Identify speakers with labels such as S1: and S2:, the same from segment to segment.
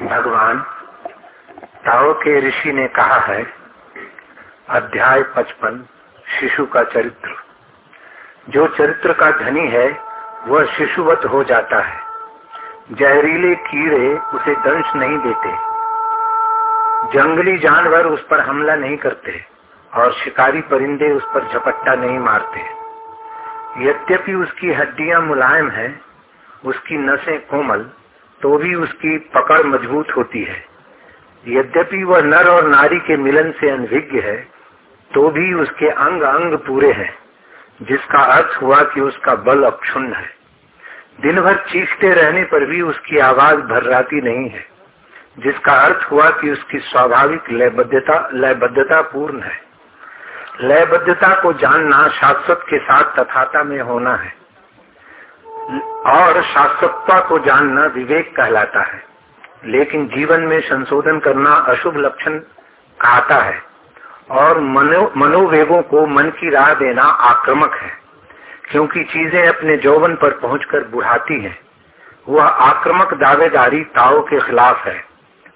S1: भगवान ताओ के ऋषि ने कहा है अध्याय पचपन शिशु का चरित्र। जो चरित्र का धनी है वह शिशुवत हो जाता है। जहरीले कीड़े उसे दंश नहीं देते। जंगली जानवर उस पर हमला नहीं करते और शिकारी परिंदे उस पर झपट्टा नहीं मारते। यद्यपि उसकी हड्डियाँ मुलायम हैं, उसकी नसें कोमल तो भी उसकी पकड़ मज़बूत होती है। यद्यपि वह नर और नारी के मिलन से अनभिज्ञ है तो भी उसके अंग अंग पूरे हैं, जिसका अर्थ हुआ कि उसका बल अक्षुण्ण है। दिन भर चीखते रहने पर भी उसकी आवाज़ भर्राती नहीं है, जिसका अर्थ हुआ कि उसकी स्वाभाविक लयबद्धता लयबद्धता पूर्ण है। लयबद्धता को जानना शाश्वत के साथ तथाता में होना है। और शाश्वतता को जानना विवेक कहलाता है, लेकिन जीवन में संशोधन करना अशुभ लक्षण कहता है, और मनो, मनोवेगों को मन की राह देना आक्रमक है, क्योंकि चीज़ें अपने जौवन पर पहुंचकर बुढ़ाती हैं। वह आक्रमक दावेदारी ताओ के खिलाफ है,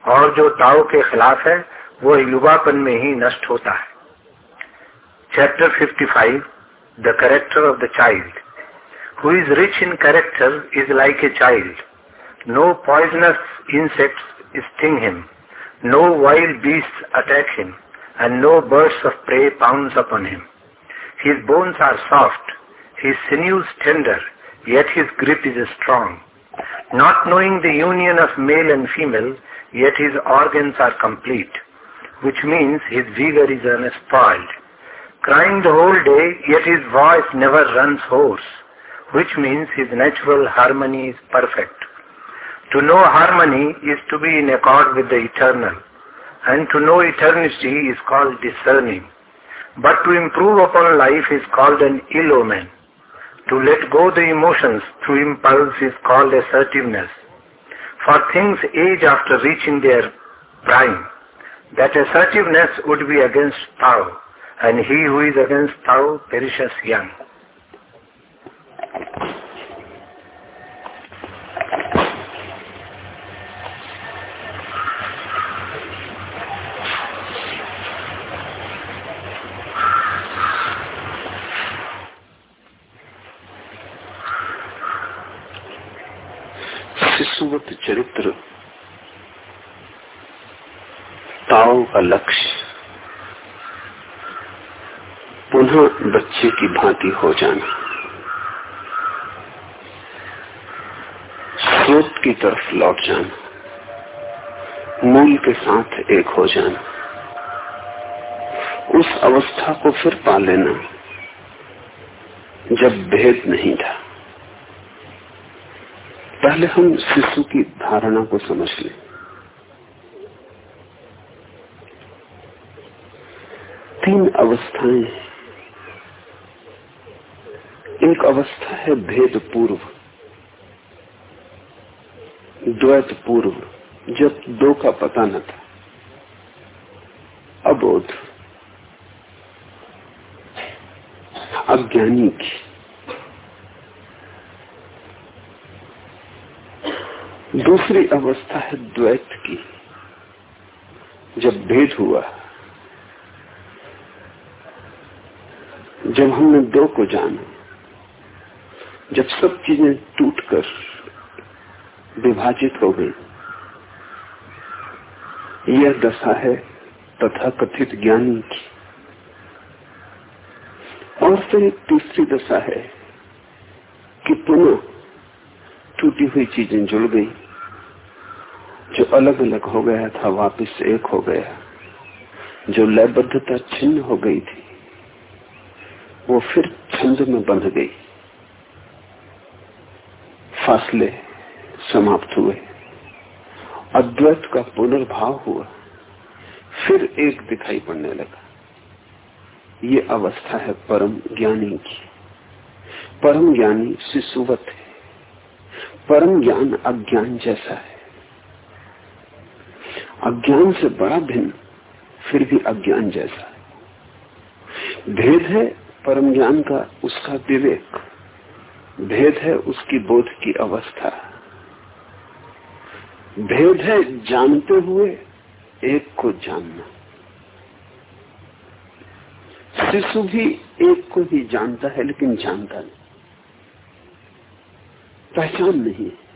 S1: और जो ताओ के खिलाफ है, वह युवापन में ही नष्ट होता है। Chapter 55 the character of the child who is rich in character is like a child. No poisonous insects sting him, no wild beasts attack him, and no birds of prey pounce upon him. His bones are soft, his sinews tender, yet his grip is strong. Not knowing the union of male and female, yet his organs are complete, which means his vigor is unspoiled. Crying the whole day, yet his voice never runs hoarse which means his natural harmony is perfect. To know harmony is to be in accord with the eternal, and to know eternity is called discerning. But to improve upon life is called an ill omen. To let go the emotions through impulse is called assertiveness. For things age after reaching their prime. That assertiveness would be against Tao, and he who is against Tao perishes young.
S2: शिशुवत चरित्र ताओ का लक्ष्य पुनः बच्चे की भांति हो जाना। स्रोत की तरफ़ लौट जाना। मूल के साथ एक हो जाना। उस अवस्था को फिर पा लेना, जब भेद नहीं था। पहले हम शिशु की धारणा को समझ लें। तीन अवस्थाएँ एक अवस्था है भेद पूर्व द्वैत पूर्व, जब दो का पता न था। अबोध। अज्ञानी की दूसरी अवस्था है द्वैत की। जब भेद हुआ, जब हमने दो को जाना, जब सब चीज़ें टूटकर विभाजित हो गई। यह दशा है तथा कथित ज्ञानी की। और फिर एक तीसरी दशा है कि पुनः टूटी हुई चीज़ें जुड़ गई, जो अलग अलग हो गया था, वापस एक हो गया। जो लयबद्धता छिन्न हो गई थी, वो फिर छंद में बंध गई। फासले समाप्त हुए। अद्वैत का पुनर्भाव हुआ। फिर एक दिखाई पड़ने लगा। ये अवस्था है परम ज्ञानी की। परम ज्ञानी शिशुवत है। परम ज्ञान अज्ञान जैसा है। अज्ञान से बड़ा भिन्न, फिर भी अज्ञान जैसा है। भेद है परम ज्ञान का उसका विवेक। भेद है उसकी बोध की अवस्था। भेद है जानते हुए, एक को जानना। शिशु भी एक को ही जानता है, लेकिन जानता नहीं। पहचान नहीं है।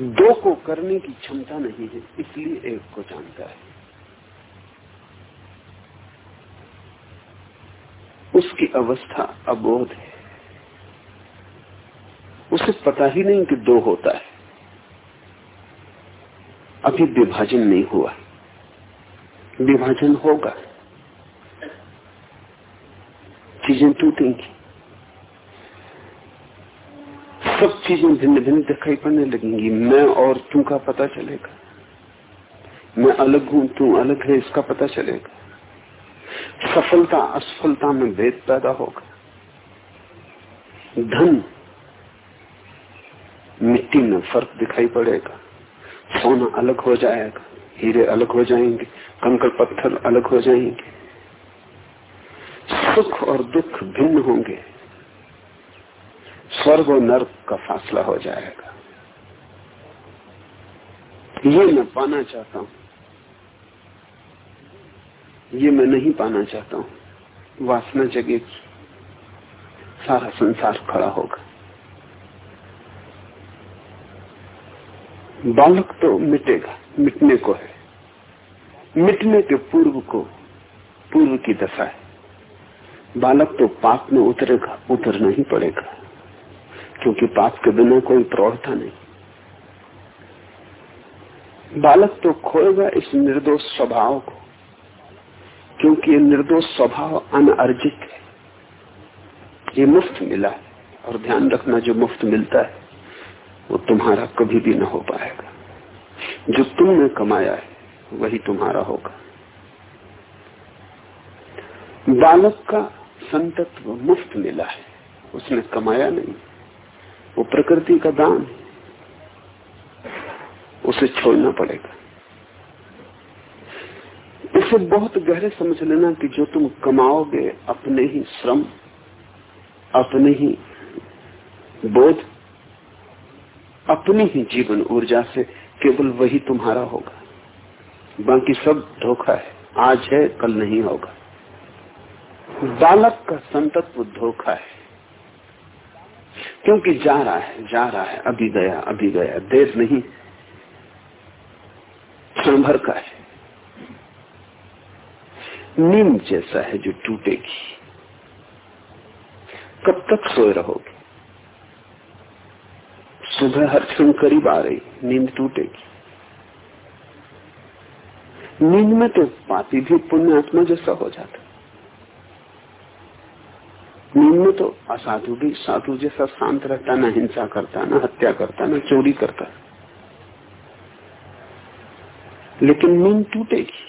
S2: दो को करने की क्षमता नहीं है, इसलिए एक को जानता है। उसकी अवस्था अबोध है। उसे पता ही नहीं कि दो होता है। अभी विभाजन नहीं हुआ। विभाजन होगा। चीज़ें टूटेंगी। सब चीज़ें भिन्न भिन्न दिखाई पड़ने लगेंगी। मैं और तू का पता चलेगा। मैं अलग हूँ तू अलग है, इसका पता चलेगा। सफलता, असफलता में भेद पैदा होगा। धन, मिट्टी में फ़र्क दिखाई पड़ेगा। सोना अलग हो जाएगा, हीरे अलग हो जाएँगे, कंकड़ पत्थर अलग हो जाएँगे। सुख और दुख भिन्न होंगे। स्वर्ग और नर्क का फासला हो जाएगा। ये मैं पाना चाहता हूँ। ये मैं नहीं पाना चाहता हूँ। वासना जगेगी। सारा संसार खड़ा होगा। बालक तो मिटेगा, मिटने को है। मिटने के पूर्व को पूर्व की दशा है। बालक तो पाप में उतरेगा, उतरना ही पड़ेगा, क्योंकि पाप के बिना कोई प्रौढ़ता नहीं। बालक तो खोएगा इस निर्दोष स्वभाव को, क्योंकि ये निर्दोष स्वभाव अनअर्जित है। ये मुफ़्त मिला है, और ध्यान रखना जो मुफ़्त मिलता है वो तुम्हारा कभी भी न हो पाएगा। जो तुमने कमाया है, वही तुम्हारा होगा। बालक का संतत्व मुफ़्त मिला है, उसने कमाया नहीं। वो प्रकृति का दान है, उसे छोड़ना पड़ेगा। इसे बहुत गहरे समझ लेना कि जो तुम कमाओगे, अपने ही श्रम, अपने ही बोध अपनी ही जीवन ऊर्जा से केवल वही तुम्हारा होगा। बाकी सब धोखा है। आज है, कल नहीं होगा। बालक का संतत्व धोखा है। क्योंकि जा रहा है, जा रहा है। अभी गया अभी गया। देर नहीं। क्षण भर का है। नींद जैसा है जो टूटेगी। कब तक सोए रहोगे? सुबह हर क्षण करीब आ रही, नींद टूटेगी। नींद में तो पापी भी पुण्य आत्मा जैसा हो जाता। नींद में तो असाधु भी साधु जैसा शांत रहता, ना हिंसा करता, ना हत्या करता, ना चोरी करता। लेकिन नींद टूटेगी।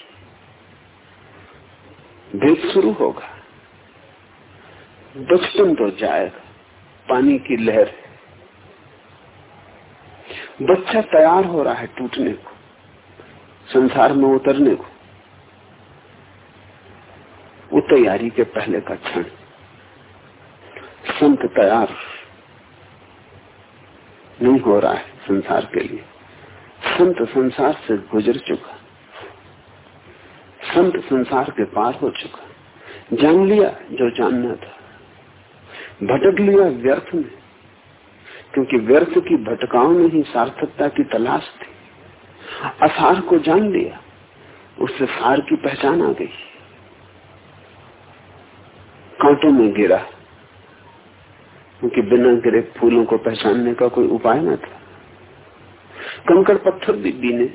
S2: भेद शुरू होगा। बचपन तो जाएगा। पानी की लहर है। बच्चा तैयार हो रहा है टूटने को, संसार में उतरने को। वो तैयारी के पहले का क्षण। संत तैयार नहीं हो रहा है संसार के लिए। संत संसार से गुजर चुका। संत संसार के पार हो चुका। जान लिया जो जानना था। भटक लिया व्यर्थ में। क्योंकि व्यर्थ की भटकाओं में ही सार्थकता की तलाश थी। असार को जान लिया, उससे सार की पहचान आ गई। कांटों में गिरा, क्योंकि बिना गिरे फूलों को पहचानने का कोई उपाय न था। कंकड़ पत्थर भी बीने,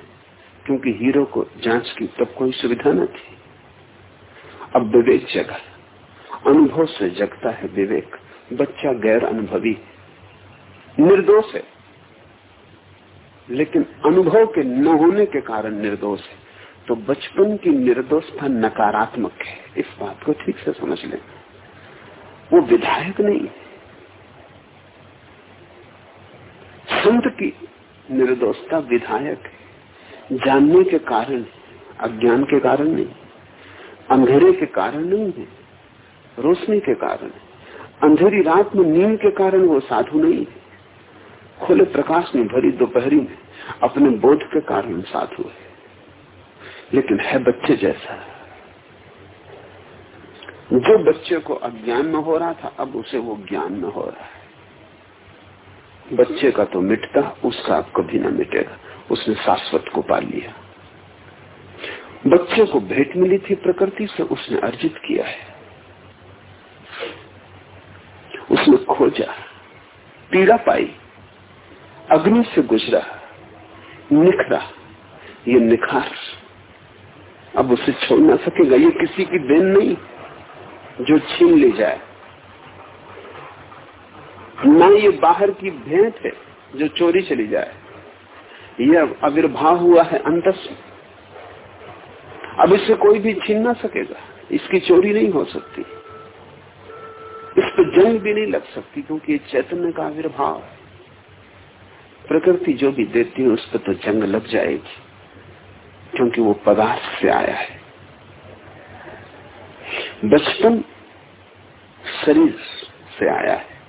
S2: क्योंकि हीरो को जाँच की तब कोई सुविधा न थी। अब विवेक जगा, अनुभव से जगता है विवेक, बच्चा गैर अनुभवी। निर्दोष है। लेकिन अनुभव के न होने के कारण निर्दोष है। तो बचपन की निर्दोषता नकारात्मक है। इस बात को ठीक से समझ लें। वो विधायक नहीं संत की निर्दोषता विधायक है। जानने के कारण अज्ञान के कारण नहीं अंधेरे के कारण नहीं है। रोशनी के कारण अंधेरी रात में नींद के कारण वो साधु नहीं है। खुले प्रकाश में भरी दोपहरी में अपने बोध के कारण साथ हुए। लेकिन है बच्चे जैसा। जो बच्चे को अज्ञान में हो रहा था, अब उसे वो ज्ञान में हो रहा है। बच्चे का तो मिटता, उसका अब कभी ना मिटेगा। उसने शाश्वत को पा लिया। बच्चे को भेंट मिली थी प्रकृति से, उसने अर्जित किया है। उसने खोजा, पीड़ा पाई। अग्नि से गुजरा, निखरा, ये निखार। अब उसे छोड़ ना सकेगा, ये किसी की देन नहीं, जो छीन ले जाए। न ये बाहर की भेंट है, जो चोरी चली जाए। यह आविर्भाव हुआ है अंतस अब इसे कोई भी छीन ना सकेगा, इसकी चोरी नहीं हो सकती। इस पर जंग भी नहीं लग सकती, क्योंकि ये चैतन्य का आविर्भाव है। प्रकृति जो भी देती है, उस पर तो जंग लग जाएगी, क्योंकि वो पदार्थ से आया है। बचपन शरीर से आया है,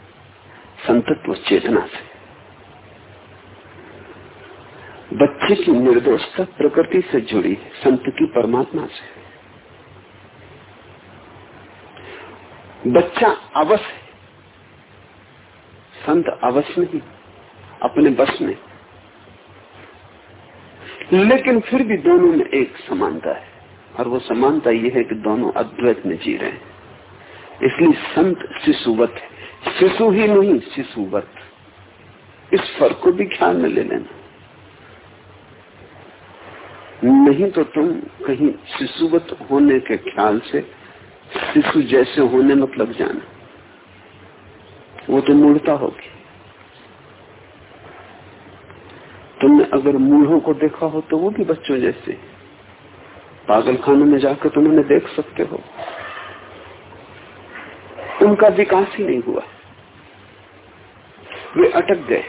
S2: संतत्व चेतना से। बच्चे की निर्दोषता प्रकृति से जुड़ी है, संत की परमात्मा से। बच्चा अवश्य संत अवश्य नहीं अपने बस में। लेकिन फिर भी दोनों में एक समानता है। और वो समानता यह है कि दोनों अद्वैत में जी रहे हैं। इसलिए संत शिशुवत है। शिशु ही नहीं, शिशुवत। इस फ़र्क को भी ख्याल में ले लेना। नहीं तो तुम कहीं शिशुवत होने के ख्याल से शिशु जैसे होने मत लग जाना। वो तो मूर्ता होगी। तुमने अगर मूढ़ों को देखा हो तो वो भी बच्चों जैसे। पागल खानों में जाकर तुम उन्हें देख सकते हो। उनका विकास ही नहीं हुआ। वे अटक गए।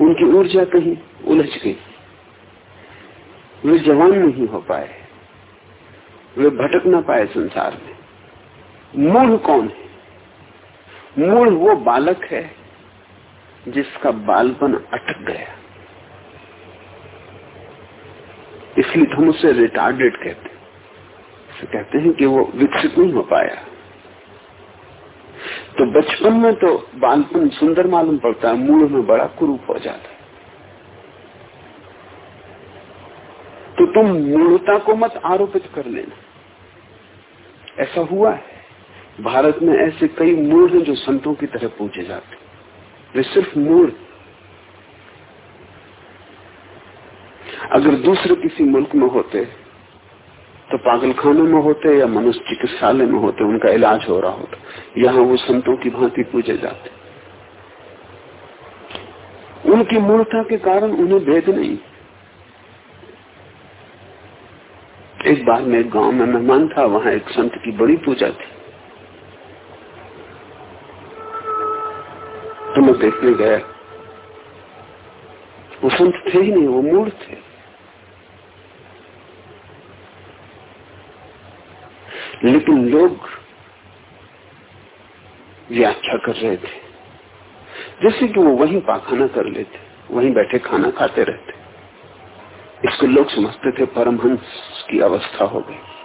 S2: उनकी ऊर्जा कहीं उलझ गई। वे जवान नहीं हो पाए। वे भटक ना पाए संसार में। मूढ़ कौन है? मूढ़ वो बालक है जिसका बालपन अटक गया। इसलिए तो हम उसे रिटार्डेड कहते हैं। कहते हैं कि वो विकसित नहीं हो पाया। तो बचपन में तो बालपन सुंदर मालूम पड़ता है मूल में बड़ा कुरूप हो जाता है। तो तुम मूलता को मत आरोपित कर लेना। ऐसा हुआ है। भारत में ऐसे कई मूल हैं जो संतों की तरह पूछे जाते वे सिर्फ़ मूल अगर दूसरे किसी मुल्क में होते तो पागलखानों में होते या मनुष्य चिकित्सालय में होते, उनका इलाज हो रहा होता। यहाँ वो संतों की भांति पूजे जाते। उनकी मूर्ता के कारण उन्हें भेद नहीं। एक बार मैं गाँव में मेहमान था, वहाँ एक संत की बड़ी पूजा थी। तो मैं देखने गया। वो संत थे ही नहीं, वो मूर्त थे। लेकिन लोग व्याख्या कर रहे थे। जैसे कि वो वहीं पाखाना कर लेते, वहीं बैठे खाना खाते रहते। इसको लोग समझते थे, परमहंस की अवस्था हो गई।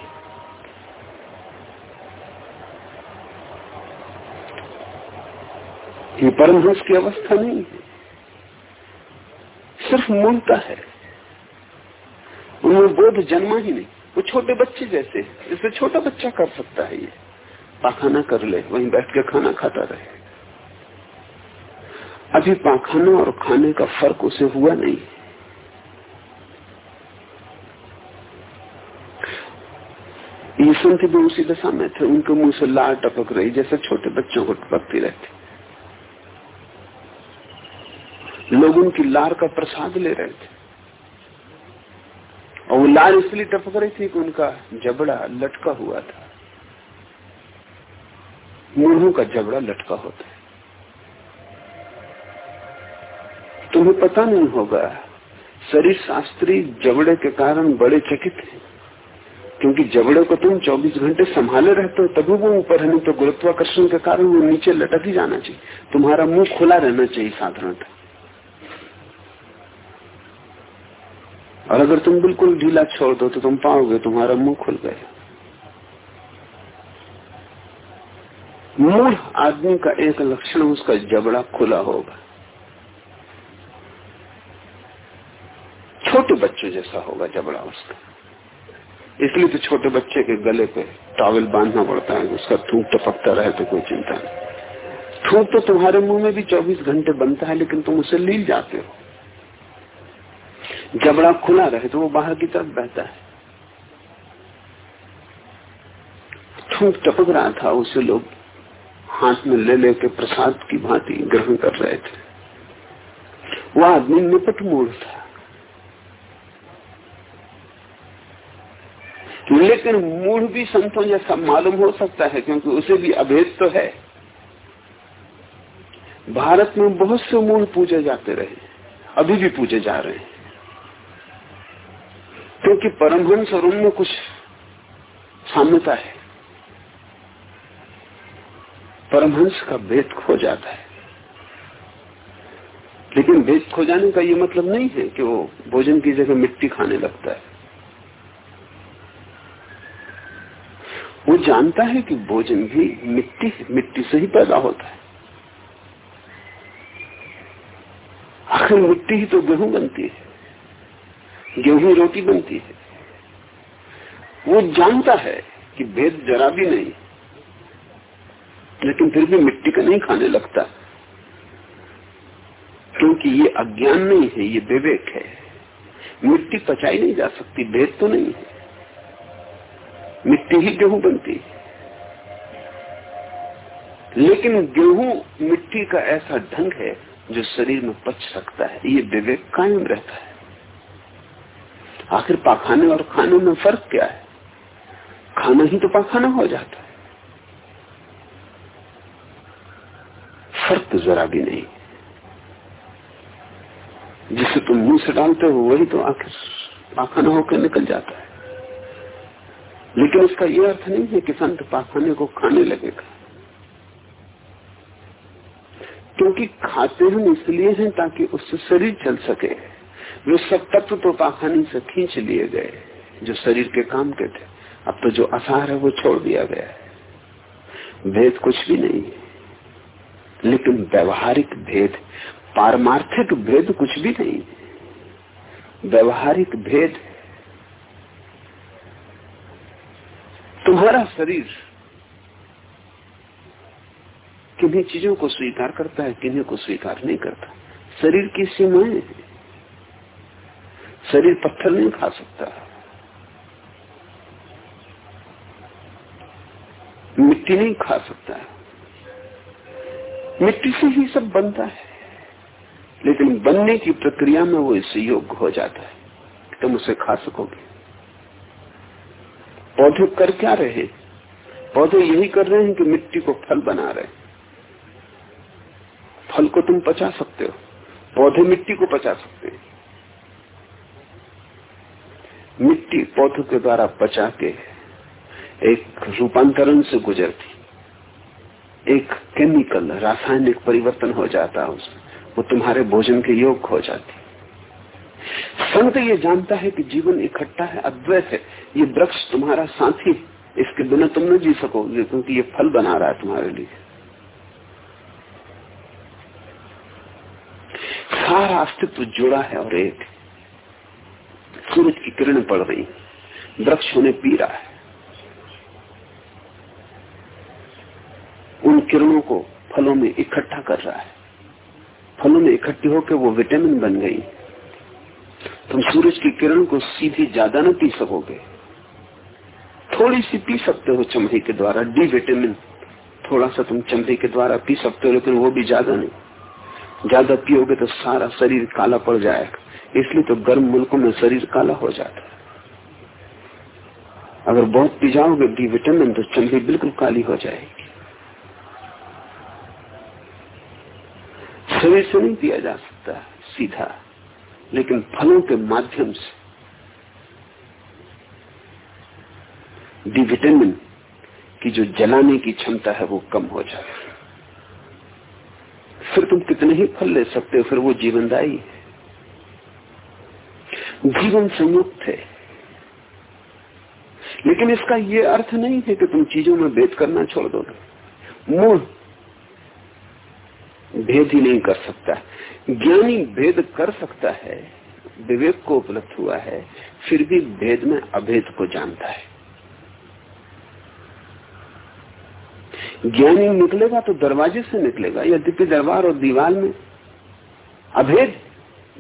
S2: ये परमहंस की अवस्था नहीं है। सिर्फ़ मूलता है। उनमें बोध जन्मा ही नहीं। वो छोटे बच्चे जैसे इसे छोटा बच्चा कर सकता है ये। पाखाना कर ले। वहीं बैठ के खाना खाता रहे। अभी पाखाना और खाने का फ़र्क उसे हुआ नहीं। ये सुनते भी उसी दशा में थे। उनके मुँह से लार टपक रही, जैसे छोटे बच्चों को टपकती रहती। लोग उनकी लार का प्रसाद ले रहे थे। और वो लार इसलिए टपक रही थी कि उनका जबड़ा लटका हुआ था। मूढ़ों का जबड़ा लटका होता है। तुम्हें पता नहीं होगा, शरीर शास्त्री जबड़े के कारण बड़े चकित हैं। क्योंकि जबड़े को तुम 24 घंटे संभाले रहते हो, तभी वो ऊपर है, नहीं तो गुरुत्वाकर्षण के कारण वो नीचे लटक ही जाना चाहिए। तुम्हारा मुँह खुला रहना चाहिए साधारणतः। और अगर तुम बिल्कुल ढीला छोड़ दो तो तुम पाओगे तुम्हारा मुँह खुल गया। मूढ़ आदमी का एक लक्षण उसका जबड़ा खुला होगा। छोटे बच्चों जैसा होगा जबड़ा उसका। इसलिए तो छोटे बच्चे के गले पे टॉवल बांधना पड़ता है, उसका थूक टपकता रहे तो कोई चिंता नहीं। थूक तो तुम्हारे मुँह में भी 24 घंटे बनता है, लेकिन तुम उसे लील जाते हो। जबड़ा खुला रहे तो वो बाहर की तरफ़ बहता है। थूक टपक रहा था, उसे लोग हाथ में ले लेके प्रसाद की भांति ग्रहण कर रहे थे। वो आदमी निपट मूड था। लेकिन मूढ़ भी संतों जैसा मालूम हो सकता है, क्योंकि उसे भी अभेद तो है। भारत में बहुत से मूल पूजे जाते रहे, अभी भी पूजे जा रहे हैं। क्योंकि परमहंस और उनमें कुछ साम्यता है। परमहंस का भेद खो जाता है। लेकिन भेद खो जाने का ये मतलब नहीं है कि वो भोजन की जगह मिट्टी खाने लगता है। वो जानता है कि भोजन भी मिट्टी मिट्टी से ही पैदा होता है। आखिर मिट्टी ही तो गेहूँ बनती है। गेहूँ रोटी बनती है। वो जानता है कि भेद जरा भी नहीं, लेकिन फिर भी मिट्टी का नहीं खाने लगता। क्योंकि ये अज्ञान नहीं है, ये विवेक है। मिट्टी पचाई नहीं जा सकती, भेद तो नहीं है। मिट्टी ही गेहूँ बनती है। लेकिन गेहूँ मिट्टी का ऐसा ढंग है जो शरीर में पच सकता है। ये विवेक कायम रहता है। आखिर पाखाने और खाने में फ़र्क क्या है? खाना ही तो पाखाना हो जाता है। फ़र्क तो जरा भी नहीं। जिसे तुम मुँह से डालते हो, वही तो आखिर पाखाना होकर निकल जाता है। लेकिन इसका यह अर्थ नहीं है कि संत पाखाने को खाने लगेगा। क्योंकि खाते हम इसलिए हैं ताकि उससे शरीर चल सके। वे सब तत्व तो पाखानी से खींच लिए गए, जो शरीर के काम के थे। अब तो जो आसार है, वो छोड़ दिया गया है। भेद कुछ भी नहीं है। लेकिन व्यवहारिक भेद, पारमार्थिक भेद कुछ भी नहीं व्यवहारिक भेद, तुम्हारा शरीर किन्हीं चीज़ों को स्वीकार करता है, किन्हीं को स्वीकार नहीं करता। शरीर की सीमाएँ शरीर पत्थर नहीं खा सकता। मिट्टी नहीं खा सकता। मिट्टी से ही सब बनता है। लेकिन बनने की प्रक्रिया में वो इससे योग्य हो जाता है तुम उसे खा सकोगे। पौधे कर क्या रहे? पौधे यही कर रहे हैं कि मिट्टी को फल बना रहे। फल को तुम पचा सकते हो। पौधे मिट्टी को पचा सकते हैं। मिट्टी पौधों के द्वारा पचा के एक रूपांतरण से गुजरती। एक केमिकल रासायनिक परिवर्तन हो जाता है उसमें। वो तुम्हारे भोजन के योग हो जाती। संत ये जानता है कि जीवन इकट्ठा है, अद्वैत है। ये वृक्ष तुम्हारा साथी इसके बिना तुम न जी सकोगे, क्योंकि ये फल बना रहा है तुम्हारे लिए। सारा अस्तित्व जुड़ा है और एक सूरज की किरण पड़ रही। वृक्ष उन्हें पी रहा है। उन किरणों को फलों में इकट्ठा कर रहा है। फलों में इकट्ठी होकर वो विटामिन बन गई। तुम सूरज की किरण को सीधी ज़्यादा न पी सकोगे। थोड़ी सी पी सकते हो चमड़ी के द्वारा। D vitamin. थोड़ा सा तुम चमड़ी के द्वारा पी सकते हो, लेकिन वो भी ज़्यादा नहीं। ज़्यादा पियोगे तो सारा शरीर काला पड़ जाएगा। इसलिए तो गर्म मुल्कों में शरीर काला हो जाता है। अगर बहुत पी जाओगे, डी विटामिन तो चमड़ी बिल्कुल काली हो जाएगी। शरीर से नहीं पिया जा सकता, सीधा, लेकिन फलों के माध्यम से। डी विटामिन की जो जलाने की क्षमता है, वो कम हो जाए फिर तुम कितने ही फल ले सकते हो, फिर वो जीवनदायी है। जीवन संयुक्त है। लेकिन इसका ये अर्थ नहीं है कि तुम चीज़ों में भेद करना छोड़ दोगे। मूल भेद ही नहीं कर सकता। ज्ञानी भेद कर सकता है, विवेक को उपलब्ध हुआ है, फिर भी भेद में अभेद को जानता है। ज्ञानी निकलेगा तो दरवाजे से निकलेगा, यद्यपि दरबार और दीवार में अभेद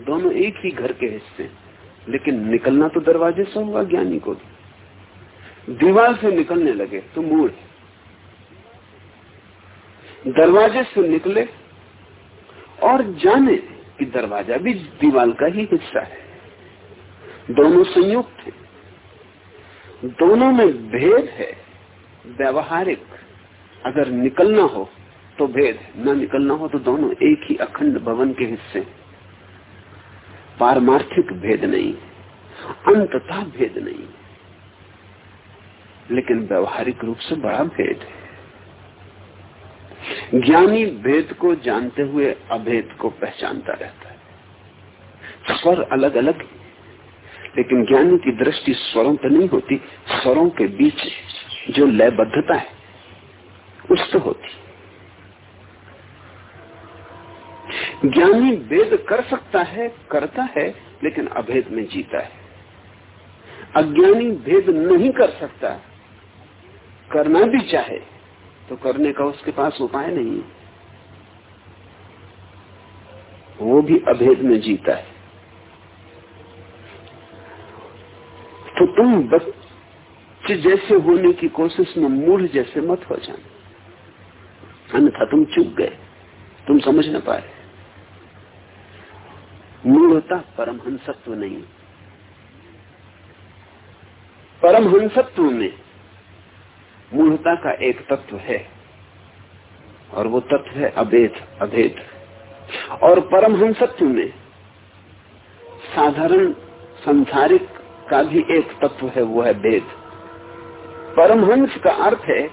S2: दोनों एक ही घर के हिस्से लेकिन निकलना तो दरवाजे से होगा ज्ञानी को। दीवार से निकलने लगे तो मूड। दरवाजे से निकले और जाने कि दरवाज़ा भी दीवार का ही हिस्सा है। दोनों संयुक्त है। दोनों में भेद है। व्यवहारिक, अगर निकलना हो तो भेद, न निकलना हो तो दोनों एक ही अखंड भवन के हिस्से पारमार्थिक भेद नहीं, अंततः भेद नहीं। लेकिन व्यवहारिक रूप से बड़ा भेद है। ज्ञानी भेद को जानते हुए अभेद को पहचानता रहता है। स्वर अलग अलग लेकिन ज्ञानी की दृष्टि स्वरों पर नहीं होती, स्वरों के बीच जो लयबद्धता है, उस तो होती ज्ञानी वेद कर सकता है, करता है, लेकिन अभेद में जीता है। अज्ञानी भेद नहीं कर सकता। करना भी चाहे तो करने का उसके पास उपाय नहीं वो भी अभेद में जीता है। तो तुम बच्चे जैसे होने की कोशिश में मूढ़ जैसे मत हो जाना। अन्यथा तुम चुप गए, तुम समझ ना पाए। मूलता परमहंसत्व नहीं। परमहंसत्व में मूलता का एक तत्व है, और वो तत्व है अभेद अभेद। और परमहंसत्व में साधारण संसारिक का भी एक तत्व है, वो है भेद। परमहंस का अर्थ है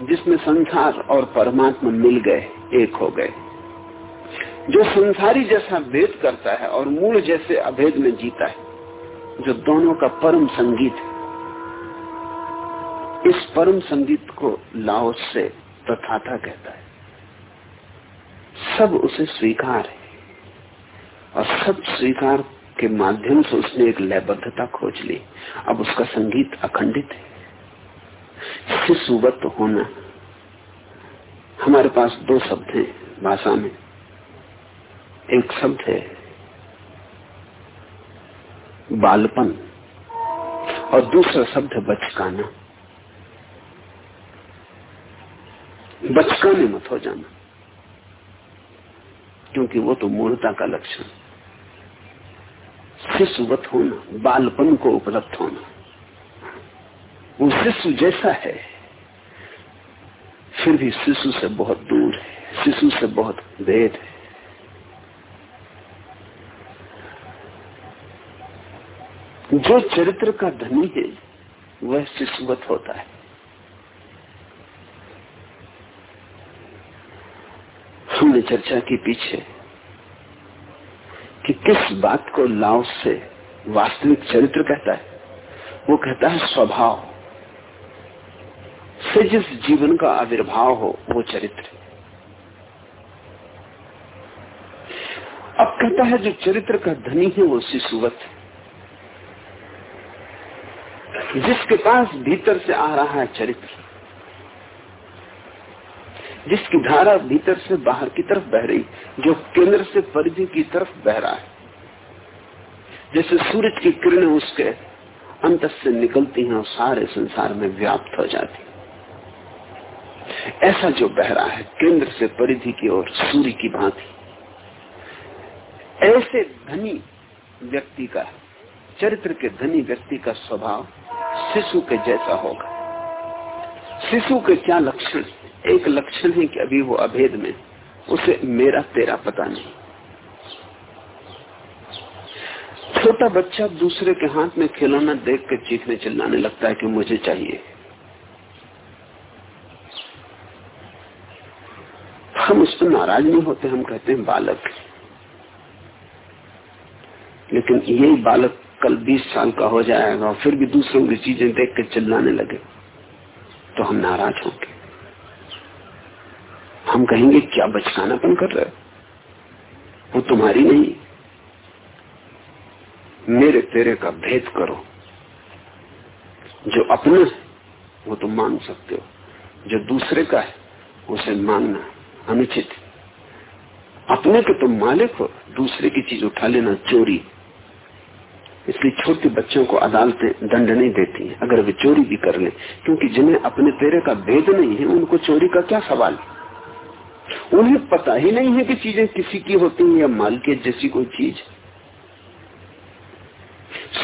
S2: जिसमें संसार और परमात्मा मिल गए, एक हो गए। जो संसारी जैसा भेद करता है और मूल जैसे अभेद में जीता है, जो दोनों का परम संगीत है। इस परम संगीत को लाओस से तथाथा कहता है। सब उसे स्वीकार है और सब स्वीकार के माध्यम से उसने एक लयबद्धता खोज ली। अब उसका संगीत अखंडित है। शिशुवत होना। हमारे पास दो शब्द हैं भाषा में। एक शब्द है। बालपन। और दूसरा शब्द है बचकाना। बचकाने मत हो जाना। क्योंकि वो तो मूर्ता का लक्षण। शिशुवत होना, बालपन को उपलब्ध होना। वो शिशु जैसा है, फिर भी शिशु से बहुत दूर है, शिशु से बहुत भेद है। जो चरित्र का धनी है, वह शिशुवत होता है। हमने चर्चा की पीछे कि किस बात को लाओ से वास्तविक चरित्र कहता है। वो कहता है स्वभाव। से जिस जीवन का आविर्भाव हो, वो चरित्र। अब कहता है जो चरित्र का धनी है, वो शिशुवत जिसके पास भीतर से आ रहा है चरित्र, जिसकी धारा भीतर से बाहर की तरफ़ बह रही, जो केंद्र से परिधि की तरफ़ बह रहा है, जैसे सूरज की किरणें उसके अंत से निकलती हैं और सारे संसार में व्याप्त हो जाती ऐसा जो बह रहा है, केंद्र से परिधि की ओर सूर्य की भांति, ऐसे धनी व्यक्ति का, चरित्र के धनी व्यक्ति का स्वभाव शिशु के जैसा होगा। शिशु के क्या लक्षण? एक लक्षण है कि अभी वो अभेद में। उसे मेरा तेरा पता नहीं। छोटा बच्चा दूसरे के हाथ में खिलौना देख के चीखने चिल्लाने लगता है कि मुझे चाहिए। हम उस पर नाराज़ नहीं होते, हम कहते हैं, बालक। लेकिन यही बालक कल 20 साल का हो जाएगा और फिर भी दूसरों की चीज़ें देख के चिल्लाने लगे। तो हम नाराज़ होंगे। हम कहेंगे, क्या बचकानापन कर रहे हो? वो तुम्हारी नहीं। मेरे तेरे का भेद करो। जो अपना है, वो तुम मांग सकते हो। जो दूसरे का है, उसे मांगना अनुचित अपने के तुम मालिक हो, दूसरे की चीज़ उठा लेना चोरी। इसलिए छोटे बच्चों को अदालतें दंड नहीं देती अगर वे चोरी भी कर ले, क्योंकि जिन्हें अपने तेरे का भेद नहीं है, उनको चोरी का क्या सवाल उन्हें पता ही नहीं है कि चीज़ें किसी की होती हैं या मालकियत जैसी कोई चीज़।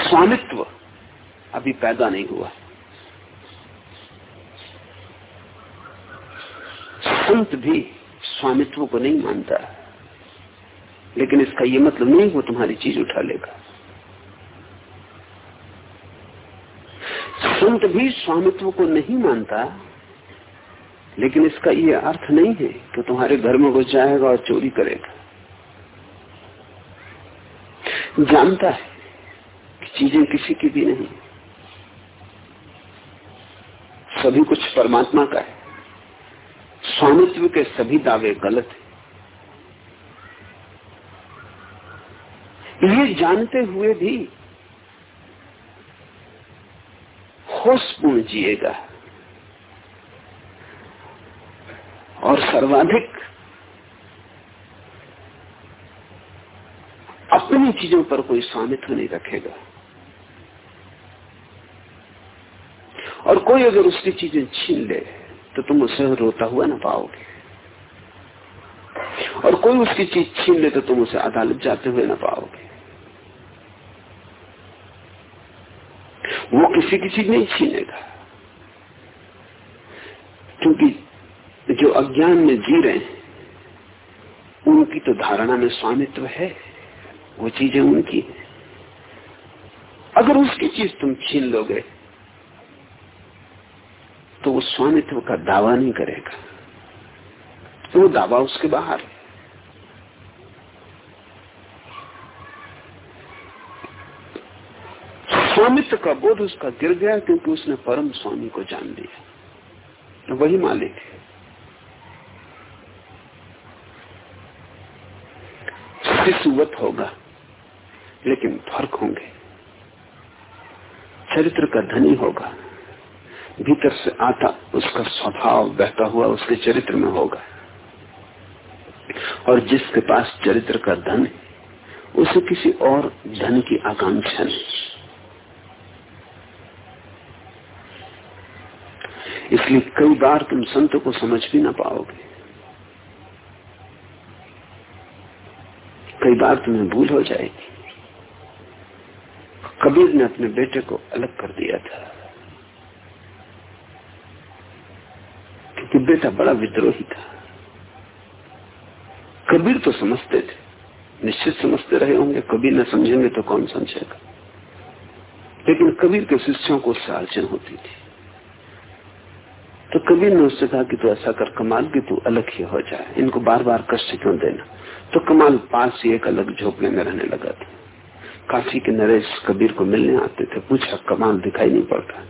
S2: स्वामित्व अभी पैदा नहीं हुआ। संत भी स्वामित्व को नहीं मानता। लेकिन इसका यह मतलब नहीं वो तुम्हारी चीज़ उठा लेगा। संत भी स्वामित्व को नहीं मानता, लेकिन इसका यह अर्थ नहीं है कि तुम्हारे घर में घुस जाएगा और चोरी करेगा। जानता है कि चीज़ें किसी की भी नहीं। सभी कुछ परमात्मा का है। स्वामित्व के सभी दावे गलत है। ये जानते हुए भी होशपूर्ण जिएगा। और सर्वाधिक अपनी चीज़ों पर कोई स्वामित्व नहीं रखेगा। और कोई अगर उसकी चीज़ें छीन ले तो तुम उसे रोता हुआ ना पाओगे। और कोई उसकी चीज़ छीन ले तो तुम उसे अदालत जाते हुए ना पाओगे। वो किसी की चीज़ नहीं छीनेगा। क्योंकि जो अज्ञान में जी रहे हैं, उनकी तो धारणा में स्वामित्व है, वो चीज़ें उनकी है। अगर उसकी चीज़ तुम छीन लोगे तो वो स्वामित्व का दावा नहीं करेगा। वो दावा उसके बाहर है। स्वामित्व का बोध उसका गिर गया क्योंकि उसने परम स्वामी को जान लिया। तो वही मालिक है। शिशुवत होगा, लेकिन फ़र्क होंगे। चरित्र का धनी होगा, भीतर से आता उसका स्वभाव बहता हुआ उसके चरित्र में होगा। और जिसके पास चरित्र का धन है, उसे किसी और धन की आकांक्षा नहीं। इसलिए कई बार तुम संत को समझ भी ना पाओगे। कई बार तुम्हें भूल हो जाएगी। कबीर ने अपने बेटे को अलग कर दिया था। क्योंकि बेटा बड़ा विद्रोही था। कबीर तो समझते थे, निश्चित समझते रहे होंगे, कबीर न समझेंगे तो कौन समझेगा? लेकिन कबीर के शिष्यों को उससे होती थी। तो कबीर ने उससे कहा कि तू ऐसा कर, कमाल की तू अलग ही हो जाए। इनको बार बार कष्ट क्यों देना? तो कमाल पास ही एक अलग झोपड़े में रहने लगा था। काशी के नरेश कबीर को मिलने आते थे, पूछा, कमाल दिखाई नहीं पड़ता।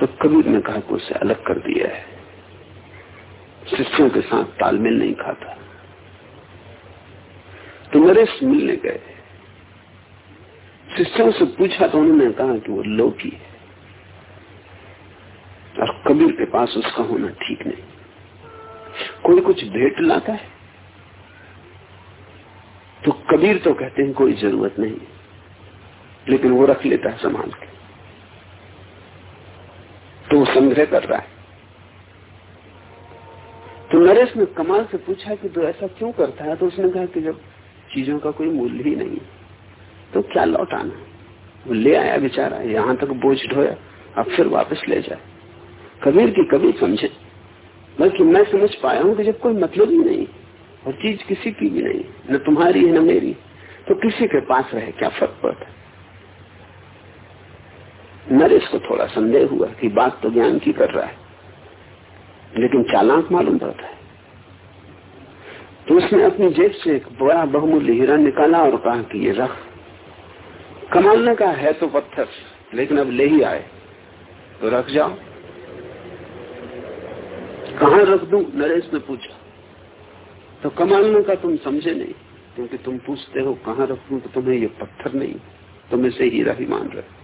S2: तो कबीर ने कहा कि उसे अलग कर दिया है। शिष्यों के साथ तालमेल नहीं खाता। तो नरेश मिलने गए। शिष्यों से पूछा तो उन्होंने कहा कि वो लोकी है। और कबीर के पास उसका होना ठीक नहीं। कोई कुछ भेंट लाता है? तो कबीर तो कहते हैं, कोई ज़रूरत नहीं। लेकिन वो रख लेता है संभाल के। तो वो संग्रह कर रहा है। तो नरेश ने कमाल से पूछा कि तू तो ऐसा क्यों करता है? तो उसने कहा कि जब चीज़ों का कोई मूल्य ही नहीं तो क्या लौटाना? वो ले आया बेचारा, यहाँ तक बोझ ढोया, अब फिर वापस ले जाए। कबीर की कभी समझे। बल्कि मैं समझ पाया हूँ कि जब कोई मतलब ही नहीं और चीज़ किसी की भी नहीं, न तुम्हारी है, न मेरी तो किसी के पास रहे, क्या फ़र्क पड़ता नरेश को थोड़ा संदेह हुआ कि बात तो ज्ञान की कर रहा है, लेकिन चालाक मालूम पड़ता है। तो उसने अपनी जेब से एक बड़ा बहुमूल्य हीरा निकाला और कहा कि ये रख। कमालने का है तो पत्थर, लेकिन अब ले ही आए। तो रख जाओ। कहा रख दू? नरेश ने पूछा। तो कमालने का तुम समझे नहीं, क्योंकि तुम पूछते हो कहा रख दू तो तुम्हें ये पत्थर नहीं, तुम इसे हीरा ही मान रहे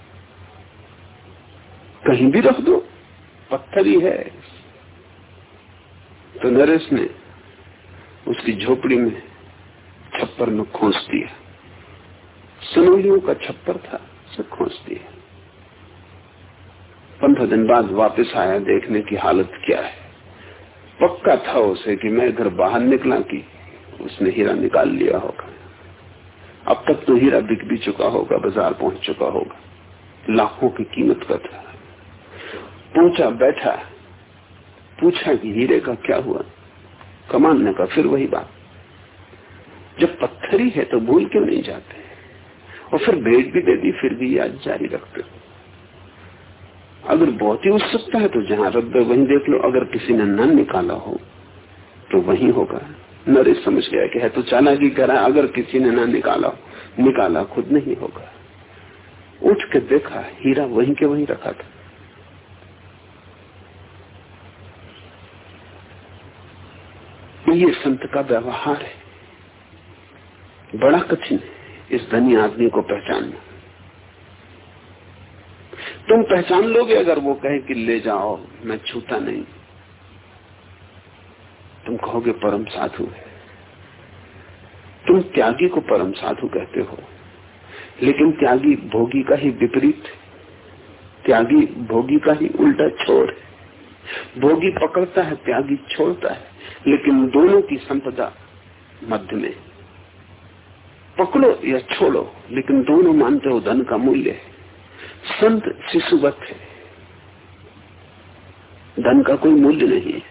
S2: कहीं भी रख दो? पत्थर ही है। तो नरेश ने उसकी झोपड़ी में छप्पर में खोस दिया। सनोलियों का छप्पर था, उसे खोस दिया। पंद्रह दिन बाद वापस आया, देखने की हालत क्या है। पक्का था उसे कि मैं घर बाहर निकला कि उसने हीरा निकाल लिया होगा। अब तक तो हीरा बिक भी चुका होगा, बाज़ार पहुँच चुका होगा। लाखों की कीमत का था। पहुँचा बैठा। पूछा कि हीरे का क्या हुआ? कमाने का फिर वही बात। जब पत्थरी है तो भूल क्यों नहीं जाते? और फिर भेंट भी दे दी, फिर भी याद जारी रखते। अगर बहुत ही उत्सुकता है तो जहाँ रद्द वहीं देख लो, अगर किसी ने न निकाला हो तो वही होगा। नरेश समझ गया कि है तो चालाकी करा, अगर किसी ने ना निकाला निकाला खुद नहीं होगा। उठ के देखा, हीरा वहीं के वहीं रखा था। ये संत का व्यवहार है। बड़ा कठिन है इस धनी आदमी को पहचानना। तुम पहचान लोगे अगर वो कहे कि ले जाओ, मैं छूता नहीं। तुम कहोगे परम साधु है। तुम त्यागी को परम साधु कहते हो। लेकिन त्यागी भोगी का ही विपरीत त्यागी भोगी का ही उल्टा छोर है। भोगी पकड़ता है, त्यागी छोड़ता है। लेकिन दोनों की संपदा मध्य में पकड़ो या छोड़ो, लेकिन दोनों मानते हो धन का मूल्य है। संत शिशुवत है। धन का कोई मूल्य नहीं है।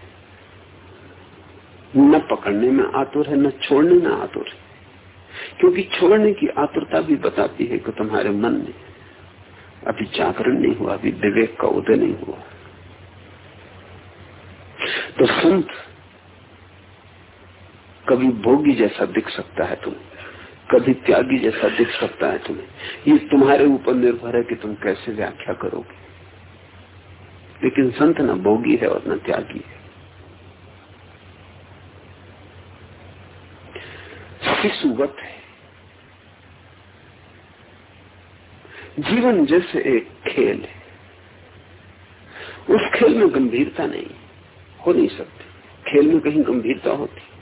S2: न पकड़ने में आतुर है, न छोड़ने में आतुर है। क्योंकि छोड़ने की आतुरता भी बताती है कि तुम्हारे मन में अभी जागरण नहीं हुआ, अभी विवेक का उदय नहीं हुआ। तो संत कभी भोगी जैसा दिख सकता है तुम्हें। कभी त्यागी जैसा दिख सकता है तुम्हें। ये तुम्हारे ऊपर निर्भर है कि तुम कैसे व्याख्या करोगे। लेकिन संत न भोगी है और न त्यागी है। शिशुवत है। जीवन जैसे एक खेल है। उस खेल में गंभीरता नहीं, हो नहीं सकती। खेल में कहीं गंभीरता होती।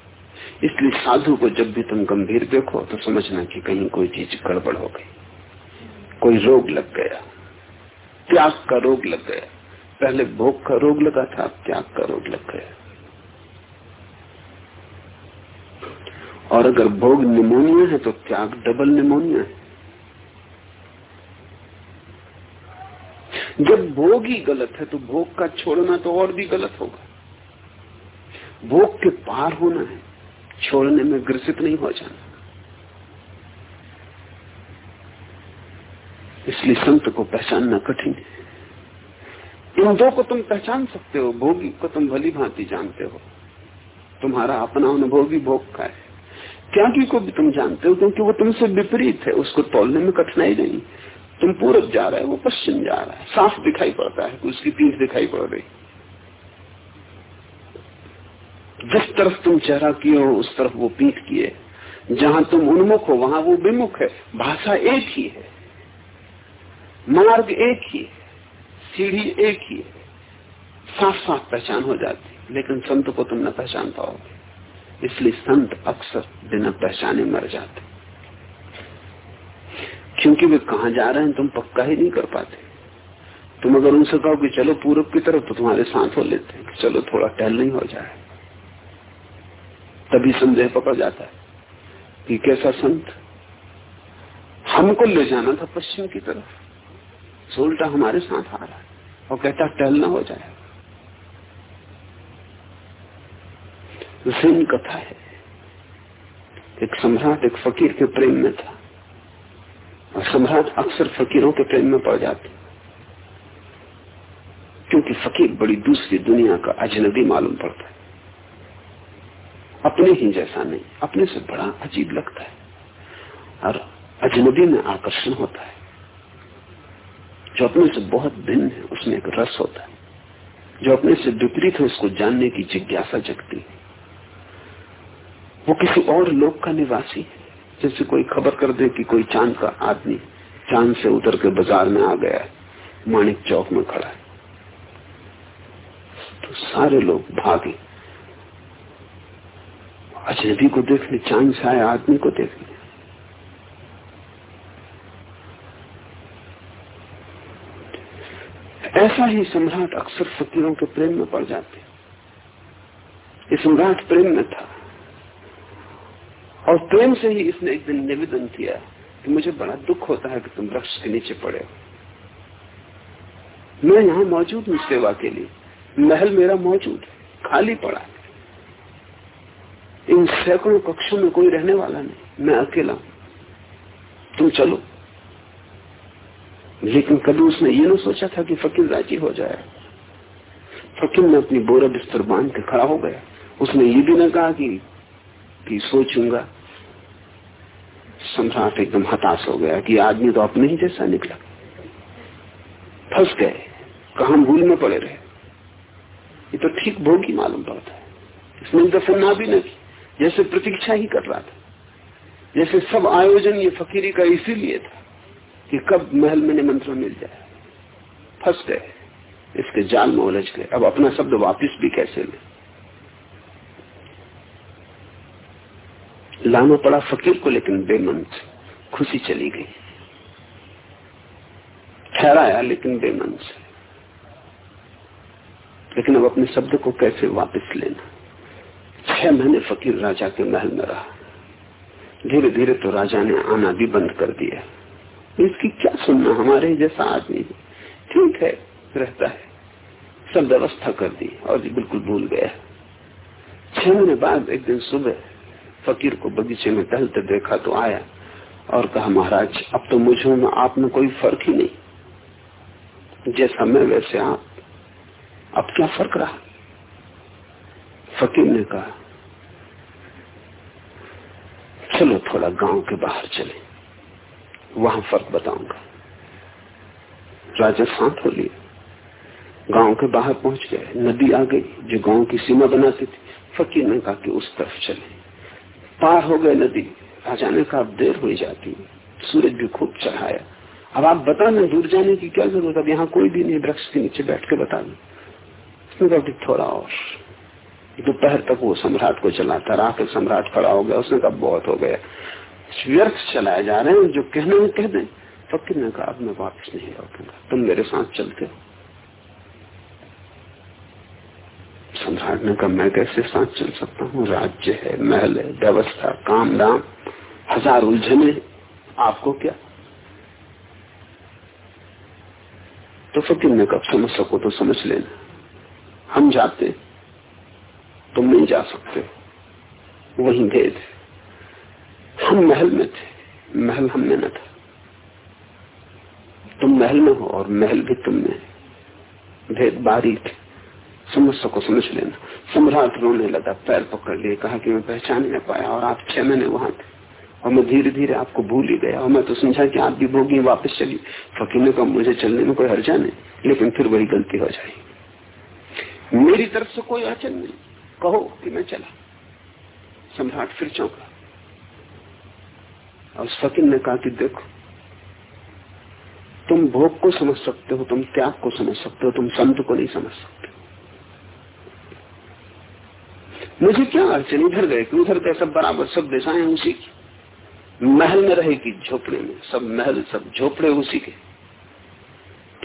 S2: इसलिए साधु को जब भी तुम गंभीर देखो तो समझना कि कहीं कोई चीज़ गड़बड़ हो गई। कोई रोग लग गया। त्याग का रोग लग गया। पहले भोग का रोग लगा था, अब त्याग का रोग लग गया। और अगर भोग निमोनिया है तो त्याग डबल निमोनिया है। जब भोग ही गलत है तो भोग का छोड़ना तो और भी गलत होगा। भोग के पार होना है। छोड़ने में ग्रसित नहीं हो जाना। इसलिए संत को पहचानना कठिन है। इन दो को तुम पहचान सकते हो, भोगी को तुम भली भांति जानते हो। तुम्हारा अपना अनुभव भी भोग का है। त्यागी को भी तुम जानते हो, क्योंकि वो तुमसे विपरीत है, उसको तोलने में कठिनाई नहीं। तुम पूरब जा रहे हो, वो पश्चिम जा रहा है। साफ़ दिखाई पड़ता है उसकी पीठ दिखाई पड़ रही जिस तरफ़ तुम चेहरा किए हो उस तरफ़ वो पीठ किए, जहाँ तुम उन्मुख हो, वहाँ वो विमुख है। भाषा एक ही है। मार्ग एक ही है। सीढ़ी एक ही है। साफ़ साफ़ पहचान हो जाती, लेकिन संत को तुम न पहचान पाओगे। इसलिए संत अक्सर बिना पहचाने मर जाते। क्योंकि वे कहा जा रहे हैं, तुम पक्का ही नहीं कर पाते। तुम अगर उनसे कहो कि चलो पूरब की तरफ़ तो तुम्हारे साथ हो लेते हैं चलो, थोड़ा टहल नहीं हो जाए। तभी संदेह पकड़ जाता है कि कैसा संत? हमको ले जाना था पश्चिम की तरफ़। सोल्टा हमारे साथ आ रहा है और कहता, टहलना हो जाए। सेम कथा है, एक सम्राट, एक फकीर के प्रेम में था। और सम्राट अक्सर फकीरों के प्रेम में पड़ जाते क्योंकि फकीर बड़ी दूसरी दुनिया का अजनबी मालूम पड़ता है। अपने ही जैसा नहीं, अपने से बड़ा अजीब लगता है। और अजनबी में आकर्षण होता है। जो अपने से बहुत भिन्न है, उसमें एक रस होता है। जो अपने से विपरीत है, उसको जानने की जिज्ञासा जगती है। वो किसी और लोक का निवासी है। जैसे कोई खबर कर दे कि कोई चाँद का आदमी चाँद से उतर के बाज़ार में आ गया माणिक चौक में खड़ा है। तो सारे लोग भागे। अजनबी को देखने चाँद से आए आदमी को देखने ऐसा ही सम्राट अक्सर फकीरों के प्रेम में पड़ जाते ये सम्राट प्रेम में था। और प्रेम से ही इसने एक दिन निवेदन किया कि मुझे बड़ा दुख होता है कि तुम वृक्ष के नीचे पड़े हो। मैं यहाँ मौजूद हूँ सेवा के लिए। महल मेरा मौजूद है, खाली पड़ा है। इन सैकड़ों कक्षों में कोई रहने वाला नहीं। मैं अकेला हूँ। तुम चलो। लेकिन कभी उसने ये ना सोचा था कि फकीर राज़ी हो जाए। फकीर ने अपनी बोरा बिस्तर बाँध के खड़ा हो गया। उसने ये भी ना कहा कि कि सोचूँगा। सम्राट एकदम हताश हो गया कि आदमी तो अपने ही जैसा निकला। फंस गए। कहा भूल में पड़े रहे। ये तो ठीक भोगी मालूम पड़ता है। इसने दफन ना भी नहीं जैसे प्रतीक्षा ही कर रहा था। जैसे सब आयोजन ये फकीरी का इसीलिए था कि कब महल में निमंत्रण मिल जाए। फंस गए। इसके जाल में उलझ गए। अब अपना शब्द वापिस भी कैसे ले? लाना पड़ा फकीर को, लेकिन बेमन खुशी चली गई। ठहराया, लेकिन बेमन लेकिन अब अपने शब्द को कैसे वापस लेना? छह महीने फकीर राजा के महल में रहा। धीरे धीरे तो राजा ने आना भी बंद कर दिया। इसकी क्या सुनना हमारे जैसा आदमी? ठीक है, रहता है। सब व्यवस्था कर दी और बिल्कुल भूल गया। छह महीने बाद एक दिन सुबह फकीर को बगीचे में टहलते देखा तो आया और कहा, महाराज, अब तो मुझे में आप में कोई फ़र्क ही नहीं। जैसा मैं वैसे आप। अब क्या फ़र्क रहा? फकीर ने कहा, चलो थोड़ा गाँव के बाहर चले, वहाँ फ़र्क बताऊँगा। राजा शांत हो लिए। गाँव के बाहर पहुँच गए, नदी आ गई, जो गाँव की सीमा बनाती थी। फकीर ने कहा कि उस तरफ़ चले। पार हो गए नदी। राजा ने कहा देर हो जाती सूरज भी खूब चढ़ाया। अब आप बता दूर जाने की क्या ज़रूरत? अब यहाँ कोई भी नहीं, वृक्ष के नीचे बैठ के बता दें। थोड़ा और दोपहर तक वो सम्राट को चलाता रहा, फिर सम्राट खड़ा हो गया। उसने कहा, बहुत हो गया। व्यर्थ चलाए जा रहे हैं, जो कहने में कह दें। फकीर ने कहा, अब मैं वापस नहीं लौटूँगा। तुम मेरे साथ चलते हो। सम्राट ने कहा, मैं कैसे साथ चल सकता हूँ? राज्य है, महल है, व्यवस्था काम दाम हज़ार उलझने। आपको क्या? तो फकीर ने कब समझ सको तो समझ लेना। हम जाते तुम नहीं जा सकते। वही भेद हम महल में थे। महल हम में न था। तुम महल में हो और महल भी तुम में भेद बारीक समझ सको, समझ लेना। सम्राट रोने लगा, पैर पकड़ लिए, कहा कि मैं पहचान नहीं पाया और आप छह महीने वहाँ थे। और मैं धीरे धीरे आपको भूल ही गया। और मैं तो समझा कि आप भी भोगी वापस चली फकीर ने कहा, मुझे चलने में कोई हर्जा नहीं, लेकिन फिर वही गलती हो जाएगी। मेरी तरफ़ से कोई अड़चन नहीं। कहो कि मैं चला। सम्राट फिर चौंका। और फकीर ने कहा कि देखो, तुम भोग को समझ सकते हो, तुम त्याग को समझ सकते हो, तुम संत को नहीं समझ सकते मुझे क्या अड़चन? इधर गए कि उधर गए सब बराबर, सब दिशाएँ उसी की। महल में रहेगी झोपड़े में, सब महल, सब झोपड़े उसी के।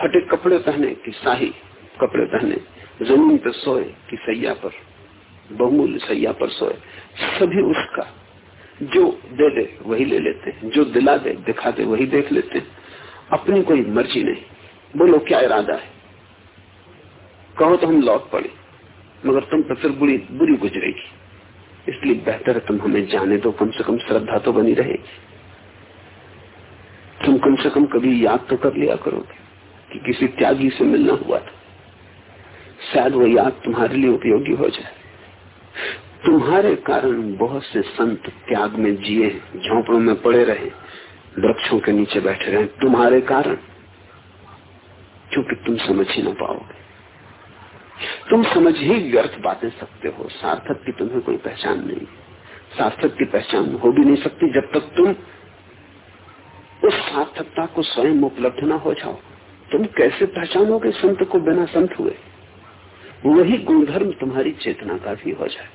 S2: फटे कपड़े पहने कि शाही कपड़े पहने, ज़मीन पर सोए कि सैया पर। बहुमूल्य सैया पर सोए। सभी उसका, जो दे दे, वही ले लेते जो दिला दे, दिखा दे, वही देख लेते अपनी कोई मर्ज़ी नहीं। बोलो, क्या इरादा है? कहो तो हम लौट पड़े, मगर तुम पर फिर बुरी बुरी गुजरेगी। इसलिए बेहतर तुम हमें जाने दो। कम से कम श्रद्धा तो बनी रहेगी। तुम कम से कम कभी याद तो कर लिया करोगे कि किसी त्यागी से मिलना हुआ था। शायद वो याद तुम्हारे लिए उपयोगी हो जाए। तुम्हारे कारण बहुत से संत त्याग में जिए, झोंपड़ों में पड़े रहे, वृक्षों के नीचे बैठे रहे। तुम्हारे कारण, क्योंकि तुम समझ ही ना पाओगे। तुम समझ ही व्यर्थ बातें सकते हो। सार्थक की तुम्हें कोई पहचान नहीं। सार्थक की पहचान हो भी नहीं सकती जब तक तुम उस सार्थकता को स्वयं उपलब्ध ना हो जाओ। तुम कैसे पहचानोगे संत को बिना संत हुए? वही गुणधर्म तुम्हारी चेतना का भी हो जाए।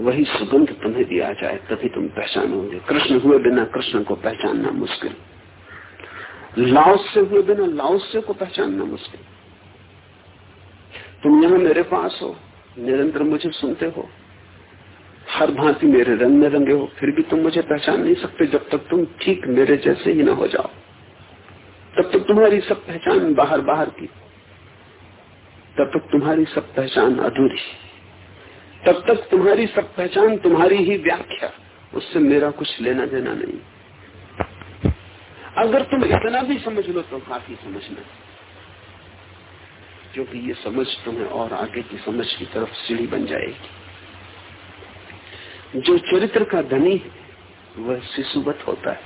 S2: वही सुगंध तुम्हें दिया जाए, तभी तुम पहचानोगे कृष्ण हुए बिना कृष्ण को पहचानना मुश्किल। लाओस से हुए बिना लाओस से को पहचानना मुश्किल। तुम यहाँ मेरे पास हो, निरंतर मुझे सुनते हो। हर भांति मेरे रंग में रंगे हो, फिर भी तुम मुझे पहचान नहीं सकते जब तक तुम ठीक मेरे जैसे ही ना हो जाओ। तब तक तुम्हारी सब पहचान बाहर बाहर की। तब तक तुम्हारी सब पहचान अधूरी। तब तक तुम्हारी सब पहचान तुम्हारी ही व्याख्या। उससे मेरा कुछ लेना देना नहीं। अगर तुम इतना भी समझ लो तो काफ़ी समझना। क्योंकि ये समझ तुम्हें और आगे की समझ की तरफ़ सीढ़ी बन जाएगी। जो चरित्र का धनी है, वह शिशुवत होता है।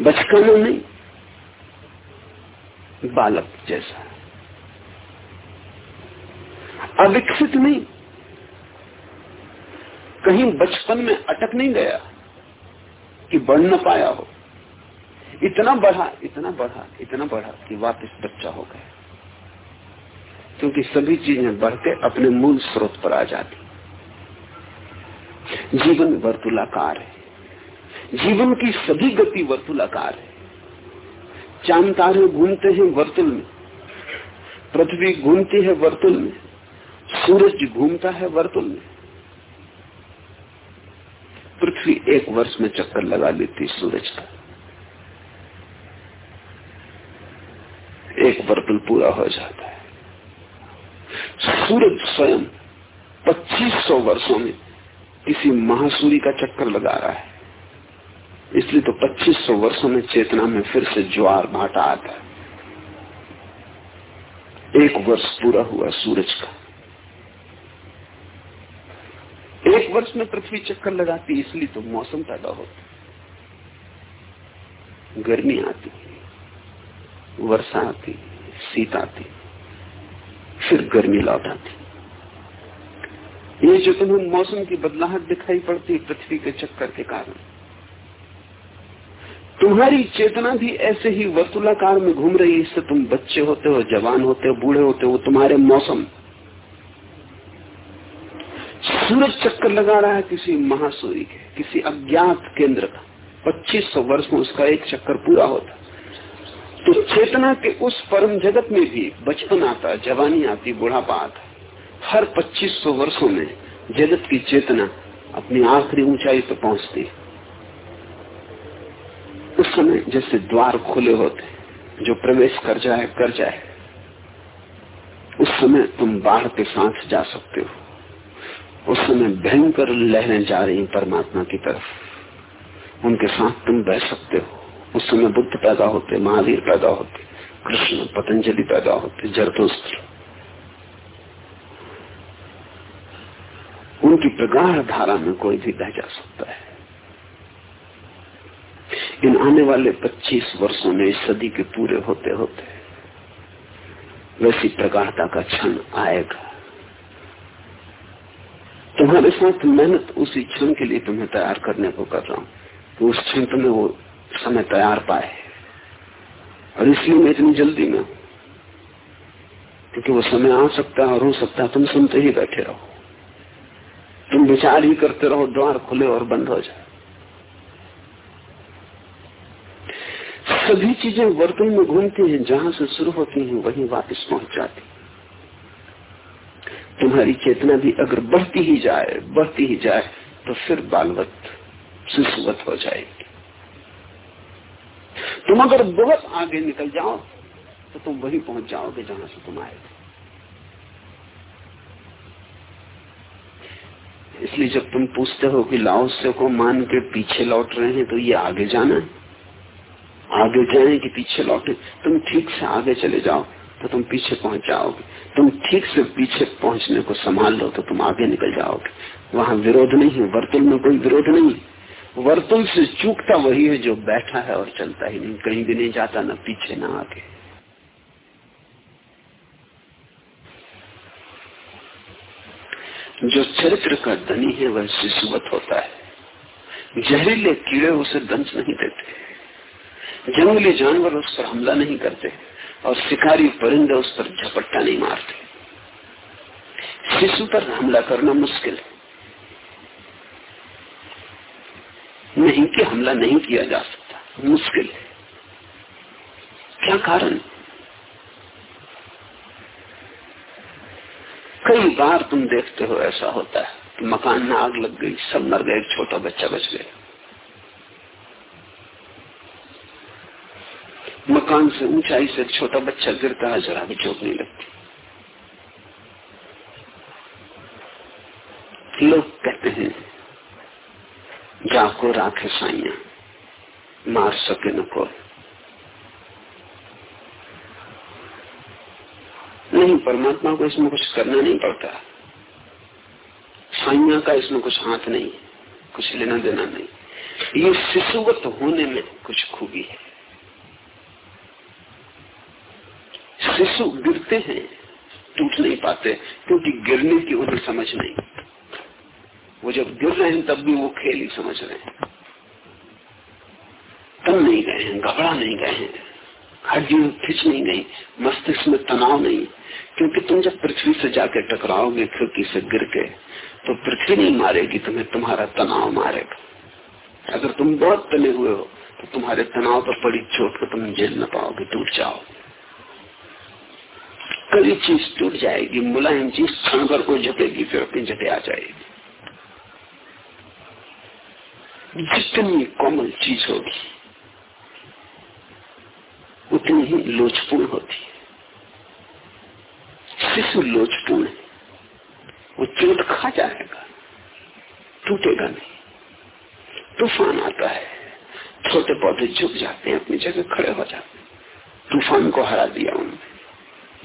S2: बचकाना नहीं। बालक जैसा। अविकसित नहीं। कहीं बचपन में अटक नहीं गया कि बढ़ न पाया हो। इतना बढ़ा इतना बढ़ा इतना बढ़ा कि वापस बच्चा हो गया। क्योंकि सभी चीज़ें बढ़ के अपने मूल स्रोत पर आ जाती। जीवन वर्तुलाकार है। जीवन की सभी गति वर्तुलाकार है। चाँद तारे घूमते हैं वर्तुल में। पृथ्वी घूमती है वर्तुल में। सूरज घूमता है वर्तुल में। पृथ्वी एक वर्ष में चक्कर लगा लेती सूरज का। एक वर्तुल पूरा हो जाता है। सूरज स्वयं 2500 वर्षों में किसी महासूरी का चक्कर लगा रहा है। इसलिए तो 2500 वर्षों में चेतना में फिर से ज्वार भाटा आता एक वर्ष पूरा हुआ सूरज का। एक वर्ष में पृथ्वी चक्कर लगाती, इसलिए तो मौसम पैदा होता गर्मी आती, वर्षा आती, शीत आती, फिर गर्मी लौट आती। ये जो तुम्हें मौसम की बदलाहट दिखाई पड़ती पृथ्वी के चक्कर के कारण तुम्हारी चेतना भी ऐसे ही वर्तुलाकार में घूम रही है, इससे तुम बच्चे होते हो, जवान होते हो, बूढ़े होते हो तुम्हारे मौसम। सूरज चक्कर लगा रहा है किसी महासूरी के, किसी अज्ञात केंद्र का। 2500 वर्ष में उसका एक चक्कर पूरा होता। तो चेतना के उस परम जगत में भी बचपन आता, जवानी आती, बुढ़ापा आता। हर 2500 वर्षों में जगत की चेतना अपनी आखिरी ऊंचाई पर पहुँचती उस समय जैसे द्वार खुले होते जो प्रवेश कर जाए कर जाए, उस समय तुम बाढ़ के साथ जा सकते हो। उस समय भयंकर लहरें जा रही परमात्मा की तरफ़। उनके साथ तुम बह सकते हो। उस समय बुद्ध पैदा होते, महावीर पैदा होते, कृष्ण, पतंजलि पैदा होते, जरदोस्त्र। उनकी प्रगाढ़ धारा में कोई भी बह जा सकता है। इन आने वाले 25 वर्षों में इस सदी के पूरे होते होते वैसी प्रगाढ़ता का क्षण आएगा। तुम्हारे साथ मेहनत उसी क्षण के लिए तुम्हें तैयार करने को कर रहा हूँ तो उस क्षण तुम्हें वो समय तैयार पाए। और इसलिए मैं इतनी जल्दी में क्योंकि वो समय आ सकता है और हो सकता है तुम सुनते ही बैठे रहो। तुम विचार ही करते रहो, द्वार खुले और बंद हो जाए। सभी चीज़ें वर्तन में घूमती हैं, जहाँ से शुरू होती हैं, वहीं वापस पहुँच जाती तुम्हारी चेतना भी अगर बढ़ती ही जाए, बढ़ती ही जाए तो फिर बालवत शिशुवत हो जाएगी। तुम अगर बहुत आगे निकल जाओ तो तुम वही पहुँच जाओगे जहाँ से तुम आए थे। इसलिए जब तुम पूछते हो कि लाओस्य को मान के पीछे लौट रहे हैं तो ये आगे जाना है। आगे जाए कि पीछे लौटे। तुम ठीक से आगे चले जाओ तो तुम पीछे पहुँच जाओगे। तुम ठीक से पीछे पहुँचने को संभाल लो तो तुम आगे निकल जाओगे। वहाँ विरोध नहीं है, वर्तुल में कोई विरोध नहीं वर्तुल से चूकता वही है जो बैठा है और चलता ही नहीं, कहीं भी नहीं जाता, ना पीछे ना आगे। जो चरित्र का धनी है, वह शिशुवत होता है। जहरीले कीड़े उसे दंश नहीं देते। जंगली जानवर उस पर हमला नहीं करते और शिकारी परिंदे उस पर झपट्टा नहीं मारते। शिशु पर हमला करना मुश्किल है। नहीं कि हमला नहीं किया जा सकता, मुश्किल है। क्या कारण? कई बार तुम देखते हो ऐसा होता है कि मकान में आग लग गई, सब मर गए छोटा बच्चा बच गया। मकान से ऊंचाई से छोटा बच्चा गिरता है, जरा भी चोट नहीं लगती। लोग कहते हैं जाको राखे साइया, मार सके न को नहीं, परमात्मा को इसमें कुछ करना नहीं पड़ता। साइया का इसमें कुछ हाथ नहीं, कुछ लेना देना नहीं। ये शिशुवत होने में कुछ खूबी है। शिशु गिरते हैं, टूट नहीं पाते, क्योंकि गिरने की उन्हें समझ नहीं। वो जब गिर रहे हैं, तब भी वो खेल ही समझ रहे हैं। तम नहीं गए हैं, घबरा नहीं गए हैं। हड्डियों खिंच नहीं गई, मस्तिष्क में तनाव नहीं। क्योंकि तुम जब पृथ्वी से जाके टकराओगे, खिड़की से गिर के तो पृथ्वी नहीं मारेगी, तुम्हें तुम्हारा तनाव मारेगा। अगर तुम बहुत तने हुए हो तो तुम्हारे तनाव पर पड़ी चोट को तुम झेल न पाओगे, टूट जाओगे। कड़ी चीज़ टूट जाएगी, मुलायम चीज़ क्षण को झपेगी फिर अपनी जगह आ जाएगी। जितनी कोमल चीज़ होगी, उतनी ही लोचपूर्ण होती है। शिशु लोचपूर्ण है। वो चोट खा जाएगा, टूटेगा नहीं। तूफ़ान आता है, छोटे पौधे झुक जाते हैं, अपनी जगह खड़े हो जाते हैं। तूफ़ान को हरा दिया उन्होंने।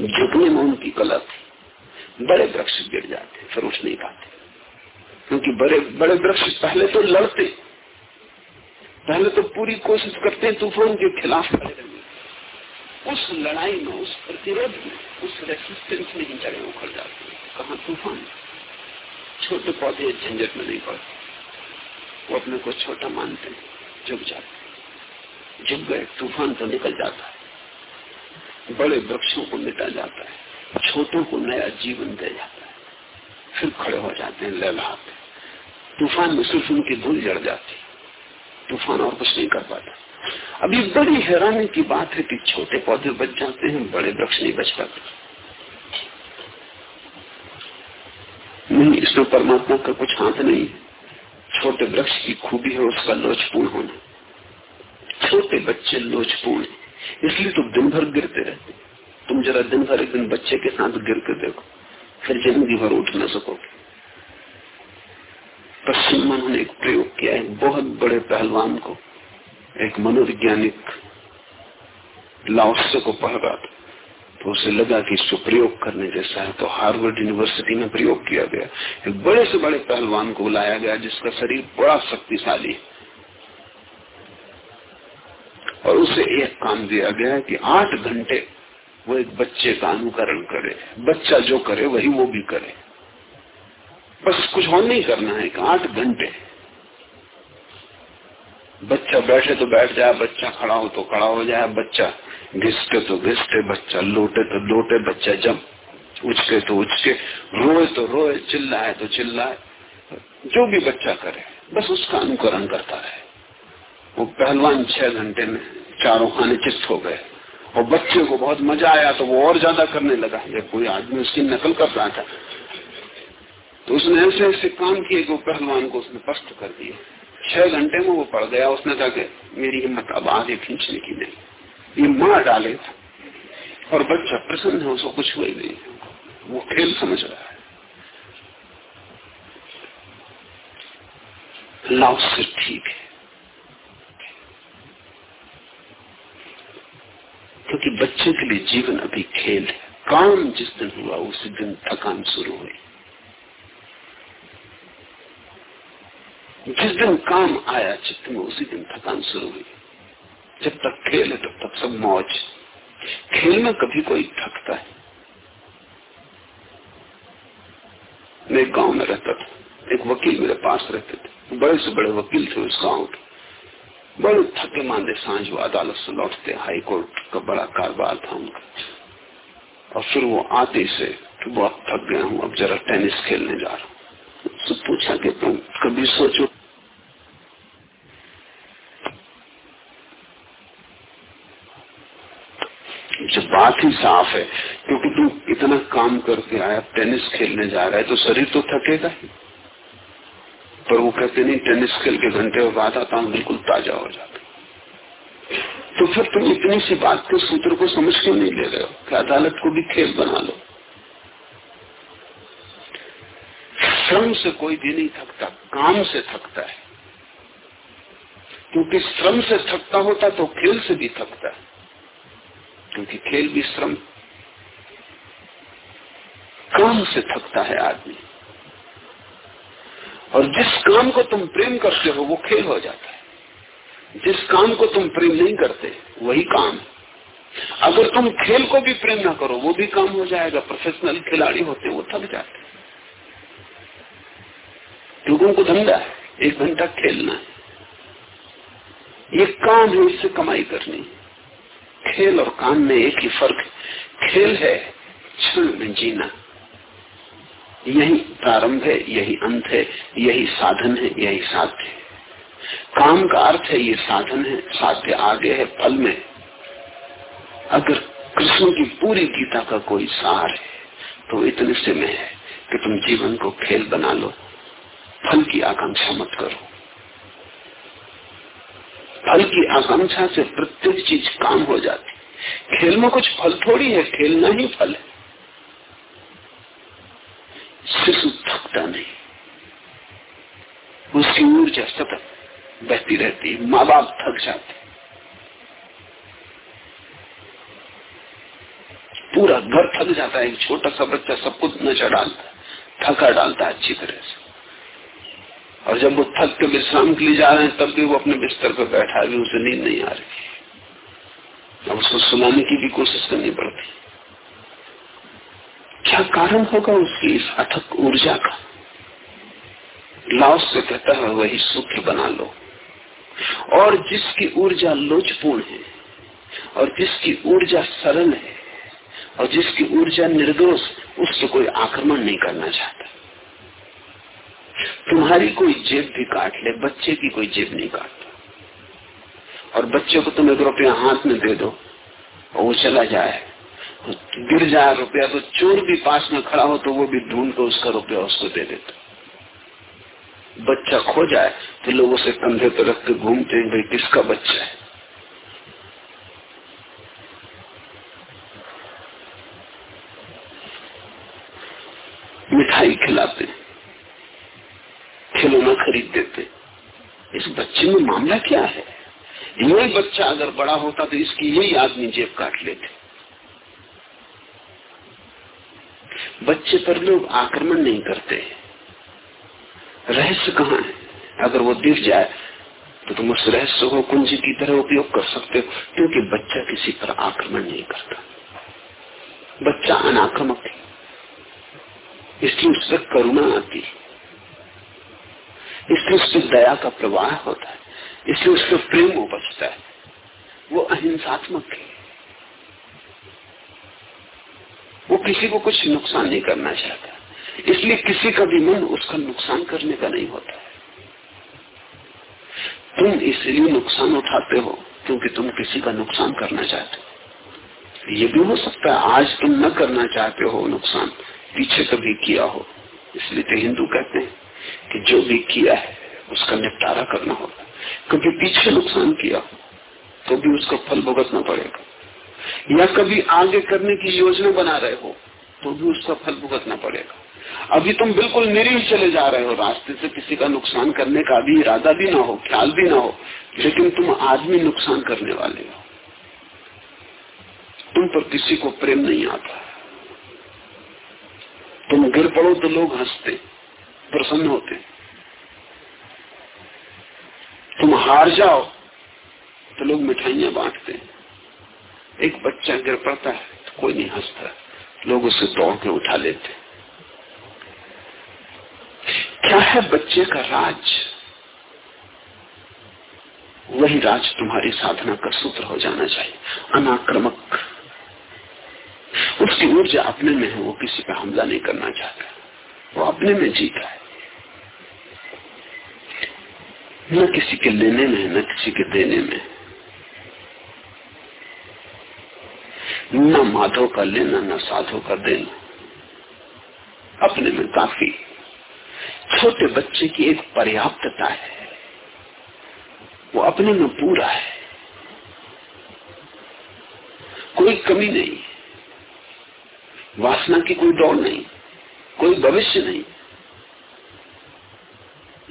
S2: झुकने में उनकी कला थी। बड़े वृक्ष गिर जाते फिर उठ नहीं पाते। क्योंकि बड़े बड़े वृक्ष पहले तो लड़ते। पहले तो पूरी कोशिश करते हैं तूफ़ान के खिलाफ खड़े रहने। उस लड़ाई में, उस प्रतिरोध में, उस रेसिस्टेंस में ही जड़े उखड़ जाते हैं। कहा तूफ़ान? छोटे पौधे झंझट में नहीं पड़ते। वो अपने को छोटा मानते हैं, झुक जाते झुक गए, तूफ़ान तो निकल जाता है। बड़े वृक्षों को मिटा जाता है, छोटों को नया जीवन दे जाता है। फिर खड़े हो जाते हैं, लहलाते तूफ़ान में सिर्फ़ उनकी धूल जड़ जाती तूफ़ान और कुछ नहीं कर पाता। अभी बड़ी हैरानी की बात है कि छोटे पौधे बच जाते हैं, बड़े वृक्ष नहीं बच पाते। नहीं, इसमें परमात्मा का कुछ हाथ नहीं है। छोटे वृक्ष की खूबी है, उसका लोचपूर्ण होना। छोटे बच्चे लोचपूर्ण है। इसलिए तुम दिन भर गिरते रहते तुम जरा दिन भर एक दिन बच्चे के साथ गिर के देखो, फिर ज़िंदगी भर उठ न सकोगे। पश्चिम में उन्होंने एक प्रयोग किया है, बहुत बड़े पहलवान को एक मनोवैज्ञानिक लाओस्य को पढ़ रहा था तो उसे लगा कि इसको प्रयोग करने जैसा है तो हार्वर्ड यूनिवर्सिटी में प्रयोग किया गया। एक बड़े से बड़े पहलवान को बुलाया गया, जिसका शरीर बड़ा शक्तिशाली है। और उसे एक काम दिया गया कि आठ घंटे वो एक बच्चे का अनुकरण करे। बच्चा जो करे, वही वो भी करे। बस कुछ और नहीं करना है आठ घंटे। बच्चा बैठे तो बैठ जाए, बच्चा खड़ा हो तो खड़ा हो जाए, बच्चा घिसके तो घिसके, बच्चा लोटे तो लोटे, बच्चा जब उचके तो उचके, रोए तो रोए, चिल्लाए तो चिल्लाए, जो भी बच्चा करे, बस उसका अनुकरण करता है वो पहलवान छह घंटे में चारों खाने चिस्त हो गए। और बच्चे को बहुत मज़ा आया तो वो और ज़्यादा करने लगा। जब कोई आदमी उसकी नकल कर रहा था। तो उसने ऐसे ऐसे काम किए कि वो पहलवान को उसने पस्त कर दिया। छह घंटे में वो पड़ गया। उसने कहा कि मेरी हिम्मत अब आगे खींचने की नहीं। ये मार डाले और बच्चा प्रसन्न है, उसको कुछ हुआ ही नहीं। वो खेल समझ रहा है। लाभ से ठीक है। क्योंकि बच्चे के लिए जीवन अभी खेल है। काम जिस दिन हुआ, उसी दिन थकान शुरू हुई। जिस दिन काम आया चित्त में उसी दिन थकान शुरू हुई। जब तक खेल है, तब तक सब मौज। खेल में कभी कोई थकता है। मैं गाँव में रहता था। एक वकील मेरे पास रहते थे। बड़े से बड़े वकील थे उस गाँव के। बड़े थके मांदे साँझ वो अदालत से लौटते हाई कोर्ट का बड़ा कारोबार था उनका। और फिर वो आते से कि बहुत थक गया हूँ, अब जरा टेनिस खेलने जा रहा हूँ। पूछा कि, तुम कभी सोचो? जो बात ही साफ़ है, क्योंकि तू इतना काम करके आया, टेनिस खेलने जा रहा है तो शरीर तो थकेगा ही। पर वो कहते नहीं टेनिस खेल के घंटे बाद आता हूँ, बिल्कुल ताज़ा हो जाता तो फिर तुम इतनी सी बात के सूत्र को समझ क्यों नहीं ले रहे हो? कि अदालत को भी खेल बना लो। श्रम से कोई भी नहीं थकता, काम से थकता है। क्योंकि श्रम से थकता होता तो खेल से भी थकता है। क्योंकि खेल भी श्रम, काम से थकता है आदमी। और जिस काम को तुम प्रेम करते हो, वो खेल हो जाता है। जिस काम को तुम प्रेम नहीं करते, वही काम। अगर तुम खेल को भी प्रेम ना करो, वो भी काम हो जाएगा। प्रोफेशनल खिलाड़ी होते वो थक जाते लोगों को धंधा है, एक घंटा खेलना है। ये काम है, इससे कमाई करनी। खेल और काम में एक ही फ़र्क खेल है क्षण में जीना। यही प्रारंभ है, यही अंत है, यही साधन है, यही साध्य है। काम का अर्थ है, ये साधन है, साध्य आगे है, फल में। अगर कृष्ण की पूरी गीता का कोई सार है तो इतने से में है कि तुम जीवन को खेल बना लो, फल की आकांक्षा मत करो। फल की आकांक्षा से प्रत्येक चीज़ काम हो जाती। खेल में कुछ फल थोड़ी है, खेलना ही फल है। शिशु थकता नहीं उसकी ऊर्जा सतत बहती रहती है माँ बाप थक जाते पूरा घर थक जाता है एक छोटा सा बच्चा सब कुछ नचा डालता थका डालता है अच्छी तरह से और जब वो थक के विश्राम के लिए जा रहे हैं तब भी वो अपने बिस्तर पर बैठा है उसे नींद नहीं आ रही अब उसको सुनाने की भी कोशिश करनी पड़ती क्या कारण होगा उसकी इस अथक ऊर्जा का? लाओस से कहता है, वही सूत्र बना लो। और जिसकी ऊर्जा लोचपूर्ण है, और जिसकी ऊर्जा सरल है, और जिसकी ऊर्जा निर्दोष, उससे कोई आक्रमण नहीं करना चाहता। तुम्हारी कोई जेब भी काट ले, बच्चे की कोई जेब नहीं काटता। और बच्चे को तुम एक रुपया हाथ में दे दो, और वो चला जाए। गिर जाए रुपया तो चोर भी पास में खड़ा हो तो वो भी ढूंढ कर उसका रुपया उसको दे देता। बच्चा खो जाए तो लोग उसे कंधे पर रख के घूमते हैं, भाई, किसका बच्चा है? मिठाई खिलाते खिलौना खरीद देते इस बच्चे में मामला क्या है? यही बच्चा अगर बड़ा होता तो इसकी यही आदमी जेब काट लेते। बच्चे पर लोग आक्रमण नहीं करते। रहस्य कहाँ है? अगर वो दिख जाए तो तुम उस रहस्य को कुंजी की तरह उपयोग कर सकते हो, क्योंकि बच्चा किसी पर आक्रमण नहीं करता। बच्चा अनाक्रमक है। इसलिए उस पर करुणा आती है। इसलिए उस पर दया का प्रवाह होता है। इसलिए उस पर प्रेम उपजता है। वो अहिंसात्मक है। वो किसी को कुछ नुकसान नहीं करना चाहता। इसलिए किसी का भी मन उसका नुकसान करने का नहीं होता। है तुम इसलिए नुकसान उठाते हो क्योंकि तुम किसी का नुकसान करना चाहते हो। ये भी हो सकता है, आज तुम न करना चाहते हो नुकसान, पीछे कभी किया हो। इसलिए तो हिंदू कहते हैं कि जो भी किया है, उसका निपटारा करना होगा। क्योंकि पीछे नुकसान किया हो तो भी उसका फल भुगतना पड़ेगा। या कभी आगे करने की योजना बना रहे हो तो भी उसका फल भुगतना पड़ेगा। अभी तुम बिल्कुल निरीह चले जा रहे हो, रास्ते से किसी का नुकसान करने का भी इरादा भी ना हो, ख्याल भी ना हो, लेकिन तुम आदमी नुकसान करने वाले हो। तुम पर किसी को प्रेम नहीं आता। तुम गिर पड़ो तो लोग हँसते, प्रसन्न होते। तुम हार जाओ तो लोग मिठाइयाँ बांटते। एक बच्चा गिर पड़ता है तो कोई नहीं हंसता। लोग उसे दौड़ के उठा लेते। क्या है बच्चे का राज? वही राज तुम्हारी साधना का सूत्र हो जाना चाहिए। अनाक्रमक। उसकी ऊर्जा अपने में है, वो किसी पे हमला नहीं करना चाहता। वो अपने में जीता है। न किसी के लेने में, न किसी के देने में। न माधव का लेना न साधो का देना। अपने में काफ़ी छोटे बच्चे की एक पर्याप्तता है। वो अपने में पूरा है। कोई कमी नहीं। वासना की कोई दौड़ नहीं। कोई भविष्य नहीं।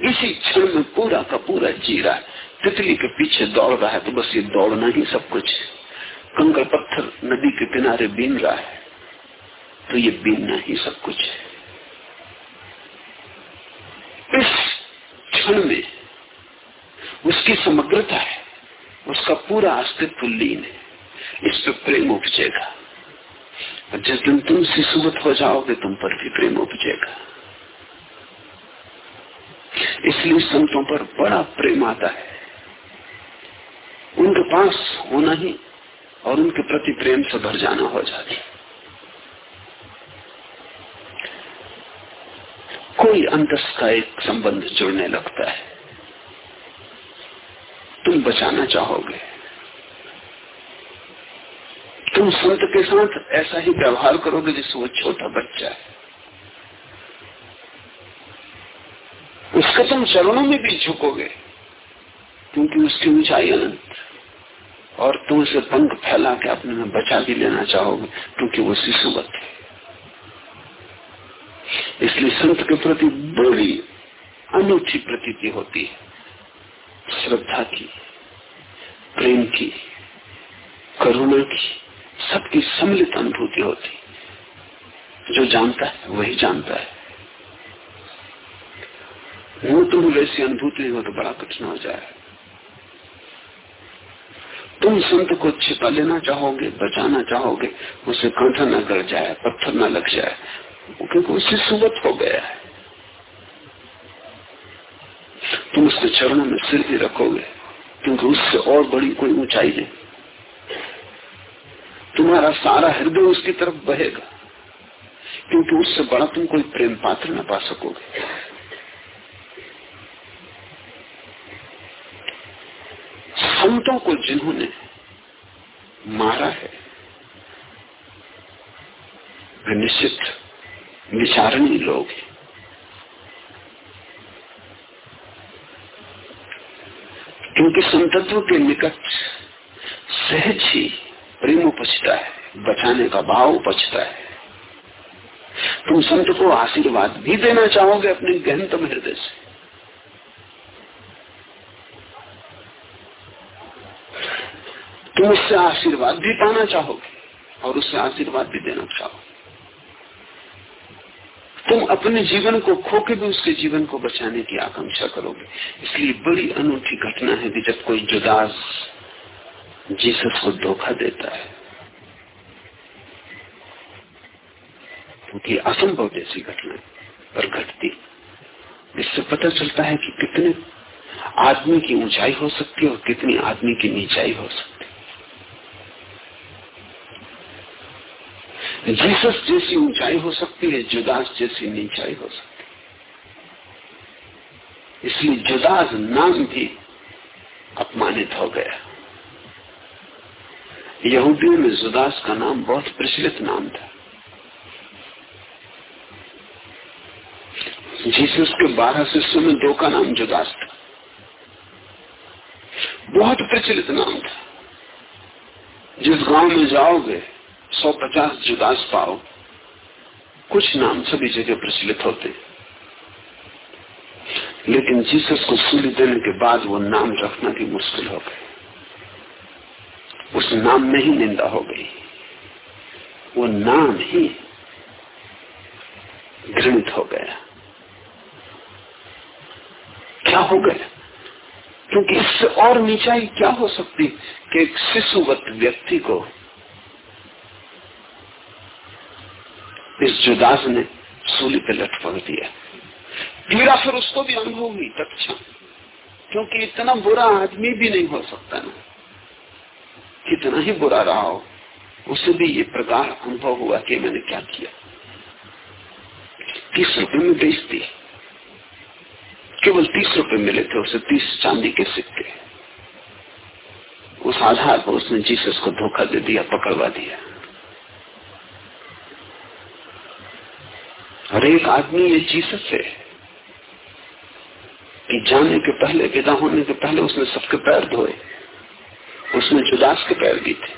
S2: इसी क्षण में पूरा का पूरा जी रहा है तितली के पीछे दौड़ रहा है तो बस ये दौड़ना ही सब कुछ है। कंकड़ पत्थर नदी के किनारे बीन रहा है तो ये बीनना ही सब कुछ है। इस क्षण में उसकी समग्रता है, उसका पूरा अस्तित्व लीन है, इस पर प्रेम उपजेगा। और जिस दिन तुम शिशुवत हो जाओगे, तुम पर भी प्रेम उपजेगा। इसलिए संतों पर बड़ा प्रेम आता है। उनके पास होना ही और उनके प्रति प्रेम से भर जाना हो जाती कोई अंतस का एक संबंध जुड़ने लगता है। तुम बचाना चाहोगे। तुम संत के साथ ऐसा ही व्यवहार करोगे जिससे वो छोटा बच्चा है। उसके तुम चरणों में भी झुकोगे, क्योंकि उसकी ऊंचाई अनंत और तुम उसे पंख फैला के अपने में बचा भी लेना चाहोगे, क्योंकि वो शिशुवत है। इसलिए संत के प्रति बड़ी अनूठी प्रतीति होती है। श्रद्धा की, प्रेम की, करुणा की, सबकी सम्मिलित अनुभूति होती जो जानता है, वही जानता है। वो तुम वैसी अनुभूति हो तो बड़ा कठिन हो जाए तुम संत को छिपा लेना चाहोगे, बचाना चाहोगे, उसे कांटा न गड़ जाए, पत्थर न लग जाए, क्योंकि उससे सुबत हो गया है। तुम उसके चरणों में सिर भी रखोगे, क्योंकि उससे और बड़ी कोई ऊंचाई नहीं। तुम्हारा सारा हृदय उसकी तरफ़ बहेगा, क्योंकि उससे बड़ा तुम कोई प्रेम पात्र न पा सकोगे। संतों को जिन्होंने मारा है, वे निश्चित विचारणीय लोग हैं। क्योंकि संतत्व के निकट सहज ही प्रेम उपजता है, बचाने का भाव उपजता है। तुम संत को आशीर्वाद भी देना चाहोगे अपने गहनतम हृदय से। तुम उससे आशीर्वाद भी पाना चाहोगे और उससे आशीर्वाद भी देना चाहोगे। तुम अपने जीवन को खो के भी उसके जीवन को बचाने की आकांक्षा करोगे। इसलिए बड़ी अनूठी घटना है कि जब कोई जुदास जीसस को धोखा देता है क्योंकि असंभव जैसी घटना पर घटती। इससे पता चलता है कि कितने आदमी की ऊंचाई हो सकती है और कितनी आदमी की नीचाई हो सकती जीसस जैसी ऊंचाई हो सकती है, जुदास जैसी नीचाई हो सकती इसलिए जुदास नाम भी अपमानित हो गया। यहूदियों में जुदास का नाम बहुत प्रचलित नाम था। जीसस के बारह शिष्यों में दो का नाम जुदास था। बहुत प्रचलित नाम था। जिस गाँव में जाओगे सौ पचास जुदास पाओ, कुछ नाम सभी जगह प्रचलित होते। लेकिन जीसस को सूली देने के बाद वो नाम रखना भी मुश्किल हो गए उस नाम में ही निंदा हो गई। वो नाम ही घृणित हो गया। क्या हो गया? क्योंकि इससे और नीचाई क्या हो सकती कि एक शिशुवत व्यक्ति को इस जुदास ने सूली पे लटपक दिया। पीड़ा फिर उसको भी अनुभव हुई तत्म क्योंकि इतना बुरा आदमी भी नहीं हो सकता ना। कितना ही बुरा रहा हो, उसे भी ये प्रकार अनुभव हुआ कि मैंने क्या किया। तीस रुपए में बेच दी केवल तीस रुपए मिले थे, उसे तीस चांदी के सिक्के। उस आधार पर उसने जीसस को धोखा दे दिया, पकड़वा दिया। और एक आदमी ये जीसस है कि जाने के पहले, विदा होने के पहले उसने सबके पैर धोए, उसने जुदास के पैर भी थे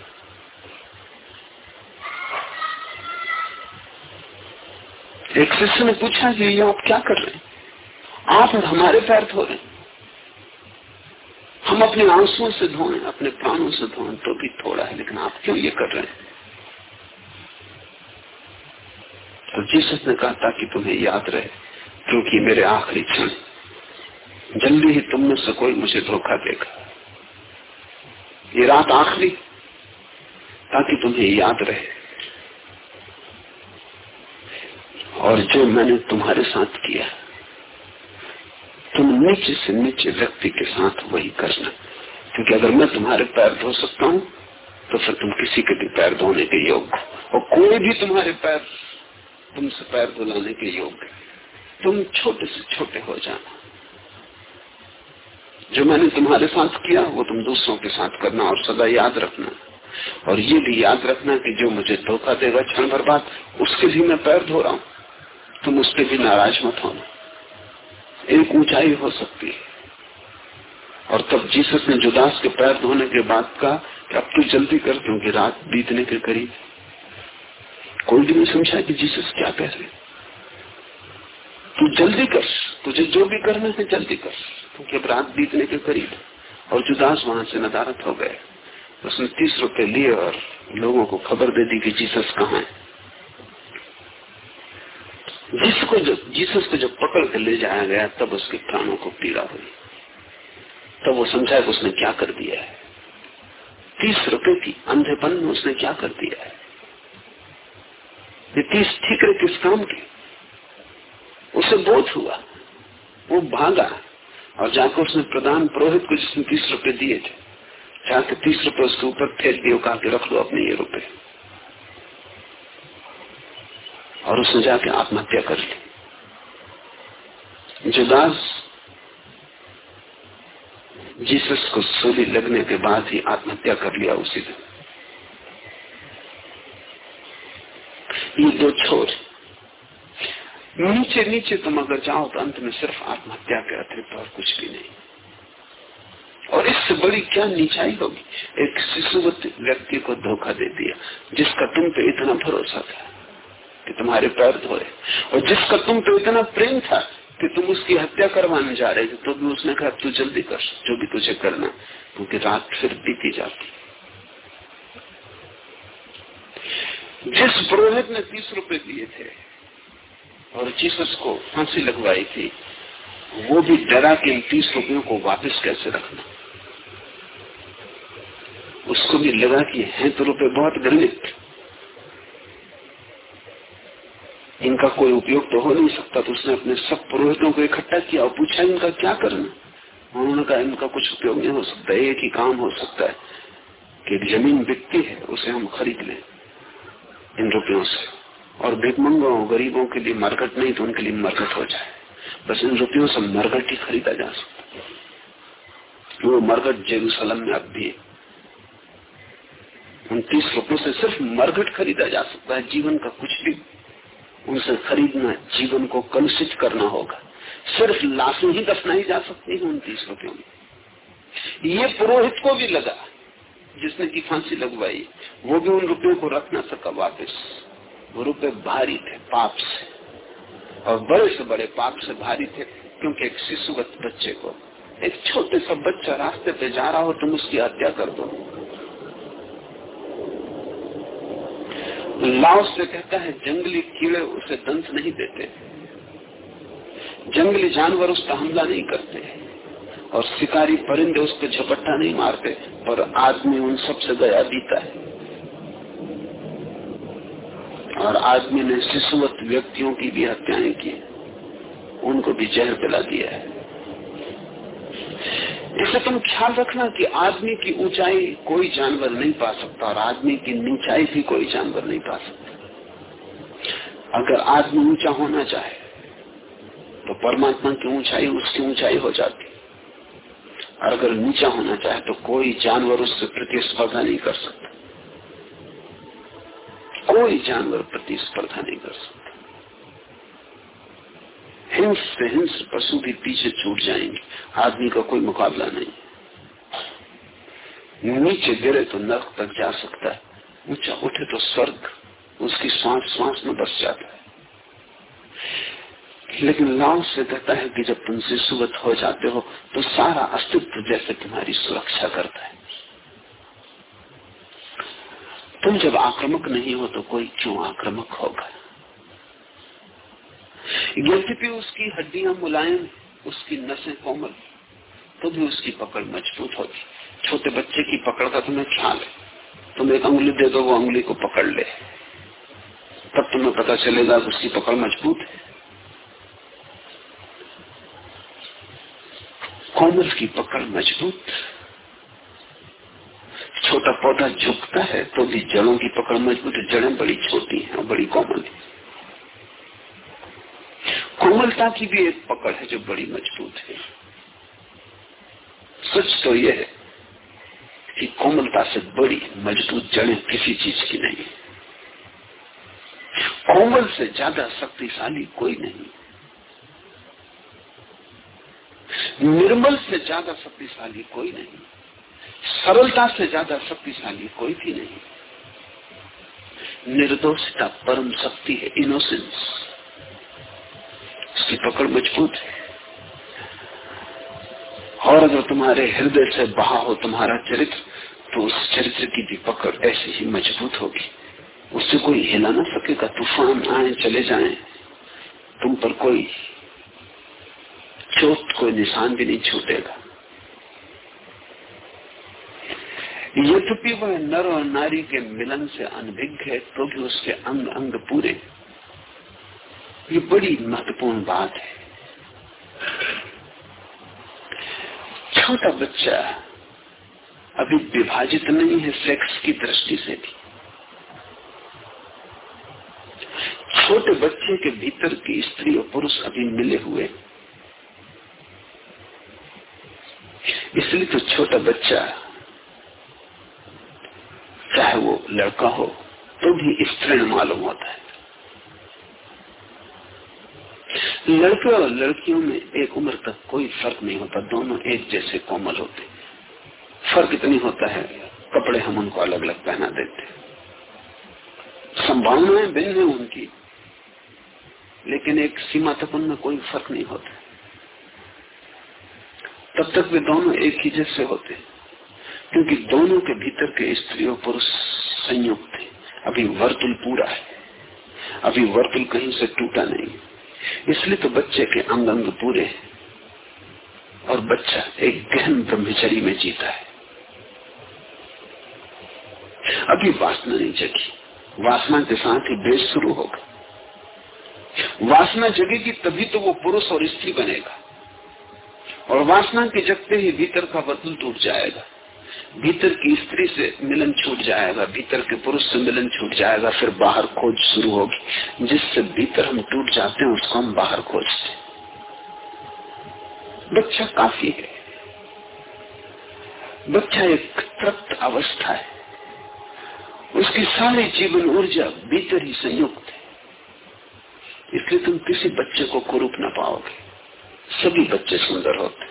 S2: एक शिष्य ने पूछा कि ये आप क्या कर रहे हैं? आप हमारे पैर धो रहे हम अपने आंसुओं से धोए, अपने प्राणों से धोएँ तो भी थोड़ा है, लेकिन आप क्यों ये कर रहे हैं? तो जीसस ने कहा, ताकि तुम्हें याद रहे, क्योंकि मेरे आखिरी क्षण। जल्दी ही तुम में से कोई मुझे धोखा देगा। ये रात आखिरी, ताकि तुम्हें याद रहे। और जो मैंने तुम्हारे साथ किया, तुम नीचे से नीचे व्यक्ति के साथ वही करना। क्योंकि अगर मैं तुम्हारे पैर धो सकता हूँ तो फिर तुम किसी के भी पैर धोने के योग्य और कोई भी तुम्हारे पैर तुमसे पैर धुलाने के योग्य। तुम छोटे से छोटे हो जाना। जो मैंने तुम्हारे साथ किया, वो तुम दूसरों के साथ करना और सदा याद रखना। और ये भी याद रखना कि जो मुझे धोखा देगा क्षण भर बाद, उसके भी मैं पैर धो रहा हूँ। तुम उसके भी नाराज़ मत होना। एक ऊंचाई हो सकती है। और तब जीसस ने जुदास के पैर धोने के बाद कहा कि अब तू जल्दी कर, क्योंकि रात बीतने के करीब कोई नहीं समझा कि जीसस क्या कह रहे तू जल्दी कर, तुझे जो भी करना है जल्दी कर। क्योंकि अब रात बीतने के करीब और जुदास वहाँ से नदारत हो गए। उसने तीस रुपए लिए और लोगों को खबर दे दी कि जीसस कहाँ है। जिसको जब जीसस को जब पकड़ के ले जाया गया, तब उसके प्राणों को पीड़ा हुई। तब वो समझा कि उसने क्या कर दिया है। तीस रुपए की अंधेपन में उसने क्या कर दिया है। ये तीस ठीकरे किस काम के? उसे बोध हुआ। वो भागा और जाकर उसने प्रधान पुरोहित को जिसने तीस रुपए दिए थे जाके तीस रुपए उसके ऊपर फेंक दिए कहा कि रख लो अपने ये रुपए और उसने जाके आत्महत्या कर ली। जुदास जीसस को सूली लगने के बाद ही आत्महत्या कर लिया उसी दिन। ये दो छोर नीचे नीचे तुम अगर जाओ तो अंत में सिर्फ़ आत्महत्या के अतिरिक्त और कुछ भी नहीं। और इससे बड़ी क्या नीचाई होगी? एक शिशुवत व्यक्ति को धोखा दे दिया, जिसका तुम पे इतना भरोसा था कि तुम्हारे पैर धोए, और जिसका तुम पे इतना प्रेम था कि तुम उसकी हत्या करवाने जा रहे थे तो भी उसने कहा, तू जल्दी कर, जो भी तुझे करना क्योंकि रात फिर बीती जाती जिस पुरोहित ने तीस रुपए दिए थे और जीसस को फांसी लगवाई थी, वो भी डरा कि इन तीस रुपयों को वापस कैसे रखना। उसको भी लगा कि है तो रुपए बहुत गणित इनका कोई उपयोग तो हो नहीं सकता तो उसने अपने सब पुरोहितों को इकट्ठा किया और पूछा, इनका क्या करना? उन्होंने कहा, इनका कुछ उपयोग नहीं हो सकता, एक ही काम हो सकता है कि ज़मीन बिकती है, उसे हम खरीद लें। इन रुपयों से। और भिकमंगों गरीबों के लिए मरकट नहीं तो उनके लिए मरकट हो जाए। बस इन रुपयों से मरकट ही खरीदा जा सकता वो मरकट जेरूसलम में अब भी है। उनतीस रुपयों से सिर्फ़ मरघट खरीदा जा सकता है, जीवन का कुछ भी। उनसे खरीदना, जीवन को कलुषित करना होगा। सिर्फ़ लाशें ही दफनाई जा सकती है उनतीस रुपयों में। ये पुरोहित को भी लगा। जिसने की फांसी लगवाई, वो भी उन रुपयों को रख ना सका वापस। वो रुपए भारी थे, पाप से। और बड़े से बड़े पाप से भारी थे, क्योंकि एक शिशुगत बच्चे को, एक छोटे सा बच्चा रास्ते पे जा रहा हो, तुम उसकी हत्या कर दो। लाव से कहता है, जंगली कीड़े उसे दंत नहीं देते। जंगली जानवर उस पर हमला नहीं करते। और शिकारी परिंदे उस पर झपट्टा नहीं मारते, पर आदमी उन सबसे गया बीता है। और आदमी ने शिशुवत व्यक्तियों की भी हत्याएँ की, उनको भी जहर पिला दिया है। इसे तुम ख्याल रखना कि आदमी की ऊंचाई कोई जानवर नहीं पा सकता, और आदमी की नीचाई भी कोई जानवर नहीं पा सकता। अगर आदमी ऊँचा होना चाहे तो परमात्मा की ऊंचाई उसकी ऊंचाई हो जाती। और अगर नीचा होना चाहे तो कोई जानवर उससे प्रतिस्पर्धा नहीं कर सकता। कोई जानवर प्रतिस्पर्धा नहीं कर सकता। हिंस से हिंस पशु भी पीछे छूट जाएँगे। आदमी का कोई मुकाबला नहीं। नीचे गिरे तो नर्क तक जा सकता है। ऊँचा उठे तो स्वर्ग, उसकी श्वास श्वास में बस जाता है। लेकिन लाभ से कहता है कि जब तुम शिशुवत हो जाते हो तो सारा अस्तित्व जैसे तुम्हारी सुरक्षा करता है। तुम जब आक्रमक नहीं हो तो कोई क्यों आक्रमक होगा यद्यपि उसकी हड्डियाँ मुलायम, उसकी नसें कोमल तो भी उसकी पकड़ मज़बूत होती। छोटे बच्चे की पकड़ का तुम्हें ख्याल है। तुम एक उंगली दे दो, वो उंगली को पकड़ ले। तब तुम्हें पता चलेगा उसकी पकड़ मज़बूत है। कोमल की पकड़ मज़बूत। छोटा पौधा झुकता है तो भी जड़ों की पकड़ मज़बूत जड़ें बड़ी छोटी हैं और बड़ी कोमल है। कोमलता की भी एक पकड़ है जो बड़ी मज़बूत है। सच तो यह है कि कोमलता से बड़ी मज़बूत जड़ें किसी चीज़ की नहीं कोमल से ज़्यादा शक्तिशाली कोई नहीं। निर्मल से ज़्यादा शक्तिशाली कोई नहीं। सरलता से ज़्यादा शक्तिशाली कोई भी नहीं। निर्दोषता परम शक्ति है इनोसेंस उसकी पकड़ मज़बूत है। और अगर तुम्हारे हृदय से बहा हो तुम्हारा चरित्र तो उस चरित्र की भी पकड़ ऐसी ही मज़बूत होगी। उससे कोई हिला ना सकेगा, तूफ़ान आए, चले जाए। तुम पर कोई चोट, कोई निशान भी नहीं छूटेगा। यद्यपि वह नर और नारी के मिलन से अनभिज्ञ है तो भी उसके अंग अंग पूरे ये बड़ी महत्वपूर्ण बात है। छोटा बच्चा अभी विभाजित नहीं है सेक्स की दृष्टि से भी। छोटे बच्चे के भीतर की स्त्री और पुरुष अभी मिले हुए इसलिए तो छोटा बच्चा, चाहे वो लड़का हो तो भी स्त्रीण मालूम होता है। लड़के और लड़कियों में एक उम्र तक कोई फ़र्क नहीं होता, दोनों एक जैसे कोमल होते फ़र्क इतनी होता है, कपड़े हम उनको अलग अलग पहना देते संभावनाएँ भिन्न है उनकी, लेकिन एक सीमा तक उनमें कोई फ़र्क नहीं होता। तब तक वे दोनों एक ही जैसे होते। क्योंकि दोनों के भीतर के स्त्री और पुरुष संयुक्त थे। अभी वर्तुल पूरा है। अभी वर्तुल कहीं से टूटा नहीं। इसलिए तो बच्चे के अंग अंग पूरे हैं। और बच्चा एक गहन ब्रह्मचरी में जीता है। अभी वासना नहीं जगी। वासना के साथ ही बेस शुरू होगा वासना जगेगी तभी तो वो पुरुष और स्त्री बनेगा। और वासना के जगते ही भीतर का वर्तुल टूट जाएगा। भीतर की स्त्री से मिलन छूट जाएगा, भीतर के पुरुष से मिलन छूट जाएगा, फिर बाहर खोज शुरू होगी। जिससे भीतर हम टूट जाते हैं, उसको हम बाहर खोजते बच्चा काफ़ी है। बच्चा एक तृप्त अवस्था है। उसकी सारी जीवन ऊर्जा भीतर ही संयुक्त है। इसलिए तुम किसी बच्चे को कुरूप ना पाओगे। सभी बच्चे सुंदर होते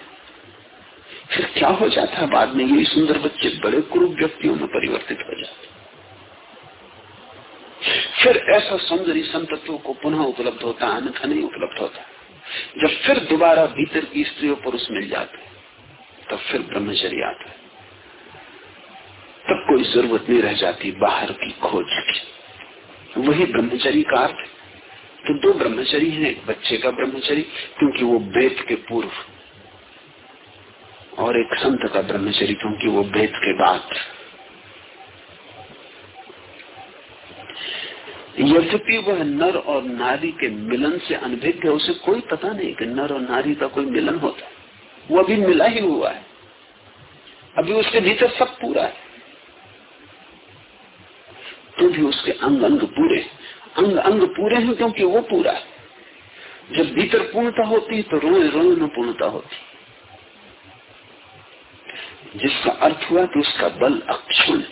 S2: फिर क्या हो जाता है बाद में? यही सुंदर बच्चे बड़े कुरूप व्यक्तियों में परिवर्तित हो जाते फिर ऐसा सौंदर्य संतत्व को पुनः उपलब्ध होता है, अन्यथा नहीं उपलब्ध होता। जब फिर दोबारा भीतर की स्त्री और पुरुष मिल जाते तब फिर ब्रह्मचर्य आता है। तब कोई ज़रूरत नहीं रह जाती बाहर की खोज की। वही ब्रह्मचर्य का अर्थ तो दो ब्रह्मचरी हैं, एक बच्चे का ब्रह्मचरी, क्योंकि वो वेद के पूर्व। और एक संत का ब्रह्मचरी, क्योंकि वो वेद के बाद। यद्यपि वह नर और नारी के मिलन से अनभिज्ञ है, उसे कोई पता नहीं कि नर और नारी का कोई मिलन होता है। वो अभी मिला ही हुआ है। अभी उसके भीतर सब पूरा है। तो भी उसके अंग अंग पूरे अंग अंग पूरे हैं क्योंकि वो पूरा है। जब भीतर पूर्णता होती है तो रोए रोए में पूर्णता होती जिसका अर्थ हुआ कि उसका बल अक्षुण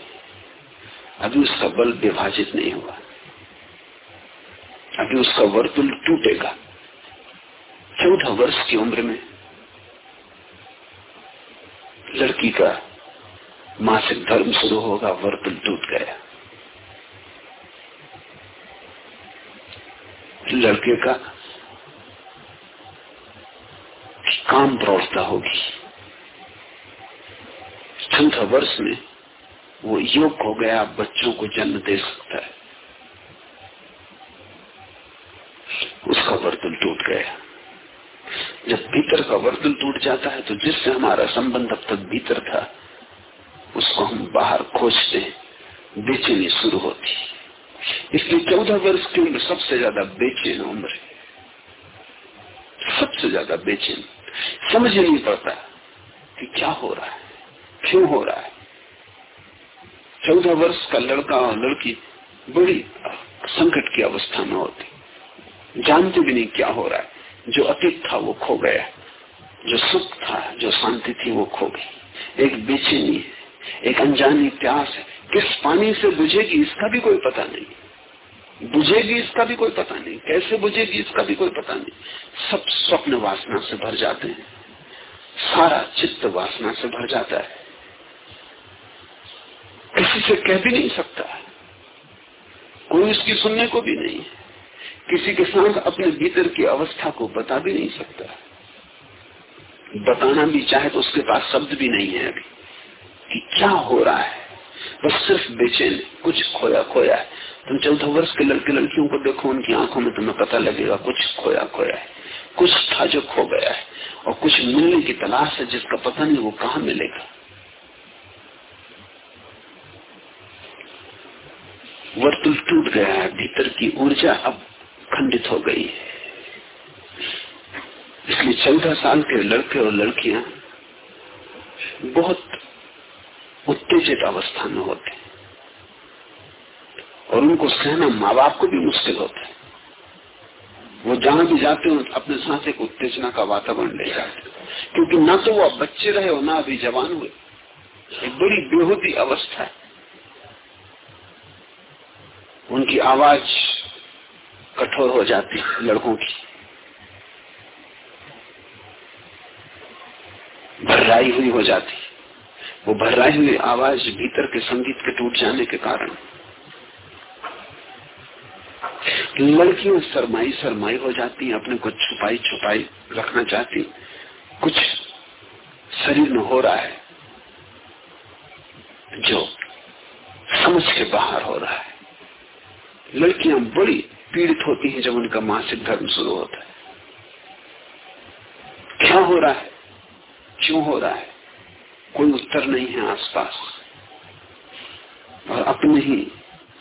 S2: अभी उसका बल विभाजित नहीं हुआ। अभी उसका वर्तुल टूटेगा। चौदह वर्ष की उम्र में लड़की का मासिक धर्म शुरू होगा, वर्तुल टूट गया। लड़के का काम प्रौढ़ता होगी। चौदह वर्ष में वो योग हो गया, बच्चों को जन्म दे सकता है। उसका वर्तुल टूट गया। जब भीतर का वर्तुल टूट जाता है तो जिससे हमारा संबंध अब तक भीतर था, उसको हम बाहर खोजते बेचैनी शुरू होती इसलिए चौदह वर्ष की उम्र सबसे ज़्यादा बेचैन उम्र है। सबसे ज़्यादा बेचैन। समझ नहीं पड़ता कि क्या हो रहा है, क्यों हो रहा है। चौदह वर्ष का लड़का और लड़की बड़ी संकट की अवस्था में होती। जानते भी नहीं क्या हो रहा है। जो अतीत था वो खो गया। जो सुख था, जो शांति थी वो खो गई। एक बेचैनी है, एक अनजानी प्यास है। किस पानी से बुझेगी इसका भी कोई पता नहीं। बुझेगी इसका भी कोई पता नहीं। कैसे बुझेगी इसका भी कोई पता नहीं। सब स्वप्न वासना से भर जाते हैं। सारा चित्त वासना से भर जाता है। किसी से कह भी नहीं सकता। कोई उसकी सुनने को भी नहीं। किसी के साथ अपने भीतर की अवस्था को बता भी नहीं सकता। बताना भी चाहे तो उसके पास शब्द भी नहीं है अभी। कि क्या हो रहा है? बस सिर्फ़ बेचैन, कुछ खोया खोया है। तुम चौदह वर्ष के लड़के लड़कियों को देखो, उनकी आँखों में तुम्हें पता लगेगा, कुछ खोया खोया है। कुछ था जो खो गया है, और कुछ मिलने की तलाश है, जिसका पता नहीं वो कहा मिलेगा। वर्तुल टूट गया है, भीतर की ऊर्जा अब खंडित हो गई है। इसलिए चौदह साल के लड़के और लड़कियाँ बहुत उत्तेजित अवस्था में होते हैं। और उनको सहना माँ बाप को भी मुश्किल होता है। वो जहाँ भी जाते हो, अपने साथ एक उत्तेजना का वातावरण ले जाते हैं। क्योंकि ना तो वो अब बच्चे रहे और ना अभी जवान हुए। एक बड़ी बेहूदी अवस्था है। उनकी आवाज़ कठोर हो जाती है लड़कों की। भर्राई हुई हो जाती वो भर्राई हुई आवाज़ भीतर के संगीत के टूट जाने के कारण लड़कियाँ सरमाई सरमाई हो जाती, अपने को छुपाई छुपाई रखना चाहती। कुछ शरीर में हो रहा है जो समझ के बाहर हो रहा है। लड़कियाँ बड़ी पीड़ित होती हैं जब उनका मासिक धर्म शुरू होता है। क्या हो रहा है? क्यों हो रहा है? कोई उत्तर नहीं है आसपास। और अपने ही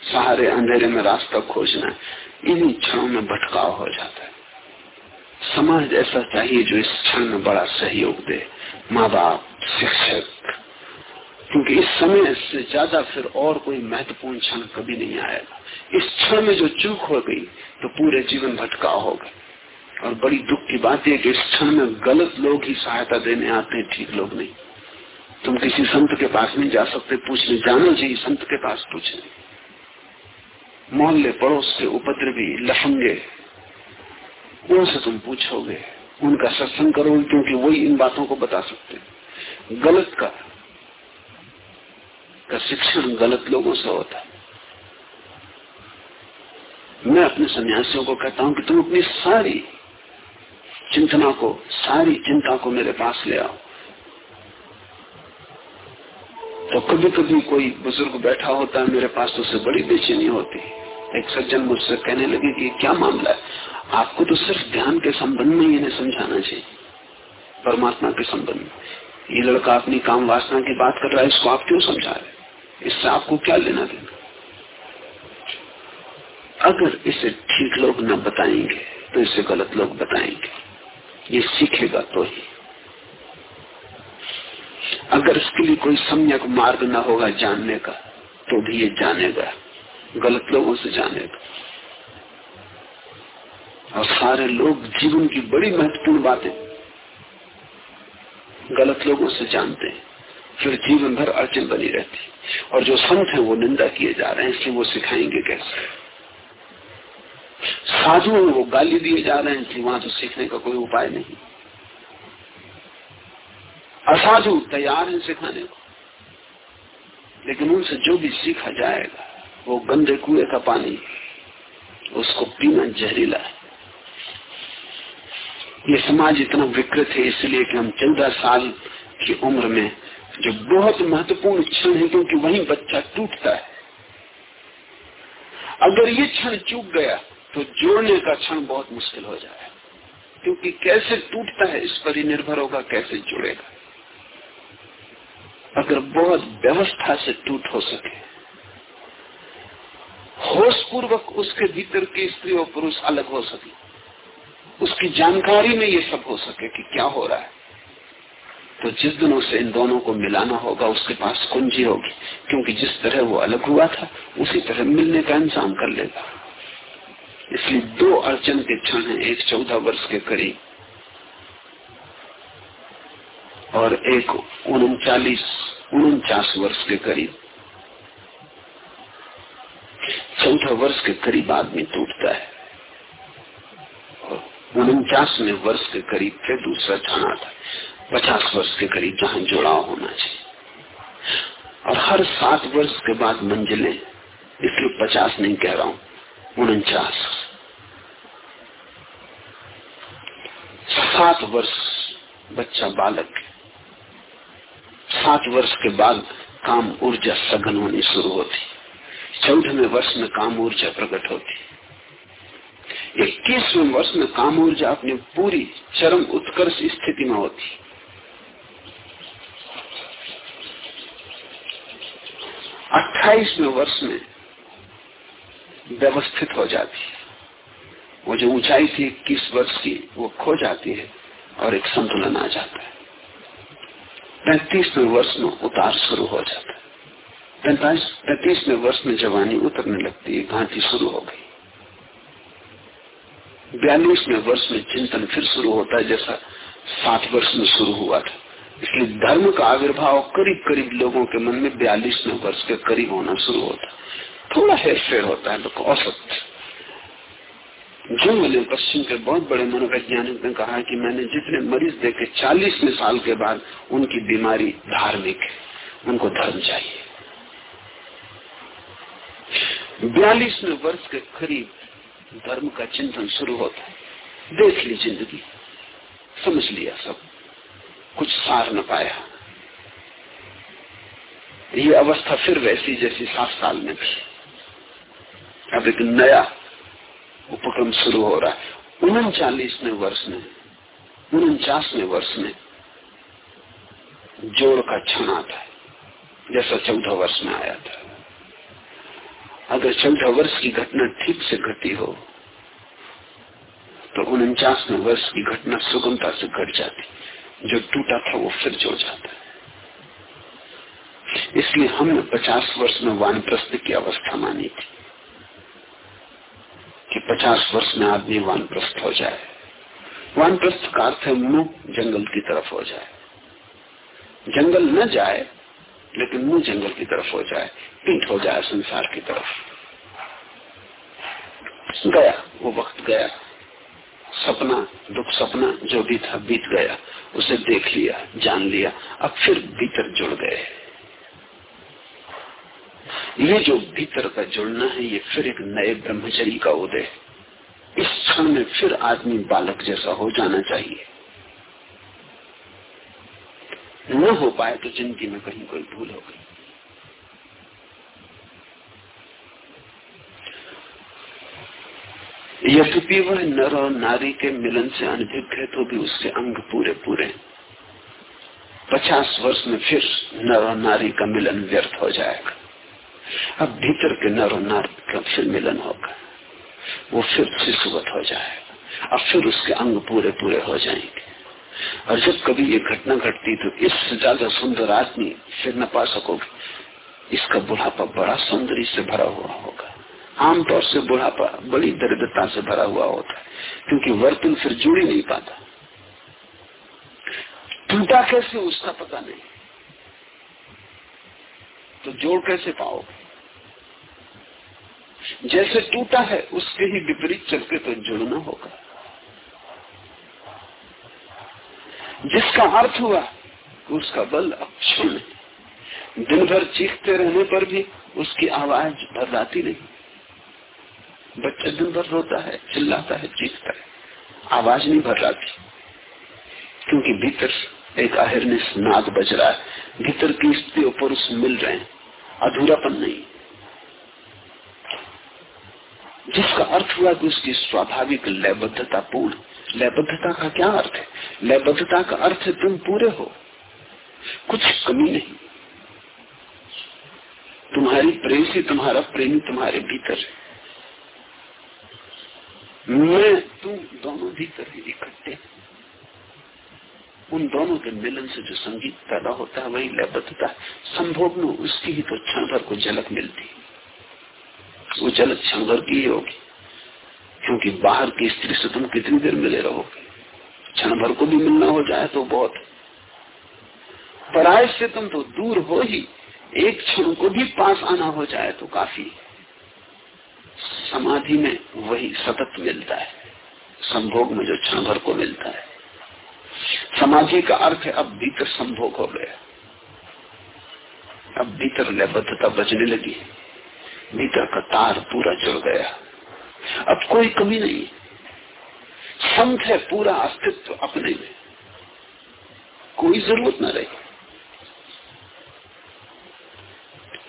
S2: सहारे अंधेरे में रास्ता खोजना, इन्हीं क्षणों में भटकाव हो जाता है। समाज ऐसा चाहिए जो इस क्षण में बड़ा सहयोग दे। माँ बाप शिक्षक, क्योंकि इस समय से ज़्यादा फिर और कोई महत्वपूर्ण क्षण कभी नहीं आएगा। इस क्षण में जो चूक हो गई तो पूरे जीवन भटकाव होगा और बड़ी दुख की बात है कि इस क्षण में गलत लोग ही सहायता देने आते हैं, ठीक लोग नहीं। तुम किसी संत के पास नहीं जा सकते पूछने जाना चाहिए संत के पास पूछने मोहल्ले पड़ोस के उपद्रवी लफंगे उनसे तुम पूछोगे, उनका सत्संग करोगे क्योंकि वही इन बातों को बता सकते गलत का का शिक्षण गलत लोगों से होता है। मैं अपने सन्यासियों को कहता हूँ कि तुम अपनी सारी चिंतना को, सारी चिंता को मेरे पास ले आओ। तो कभी कभी कोई बुज़ुर्ग बैठा होता है मेरे पास तो उसे बड़ी बेचैनी होती। है एक सज्जन मुझसे कहने लगे कि क्या मामला है? आपको तो सिर्फ़ ध्यान के संबंध में ही इन्हें समझाना चाहिए, परमात्मा के संबंध में। ये लड़का अपनी काम वासना की बात कर रहा है, इसको आप क्यों समझा रहे इससे आपको क्या लेना देना? अगर इसे ठीक लोग न बताएँगे तो इसे गलत लोग बताएँगे। ये सीखेगा तो ही। अगर इसके लिए कोई सम्यक मार्ग ना होगा जानने का तो भी ये जानेगा, गलत लोगों से जानेगा। और सारे लोग जीवन की बड़ी महत्वपूर्ण बातें गलत लोगों से जानते हैं। फिर जीवन भर अड़चन बनी रहती और जो संत है, वो निंदा किए जा रहे हैं, इसलिए वो सिखाएँगे कैसे? साधु वो गाली दिए जा रहे हैं वहाँ तो सीखने का कोई उपाय नहीं। असाधु तैयार है सिखाने को। लेकिन उनसे जो भी सीखा जाएगा, वो गंदे कुएँ का पानी, उसको पीना जहरीला है। ये समाज इतना विकृत है इसलिए कि हम चौदह साल की उम्र में जो बहुत महत्वपूर्ण क्षण है, क्योंकि वही बच्चा टूटता है। अगर ये क्षण चूक गया तो जोड़ने का क्षण बहुत मुश्किल हो जाए क्योंकि कैसे टूटता है, इस पर ही निर्भर होगा, कैसे जुड़ेगा। अगर बहुत व्यवस्था से टूट हो सके। होश पूर्वक उसके भीतर के स्त्री और पुरुष अलग हो सके। उसकी जानकारी में ये सब हो सके कि क्या हो रहा है। तो जिस दिन उसे इन दोनों को मिलाना होगा, उसके पास कुंजी होगी, क्योंकि जिस तरह वो अलग हुआ था, उसी तरह मिलने का इंतज़ाम कर लेगा। इसलिए दो अड़चन के क्षण है, एक चौदह वर्ष के करीब। और एक उनचालीस, उनचास वर्ष के करीब। चौथा वर्ष के करीब आदमी टूटता है। और उनचासवें वर्ष के करीब फिर दूसरा आता है। पचास वर्ष के करीब जहाँ जुड़ाव होना चाहिए। और हर सात वर्ष के बाद मंजिलें, इसलिए पचास नहीं कह रहा हूँ, उनचास। सात वर्ष, बच्चा बालक सात वर्ष के बाद काम ऊर्जा सघन होनी शुरू होती। चौदहवें वर्ष में काम ऊर्जा प्रकट होती। इक्कीसवें वर्ष में काम ऊर्जा अपनी पूरी चरम उत्कर्ष स्थिति में होती। अट्ठाईसवें वर्ष में व्यवस्थित हो जाती। है वो जो ऊंचाई थी इक्कीस वर्ष की, वो खो जाती है और एक संतुलन आ जाता है। पैंतीसवें वर्ष में उतार शुरू हो जाता है। पैंतालीस पैंतीसवें वर्ष में जवानी उतरने लगती है, घाटी शुरू हो गई। बयालीसवें वर्ष में चिंतन फिर शुरू होता है, जैसा साठ वर्ष में शुरू हुआ था। इसलिए धर्म का आविर्भाव करीब करीब लोगों के मन में बयालीसवें वर्ष के करीब होना शुरू होता थोड़ा हेर होता है, लोग औसत जो मैंने पश्चिम के बहुत बड़े मनोवैज्ञानिक ने कहा कि मैंने जितने मरीज़ देखे चालीसवें साल के बाद, उनकी बीमारी धार्मिक है। उनको धर्म चाहिए। बयालीसवें वर्ष के करीब धर्म का चिंतन शुरू होता है। देख ली ज़िंदगी। समझ लिया सब। कुछ सार न पाया। ये अवस्था फिर वैसी जैसी सात साल में थी। अब एक नया उपक्रम शुरू हो रहा है। उनचालीसवें वर्ष में उनचासवें वर्ष में जोड़ का क्षण आता है, जैसा चौदह वर्ष में आया था। अगर चौदह वर्ष की घटना ठीक से घटी हो तो उनचासवें वर्ष की घटना सुगमता से घट जाती। जो टूटा था वो फिर जोड़ जाता है। इसलिए हमने पचास वर्ष में वानप्रस्थ की अवस्था मानी थी। कि पचास वर्ष में आदमी वानप्रस्थ हो जाए। वानप्रस्थ का अर्थ है मुँह जंगल की तरफ़ हो जाए। जंगल न जाए, लेकिन मुँह जंगल की तरफ़ हो जाए, पीठ हो जाए संसार की तरफ़। गया, वो वक्त गया। सपना, दुख सपना जो भी था, बीत गया। उसे देख लिया, जान लिया। अब फिर भीतर जुड़ गए। ये जो भीतर का जुड़ना है, ये फिर एक नए ब्रह्मचरी का उदय इस क्षण में फिर आदमी बालक जैसा हो जाना चाहिए। न हो पाए तो ज़िंदगी में कहीं कोई भूल हो गई। यद्यपि वह नर और नारी के मिलन से अनभिज्ञ है तो भी उसके अंग पूरे पूरे पचास वर्ष में फिर नर और नारी का मिलन व्यर्थ हो जाएगा। अब भीतर के नर और नारी का फिर मिलन होगा। वो फिर शिशुवत हो जाएगा। अब फिर उसके अंग पूरे पूरे हो जाएँगे। और जब कभी ये घटना घटती तो इससे ज़्यादा सुंदर आदमी फिर न पा सकोगे। इसका बुढ़ापा बड़ा सौंदर्य से भरा हुआ होगा। आमतौर से बुढ़ापा बड़ी दरिद्रता से भरा हुआ होता है, क्योंकि वर्तन फिर जुड़ ही नहीं पाता। टूटा कैसे उसका पता नहीं। तो जोड़ कैसे पाओगे? जैसे टूटा है, उसके ही विपरीत चल के तो जुड़ना होगा। जिसका अर्थ हुआ, उसका बल अक्षुण है। दिन भर चीखते रहने पर भी उसकी आवाज़ भर जाती नहीं। बच्चा दिन भर रोता है, चिल्लाता है, चीखता है। आवाज़ नहीं भर जाती क्योंकि भीतर एक अहिर्निश नाद बज रहा है। भीतर की और पुरुष मिल रहे हैं। अधूरापन नहीं। जिसका अर्थ हुआ कि उसकी स्वाभाविक लयबद्धता पूर्ण। लयबद्धता का क्या अर्थ है? लयबद्धता का अर्थ है तुम पूरे हो। कुछ कमी नहीं। तुम्हारी प्रेसी तुम्हारा प्रेमी तुम्हारे भीतर है। मैं, तुम दोनों भीतर ही, इकट्ठे। उन दोनों के मिलन से जो संगीत पैदा होता है, वही लयबद्धता। संभोग में उसकी ही तो क्षण भर को झलक मिलती वो झलक क्षण भर की ही होगी। क्योंकि बाहर की स्त्री से तुम कितनी देर मिले रहोगे? क्षण भर को भी मिलना हो जाए तो बहुत। पराय से तुम तो दूर हो ही, एक क्षण को भी पास आना हो जाए तो काफ़ी। समाधि में वही सतत मिलता है, संभोग में जो क्षण भर को मिलता है। समाधि का अर्थ है अब भीतर संभोग हो गया। अब भीतर लयबद्धता बचने लगी भीतर का तार पूरा जुड़ गया। अब कोई कमी नहीं। संत है पूरा अस्तित्व अपने में। कोई ज़रूरत ना रही।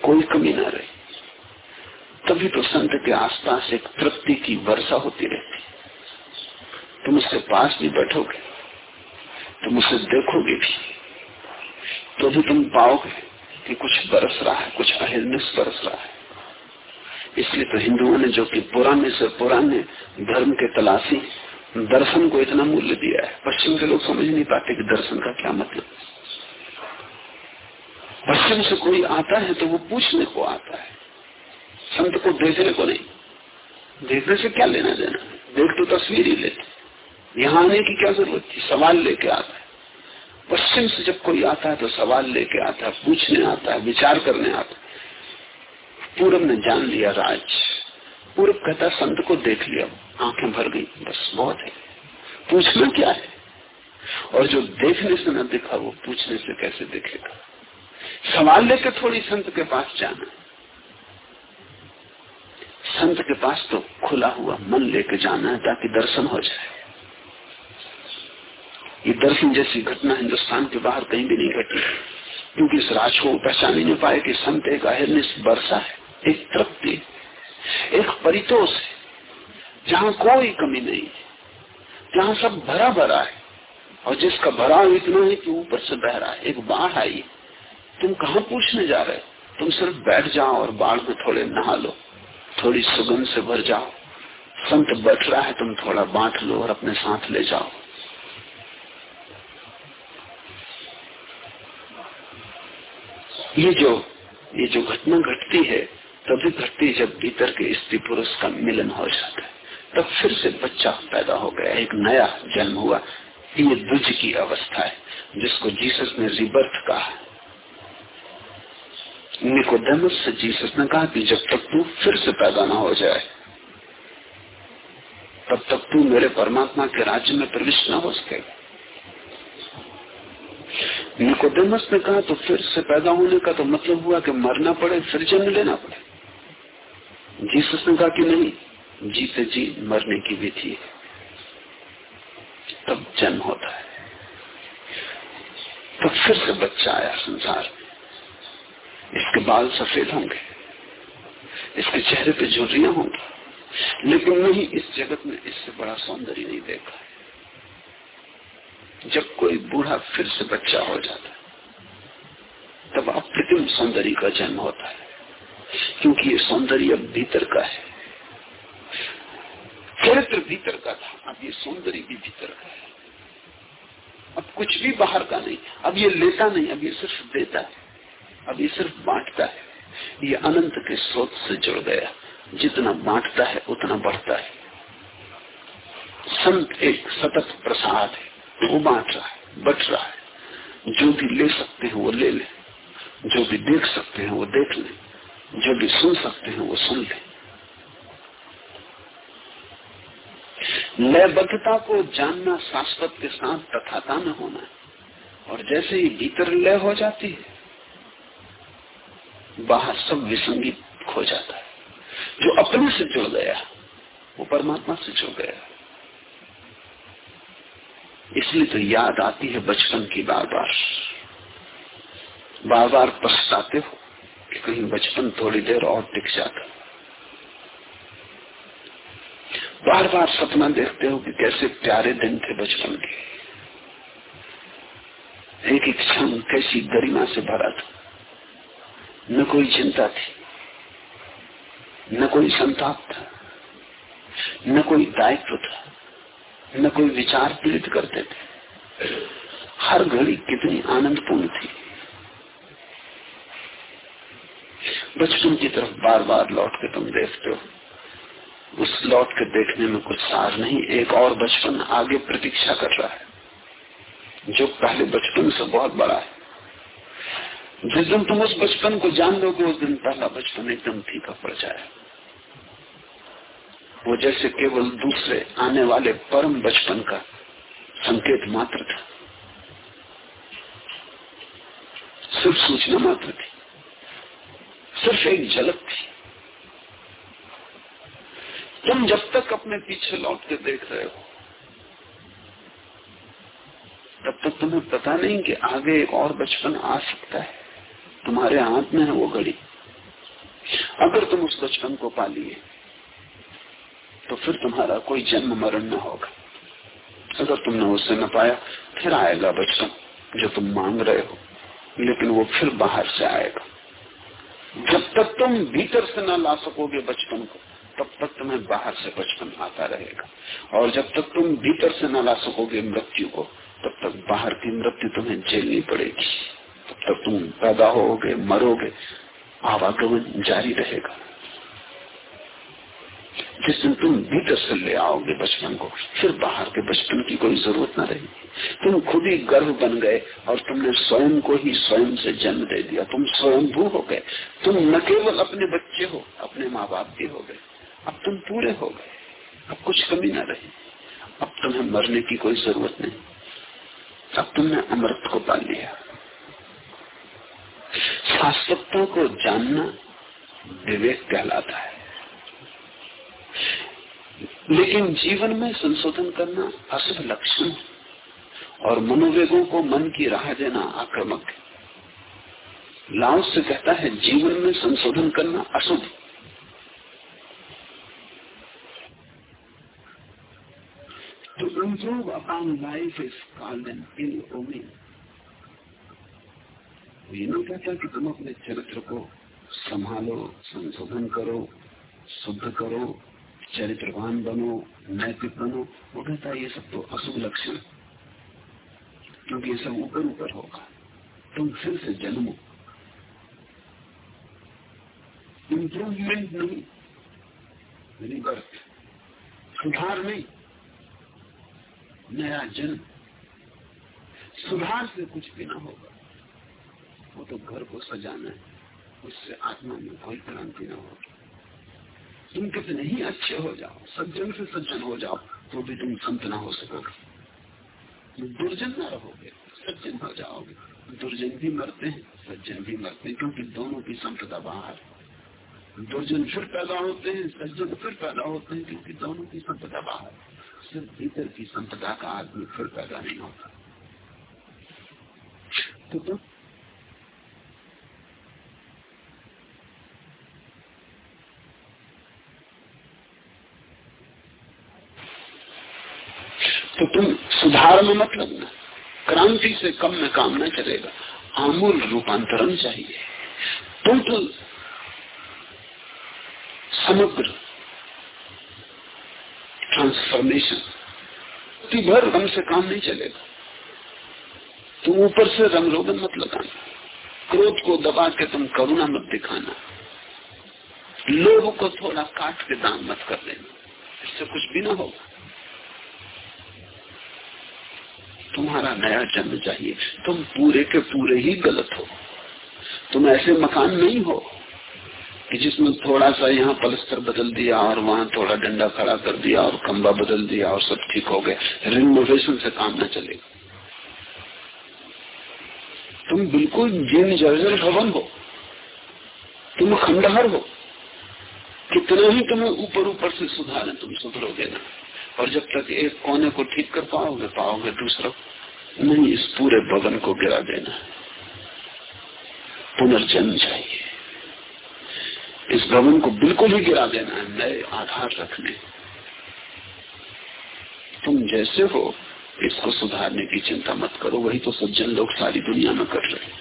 S2: कोई कमी ना रही। तभी तो संत के आसपास एक तृप्ति की वर्षा होती रहती। तुम उसके पास भी बैठोगे। तुम उसे देखोगे भी। तो भी तुम पाओगे कि कुछ बरस रहा है, कुछ अहिर्निश बरस रहा है। इसलिए तो हिंदुओं ने जो कि पुराने से पुराने धर्म के तलाशी, दर्शन को इतना मूल्य दिया है, पश्चिम के लोग समझ नहीं पाते कि दर्शन का क्या मतलब पश्चिम से कोई आता है तो वो पूछने को आता है। संत को देखने को नहीं। देखने से क्या लेना देना देख तो तस्वीर ही लेते। यहाँ आने की क्या ज़रूरत थी? सवाल लेके आता है। पश्चिम से जब कोई आता है तो सवाल लेके आता है, पूछने आता है, विचार करने आता है। पूरब ने जान लिया राज। पूरब कहता, संत को देख लिया। आँखें भर गई। बस बहुत है। पूछना क्या है? और जो देखने से न दिखा, वो पूछने से कैसे दिखेगा? सवाल लेकर थोड़ी संत के पास जाना संत के पास तो खुला हुआ मन लेके जाना है, ताकि दर्शन हो जाए। ये दर्शन जैसी घटना हिंदुस्तान के बाहर कहीं भी नहीं घटी, क्योंकि इस राज को पहचान ही नहीं पाए कि संत एक अहिर्निश वर्षा है। एक तृप्ति एक परितोष है, जहाँ कोई कमी नहीं है, जहाँ सब भरा भरा है। और जिसका भराव इतना है कि ऊपर से बह रहा है, एक बाढ़ आई तुम कहा पूछने जा रहे तुम सिर्फ़ बैठ जाओ और बाढ़ में थोड़े नहा लो, थोड़ी सुगंध से भर जाओ। संत बैठ रहा है, तुम थोड़ा बांट लो और अपने साथ ले जाओ। ये जो ये जो घटना घटती है तभी घटती जब भीतर के स्त्री पुरुष का मिलन हो जाता है, तब फिर से बच्चा पैदा हो गया, एक नया जन्म हुआ। ये दुज की अवस्था है, जिसको जीसस ने रिबर्थ कहा। निकोडेमस से जीसस ने कहा कि जब तक तू फिर से पैदा ना हो जाए, तब तक तू मेरे परमात्मा के राज्य में प्रविष्ट न हो सकेगा निकोडेमस ने कहा तो फिर से पैदा होने का तो मतलब हुआ कि मरना पड़े, फिर जन्म लेना पड़े। जीसस ने कहा कि नहीं, जीते जी मरने की विधि है। तब जन्म होता है। तब फिर से बच्चा आया संसार में। इसके बाल सफ़ेद होंगे, इसके चेहरे पे झुर्रियाँ होंगी, लेकिन नहीं, इस जगत में इससे बड़ा सौंदर्य नहीं देखा है। जब कोई बूढ़ा फिर से बच्चा हो जाता है, तब अप्रतिम सौंदर्य का जन्म होता है। क्योंकि ये सौंदर्य अब भीतर का है। चरित्र भीतर का था, अब ये सौंदर्य भी भीतर का है। अब कुछ भी बाहर का नहीं, अब ये लेता नहीं, अब ये सिर्फ़ देता है, अब ये सिर्फ़ बांटता है। ये अनंत के स्रोत से जुड़ गया। जितना बांटता है, उतना बढ़ता है। संत एक सतत प्रसाद है, वो बांट रहा है, बट रहा है। जो भी ले सकते हैं, वो ले ले। जो भी देख सकते हैं, वो देख ले। जो भी सुन सकते हैं, वो सुन ले। लयबद्धता को जानना शाश्वत के साथ तथाता में होना है। और जैसे ही भीतर लय हो जाती है, बाहर सब विसंगीत खो जाता है। जो अपने से जुड़ गया, वो परमात्मा से जुड़ गया। इसलिए तो याद आती है बचपन की बार बार बार बार पछताते हो। कि कहीं बचपन थोड़ी देर और टिक जाता। बार बार सपना देखते हो कि कैसे प्यारे दिन थे बचपन के। एक एक क्षण कैसी गरिमा से भरा था। न कोई चिंता थी, न कोई संताप था, न कोई दायित्व था, न कोई विचार पीड़ित करते थे। हर घड़ी कितनी आनंदपूर्ण थी। बचपन की तरफ़ बार बार लौट के तुम देखते हो। उस लौट के देखने में कुछ सार नहीं, एक और बचपन आगे प्रतीक्षा कर रहा है, जो पहले बचपन से बहुत बड़ा है। जिस दिन तुम उस बचपन को जान लोगे, उस दिन पहला बचपन एकदम फीका पड़ जाए। वो जैसे केवल दूसरे आने वाले परम बचपन का संकेत मात्र था। सिर्फ़ सूचना मात्र थी। सिर्फ़ एक झलक थी। तुम जब तक अपने पीछे लौट के देख रहे हो, तब तक तुम्हें पता नहीं कि आगे एक और बचपन आ सकता है। तुम्हारे हाथ में है वो घड़ी। अगर तुम उस बचपन को पा लिए तो फिर तुम्हारा कोई जन्म मरण न होगा। अगर तुमने उससे न पाया, फिर आएगा बचपन जो तुम मांग रहे हो, लेकिन वो फिर बाहर से आएगा। जब तक तुम भीतर से न ला सकोगे बचपन को, तब तक तुम्हें बाहर से बचपन आता रहेगा। और जब तक तुम भीतर से न ला सकोगे मृत्यु को, तब तक बाहर की मृत्यु तुम्हें झेलनी पड़ेगी। तब तक तुम पैदा होगे मरोगे, आवागमन जारी रहेगा। जिस दिन तुम भीतर से ले आओगे बचपन को, फिर बाहर के बचपन की कोई ज़रूरत न रहेगी तुम खुद ही गर्भ बन गए और तुमने स्वयं को ही स्वयं से जन्म दे दिया। तुम स्वयं भू हो गए। तुम न केवल अपने बच्चे हो, अपने माँ बाप भी हो गए। अब तुम पूरे हो गए। अब कुछ कमी न रही। अब तुम्हें मरने की कोई ज़रूरत नहीं। अब तुमने अमृत को पा लिया। शाश्वतता को जानना विवेक कहलाता है। लेकिन जीवन में संशोधन करना अशुभ लक्षण और मनोवेगों को मन की राह देना आक्रामक लाओ से कहता है, जीवन में संशोधन करना अशुभ To improve upon life is called an ill omen. ये नहीं कहता कि तुम अपने चरित्र को संभालो, संशोधन करो, शुद्ध करो चरित्रवान बनो, नैतिक बनो, वो कहता है, ये सब तो अशुभ लक्षण क्योंकि ये सब ऊपर ऊपर होगा। तुम फिर से जन्मो। इम्प्रूवमेंट नहीं रिबर्थ सुधार नहीं, नया जन्म। सुधार से कुछ भी ना होगा। वो तो घर को सजाना है, उससे आत्मा में कोई क्रांति न होगी। तुम कितने ही अच्छे हो जाओ, सज्जन से सज्जन हो जाओ तो भी तुम संत ना हो सकोगे। दुर्जन न रहोगे, सज्जन हो जाओगे। दुर्जन भी मरते हैं, सज्जन भी मरते हैं, क्योंकि दोनों की संपदा बाहर दुर्जन फिर पैदा होते हैं, सज्जन फिर पैदा होते हैं, क्योंकि दोनों की संपदा बाहर सिर्फ़ भीतर की संपदा का आदमी फिर पैदा नहीं होता। तो तुम तुम सुधार में मत लगना क्रांति से कम में काम न चलेगा आमूल रूपांतरण चाहिए। टोटल समग्र ट्रांसफॉर्मेशन भर रंग से काम नहीं चलेगा। तुम ऊपर से रंग रोगन मत लगाना। क्रोध को दबा के तुम करुणा मत दिखाना। लोगों को थोड़ा काट के दान मत कर देना। इससे कुछ भी ना होगा। तुम्हारा नया जन्म चाहिए। तुम पूरे के पूरे ही गलत हो। तुम ऐसे मकान नहीं हो कि जिसमें थोड़ा सा यहाँ पलस्तर बदल दिया और वहाँ थोड़ा डंडा खड़ा कर दिया और खंबा बदल दिया और सब ठीक हो गए रिनोवेशन से काम न चलेगा। तुम बिल्कुल जीर्ण जर्जर भवन हो। तुम खंडहर हो। कितना ही तुम्हें ऊपर ऊपर से सुधारे, तुम सुधरोगे ना। और जब तक एक कोने को ठीक कर पाओगे पाओगे दूसरा। नहीं, इस पूरे भवन को गिरा देना पुनर्जन्म चाहिए। इस भवन को बिल्कुल ही गिरा देना है, नए आधार रखने। तुम जैसे हो, इसको सुधारने की चिंता मत करो, वही तो सज्जन लोग सारी दुनिया में कर रहे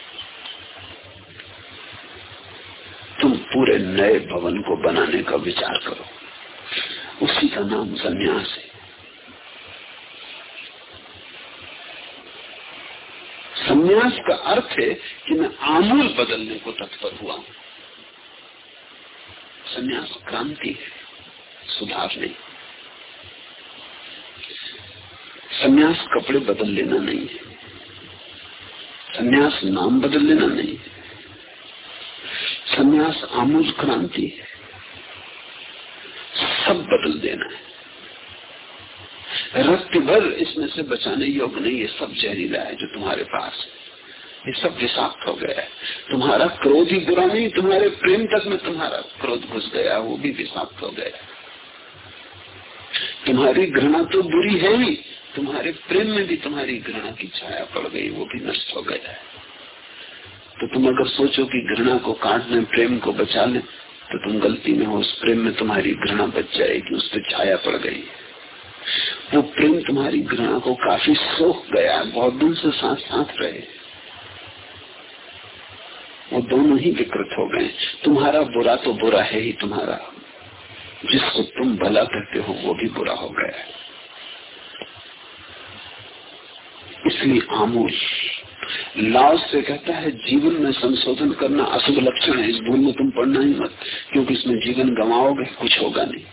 S2: तुम पूरे नए भवन को बनाने का विचार करो। उसी का नाम संन्यास है। संन्यास का अर्थ है कि मैं आमूल बदलने को तत्पर हुआ हूँ। संन्यास क्रांति है, सुधार नहीं। संन्यास कपड़े बदल लेना नहीं है। संन्यास नाम बदल लेना नहीं है। संन्यास आमूल क्रांति है। सब बदल देना है। रक्त भर इसमें से बचाने योग्य नहीं है सब जहरीला है जो तुम्हारे पास है। ये सब विषाक्त हो गया है। तुम्हारा क्रोध ही बुरा नहीं, तुम्हारे प्रेम तक में तुम्हारा क्रोध घुस गया, वो भी विषाक्त हो गया। तुम्हारी घृणा तो बुरी है ही, तुम्हारे प्रेम में भी तुम्हारी घृणा की छाया पड़ गई, वो भी नष्ट हो गया है। तो तुम अगर सोचो कि घृणा को काट लें प्रेम को बचा लें तो तुम गलती में हो, उस प्रेम में तुम्हारी घृणा बच जाएगी, उस पर छाया पड़ गई। वो प्रेम तुम्हारी घृणा को काफ़ी सोख गया बहुत दिन से साथ साथ रहे। वो दोनों ही विकृत हो गए। तुम्हारा बुरा तो बुरा है ही तुम्हारा। जिसको तुम भला करते हो, वो भी बुरा हो गया इसलिए आमूल लाओ से कहता है, जीवन में संशोधन करना अशुभ लक्षण है, इस भूल में तुम पढ़ना ही मत, क्योंकि इसमें जीवन गंवाओगे, कुछ होगा नहीं।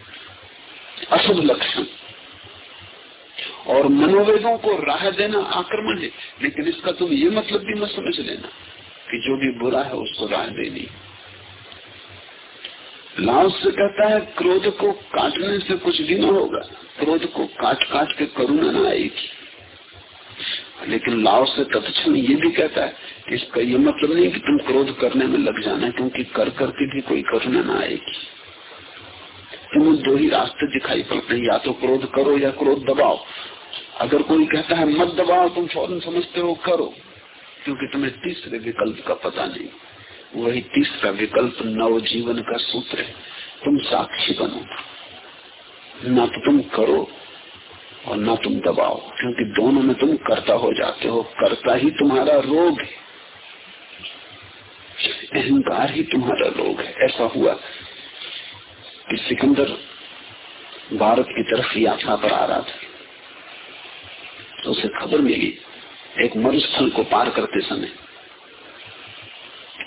S2: अशुभ लक्षण। और मनोवेदों को राह देना आक्रमण है, लेकिन इसका तुम ये मतलब भी मत समझ लेना, कि जो भी बुरा है, उसको राह देनी लाओस से कहता है, क्रोध को काटने से कुछ भी न होगा, क्रोध को काट काट के करुणा न आएगी। लेकिन लाओ से तत्म ये भी कहता है कि इसका ये मतलब नहीं कि तुम क्रोध करने में लग जाना क्योंकि कर करके भी कोई करुणा न आएगी। तुम्हें दो ही रास्ते दिखाई पड़ते हैं, या तो क्रोध करो या क्रोध दबाओ। अगर कोई कहता है, मत दबाओ, तुम फ़ौरन समझते हो, करो। क्योंकि तुम्हें तीसरे विकल्प का पता नहीं। वही तीसरा विकल्प नव जीवन का सूत्र है। तुम साक्षी बनो। ना तो तुम करो और ना तुम दबाओ, क्योंकि दोनों में तुम करता हो जाते हो। करता ही तुम्हारा रोग है। अहंकार ही तुम्हारा रोग है। ऐसा हुआ कि सिकंदर भारत की तरफ़ यात्रा पर आ रहा था। तो उसे खबर मिली, एक मरुस्थल को पार करते समय।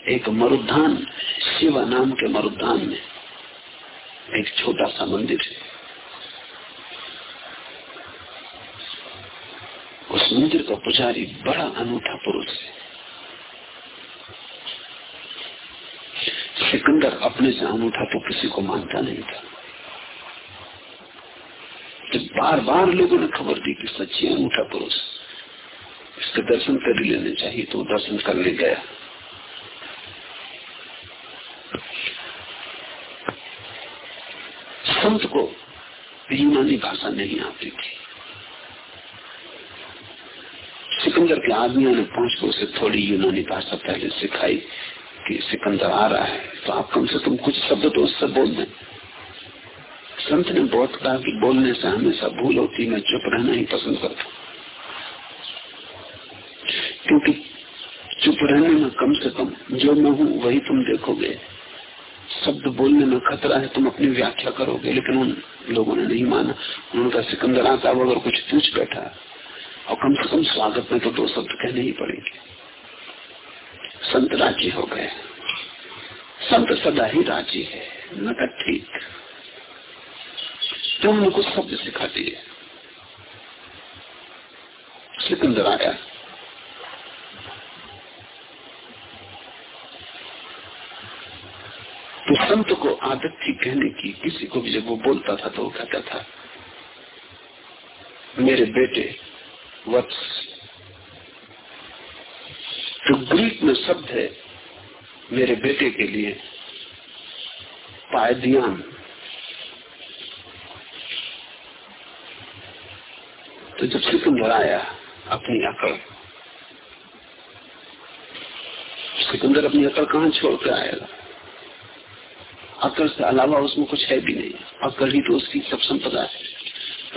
S2: एक मरुद्धान, शिवा नाम के मरुद्धान में एक छोटा सा मंदिर है। उस मंदिर का पुजारी बड़ा अनूठा पुरुष है। सिकंदर अपने से अनूठा तो किसी को मानता नहीं था। तो बार बार लोगों ने खबर दी कि सच्ची अनूठा पुरुष इसके दर्शन कर लेने चाहिए तो दर्शन करने गया। संत को यूनानी भाषा नहीं आती थी। सिकंदर के आदमियों ने पहुँच कर उसे थोड़ी यूनानी भाषा पहले सिखाई कि सिकंदर आ रहा है। तो आप कम से कम कुछ शब्द तो उससे बोल दें। संत ने बहुत कहा कि बोलने से हमेशा भूल होती, मैं चुप रहना ही पसंद करता क्योंकि चुप रहने में कम से कम जो मैं हूँ, वही तुम देखोगे। शब्द बोलने में खतरा है, तुम अपनी व्याख्या करोगे, लेकिन उन लोगों ने नहीं माना। उनका सिकंदर आता अगर कुछ पूछ बैठा और कम से कम स्वागत में तो दो शब्द कहने ही पड़ेंगे। संत राज़ी हो गए। संत सदा ही राज़ी है। मैं ठीक। तुमने कुछ शब्द सिखा दिए? सिकंदर आया। तो संत को आदत थी कहने की। किसी को भी जब वो बोलता था तो वो कहता था, मेरे बेटे वत्स तो ग्रीक में शब्द है, मेरे बेटे के लिए, पायदियान। तो जब से सिकंदर आया अपनी अकड़ सिकंदर अपनी अकड़ कहाँ छोड़ के आएगा अकड़ से अलावा उसमें कुछ है भी नहीं। अकड़ ही तो उसकी सब संपदा है।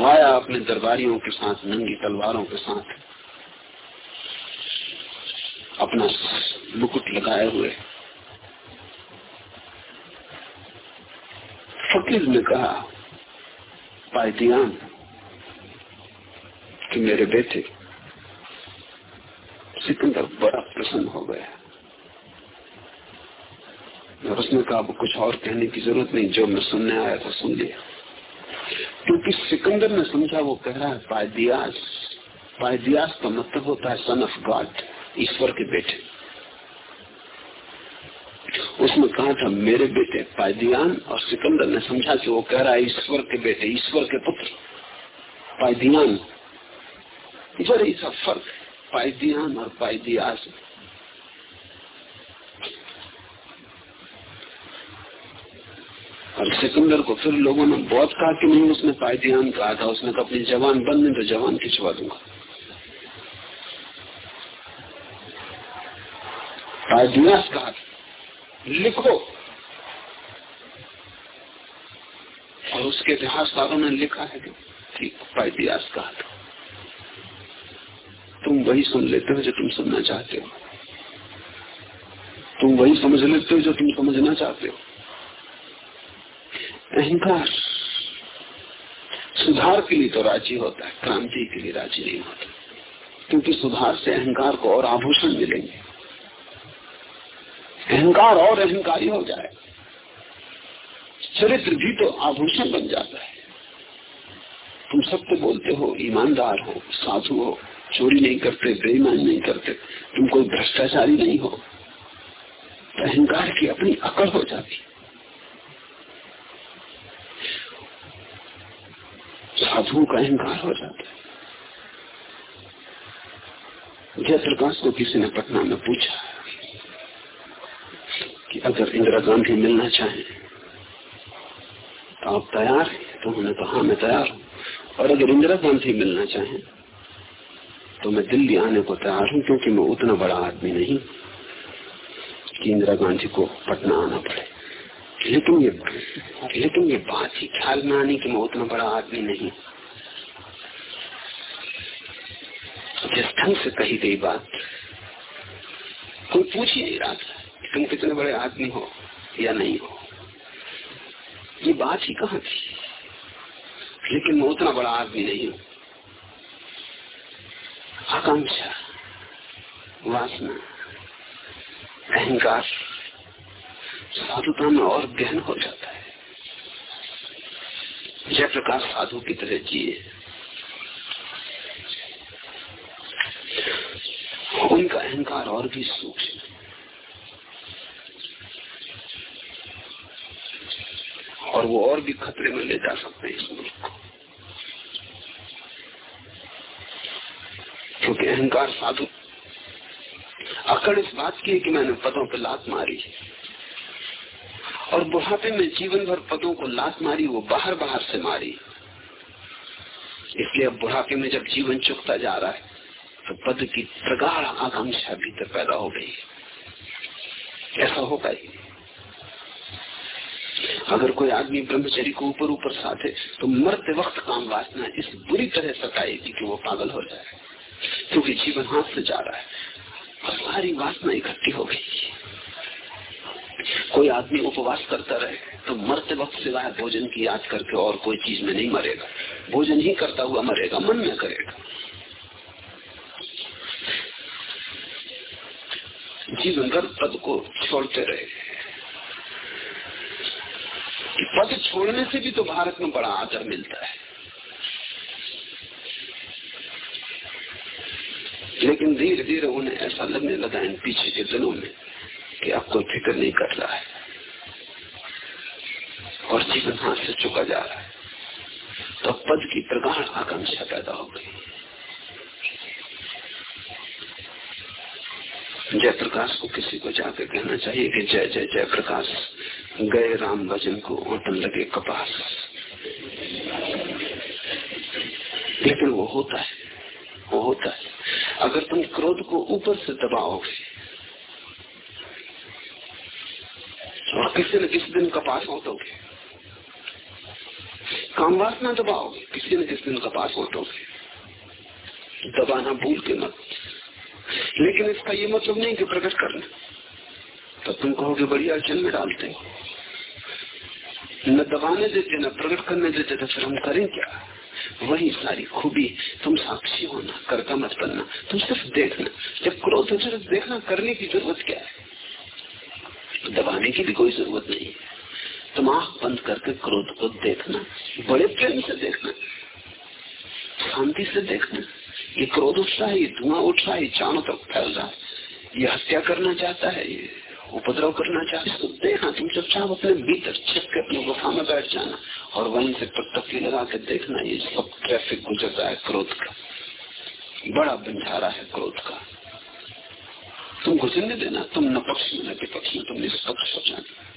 S2: आया अपने दरबारियों के साथ, नंगी तलवारों के साथ, अपना मुकुट लगाए हुए। फकीर ने कहा पायदियान कि मेरे बेटे, सिकंदर बड़ा प्रसन्न हो गया और उसने कहा कुछ और कहने की ज़रूरत नहीं, जो मैं सुनने आया था सुन लिया। क्योंकि सिकंदर ने समझा, वो कह रहा है पायदियास पायदियास का मतलब होता है सन ऑफ़ गॉड ईश्वर के बेटे. उसने कहा था, मेरे बेटे पायदियान और सिकंदर ने समझा कि वो कह रहा है, ईश्वर के बेटे, ईश्वर के पुत्र पायदियान जरा सा फ़र्क पायदियान और पायदियास और सिकंदर को फिर लोगों ने बहुत कहा कि नहीं, उसने पायदियान कहा था, उसने कहा, अपनी जवान बंद तो जवान खिंचवा दूँगा। पायदियास कहा लिखो। और उसके इतिहासकारों ने लिखा है कि ठीक, पायदियास कहा था। तुम वही सुन लेते हो जो तुम सुनना चाहते हो। तुम वही समझ लेते हो जो तुम समझना चाहते हो। अहंकार सुधार के लिए तो राज़ी होता है, क्रांति के लिए राज़ी नहीं होता। क्योंकि सुधार से अहंकार को और आभूषण मिलेंगे। अहंकार और अहंकारी हो जाए, चरित्र भी तो आभूषण बन जाता है। तुम सबको बोलते हो, ईमानदार हो, साधु हो, चोरी नहीं करते, बेईमान नहीं करते, तुम कोई भ्रष्टाचारी नहीं हो। तो अहंकार की अपनी अकड़ हो जाती साधुओं का अहंकार हो जाता है। जयप्रकाश को किसी ने पटना में पूछा कि अगर इंदिरा गांधी मिलना चाहे तो आप तैयार हैं? तो उन्होंने कहा हाँ मैं तैयार हूँ। और अगर इंदिरा गांधी मिलना चाहे तो मैं दिल्ली आने को तैयार हूँ, क्योंकि मैं उतना बड़ा आदमी नहीं कि इंदिरा गांधी को पटना आना पड़े। लेकिन ये लेकिन ये बात ही ख्याल में आनी कि मैं उतना बड़ा आदमी नहीं। जिस ढंग से कही गई बात कोई पूछ ही नहीं रहा था तुम कितने बड़े आदमी हो या नहीं हो। ये बात ही कहा थी? लेकिन मैं उतना बड़ा आदमी नहीं हूँ। आकांक्षा, वासना, अहंकार साधुता में और गहन हो जाता है। जयप्रकाश साधु की तरह जिए। उनका अहंकार और भी सूक्ष्म और वो और भी खतरे में ले जा सकते हैं इस मुल्क को। क्योंकि अहंकार साधु, अकड़ इस बात की है कि मैंने पदों पर लात मारी और बुढ़ापे में जीवन भर पदों को लात मारी, वो बाहर बाहर से मारी। इसलिए अब बुढ़ापे में जब जीवन चुकता जा रहा है तो पद की प्रगाढ़ आकांक्षा भीतर पैदा हो गई। ऐसा होगा ही। अगर कोई आदमी ब्रह्मचरी को ऊपर ऊपर साधे तो मरते वक्त काम वासना इस बुरी तरह सताएगी कि वो पागल हो जाए। क्योंकि जीवन हाथ से जा रहा है और सारी वासना इकट्ठी हो गई। कोई आदमी उपवास करता रहे तो मरते वक्त सिवाय भोजन की याद करके और कोई चीज़ में नहीं मरेगा। भोजन ही करता हुआ मरेगा, मन में करेगा। जीवन भर पद को छोड़ते रहे। पद छोड़ने से भी तो भारत में बड़ा आदर मिलता है। लेकिन धीरे धीरे उन्हें ऐसा लगने लगा इन पीछे के दिनों में कि अब कोई फ़िक्र नहीं कर रहा है। और जीवन हाथ से चुका जा रहा है। तो पद की प्रगाढ़ आकांक्षा पैदा हो गई। जयप्रकाश को किसी को जाकर कहना चाहिए कि जय जय जय प्रकाश गए राम भजन को ओटन लगे कपास। लेकिन वो होता है, वो होता है। अगर तुम क्रोध को ऊपर से दबाओगे और किसी न किसी दिन कपास ओटोगे काम वासना दबाओगे किसी न किसी दिन कपास ओटोगे दबाना भूल के मत। लेकिन इसका ये मतलब नहीं कि प्रकट करना। तो तुम कहोगे, बढ़िया अड़चन में डालते हो। न दबाने देते, न प्रकट करने देते तो फिर हम करें क्या? वही सारी खूबी, तुम साक्षी होना, करता मत बनना, तुम सिर्फ़ देखना। जब क्रोध हो, सिर्फ़ देखना, करने की ज़रूरत क्या है? दबाने की भी कोई ज़रूरत नहीं है। तुम आँख बंद करके क्रोध को देखना, बड़े प्रेम से देखना, शांति से देखना। ये क्रोध उठ रहा है, ये धुआँ उठ रहा है चारों तरफ़ फैल रहा है। ये हत्या करना चाहता है, ये उपद्रव करना चाहता है। इसको देखना, तुम चुपचाप अपने भीतर छिप के अपने गुफा में बैठ जाना और वहीं से टकटकी लगा के देखना, ये सब ट्रैफ़िक गुजर रहा है क्रोध का। बड़ा बंझारा है क्रोध का। तुम गुजरने देना, तुम न पक्ष में न विपक्ष में, तुम निष्पक्ष हो जाना।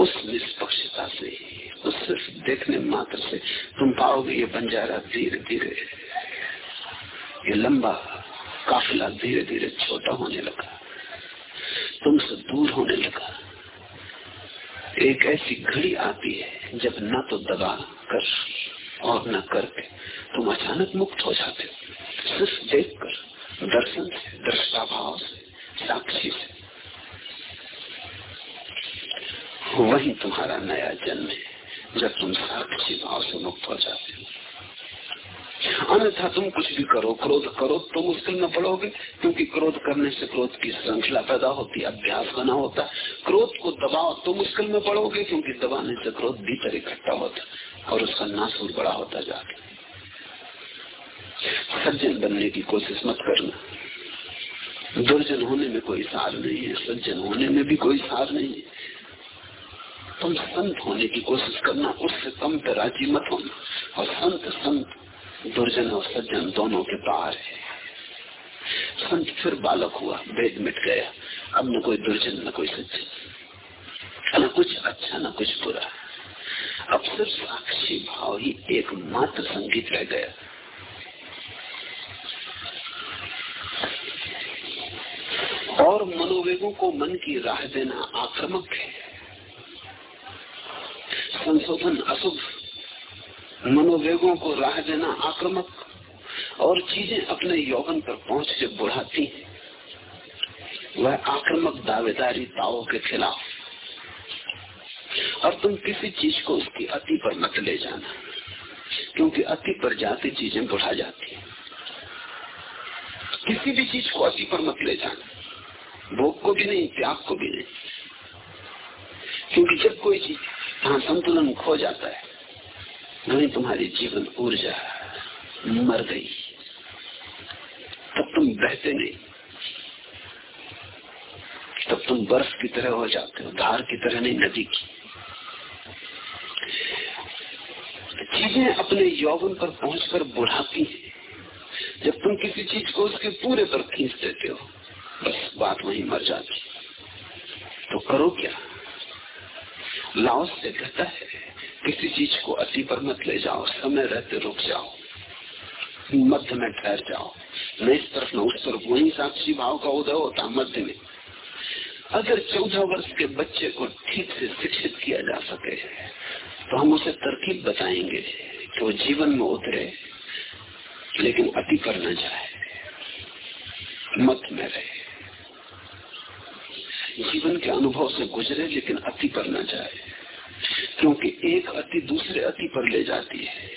S2: उस निष्पक्षता से, उस सिर्फ़ देखने मात्र से तुम पाओगे ये बंजारा धीरे धीरे ये लंबा काफिला धीरे धीरे छोटा होने लगा। तुमसे दूर होने लगा। एक ऐसी घड़ी आती है जब न तो दबा कर और न करके तुम अचानक मुक्त हो जाते हो। सिर्फ़ देख कर दर्शन से दृष्टा भाव से, साक्षी से। वही तुम्हारा नया जन्म है, जब तुम साक्षी भाव से मुक्त हो जाते हो। अन्यथा तुम कुछ भी करो, क्रोध करो तो मुश्किल में पड़ोगे, क्योंकि क्रोध करने से क्रोध की श्रृंखला पैदा होती, अभ्यास बना होता। क्रोध को दबाओ तो मुश्किल में पड़ोगे, क्योंकि दबाने से क्रोध भीतर इकट्ठा होता, और उसका नासूर बड़ा होता जाता। सज्जन बनने की कोशिश मत करना। दुर्जन होने में कोई सार नहीं है, सज्जन होने में भी कोई सार नहीं है। तुम संत होने की कोशिश करना, उससे कम पे राज़ी मत होना। और संत संत, दुर्जन और सज्जन दोनों के पार है। संत फिर बालक हुआ भेद मिट गया। अब न कोई दुर्जन, न कोई सज्जन। न कुछ अच्छा न कुछ बुरा। अब सिर्फ़ साक्षी भाव ही एकमात्र संगीत रह गया। और मनोवेगों को मन की राह देना आक्रामक है। संशोधन अशुभ। मनोवेगों को राह देना आक्रामक और चीज़ें अपने यौवन पर पहुँच के बुढ़ाती हैं, वह आक्रामक दावेदारी ताओ के खिलाफ। और तुम किसी चीज़ को उसकी अति पर मत ले जाना, क्योंकि अति पर जाती चीज़ें बुढ़ा जाती हैं। किसी भी चीज़ को अति पर मत ले जाना। भोग को भी नहीं, त्याग को भी नहीं। क्योंकि जब कोई चीज़ हाँ संतुलन खो जाता है वही तुम्हारी जीवन ऊर्जा मर गई। तब तुम बहते नहीं। तब तुम बर्फ़ की तरह हो जाते हो, धार की तरह नहीं, नदी की। चीज़ें अपने यौवन पर पहुंचकर बुढ़ाती हैं। जब तुम किसी चीज़ को उसके पूरे पर खींच देते हो बात वहीं मर जाती। तो करो क्या? लाओस से कहता है, किसी चीज़ को अति पर मत ले जाओ, समय रहते रुक जाओ, मध्य में ठहर जाओ। न इस तरफ़ न उस तरफ़, वही साक्षी भाव का उदय होता मध्य में। अगर चौदह वर्ष के बच्चे को ठीक से शिक्षित किया जा सके तो हम उसे तरकीब बताएँगे कि वो जीवन में उतरे, लेकिन अति पर न जाए मत में रहे। जीवन के अनुभव से गुजरे, लेकिन अति पर न जाए। क्योंकि एक अति दूसरे अति पर ले जाती है।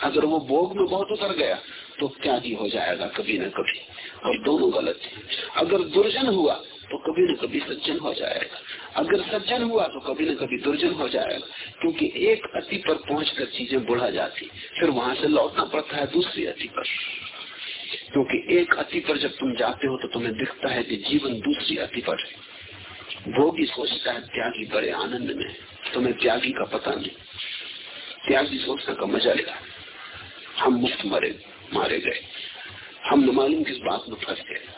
S2: अगर वो भोग में बहुत उतर गया तो त्यागी हो जाएगा कभी न कभी? और दोनों गलत है। अगर दुर्जन हुआ तो कभी न कभी सज्जन हो जाएगा। अगर सज्जन हुआ तो कभी न कभी दुर्जन हो जाएगा। क्योंकि एक अति पर पहुंचकर चीज़ें बुढ़ा जाती। फिर वहाँ से लौटना पड़ता है दूसरी अति पर। क्योंकि एक अति पर जब तुम जाते हो तो तुम्हें दिखता है कि जीवन दूसरी अति पर है। भोगी सोचता है त्यागी बड़े आनंद में, तुम्हें त्यागी का पता नहीं। त्यागी सोचने का मज़ा लेगा। हम मुफ़्त मरे, मारे गए। हम न मालूम किस बात में फंस गए।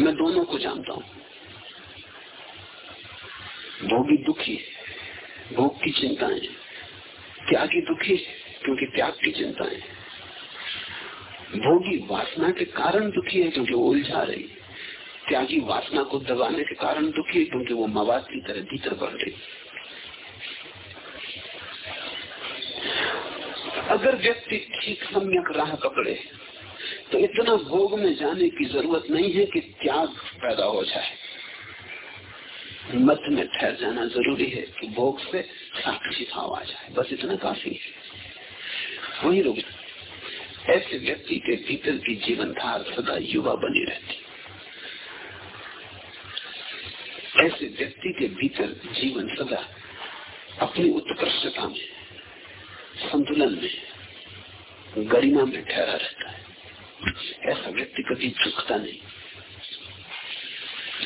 S2: मैं दोनों को जानता हूँ। भोगी दुखी है, भोग की चिंताएँ त्यागी दुखी है, क्योंकि त्याग की चिंताएँ भोगी वासना के कारण दुखी है, क्योंकि उलझा रही त्यागी वासना को दबाने के कारण दुखी है, क्योंकि वो मवाद की तरह भीतर बढ़ रही अगर व्यक्ति ठीक सम्यक राह पकड़े तो इतना भोग में जाने की ज़रूरत नहीं है कि त्याग पैदा हो जाए। मत में ठहर जाना ज़रूरी है कि भोग से साक्षी भाव आ जाए। बस इतना काफ़ी है। वही रुक ऐसे व्यक्ति के भीतर की जीवन धार सदा युवा बनी रहती ऐसे व्यक्ति के भीतर जीवन सदा अपनी उत्कृष्टता में, संतुलन में, गरिमा में ठहरा रहता है। ऐसा व्यक्ति कभी झुकता नहीं।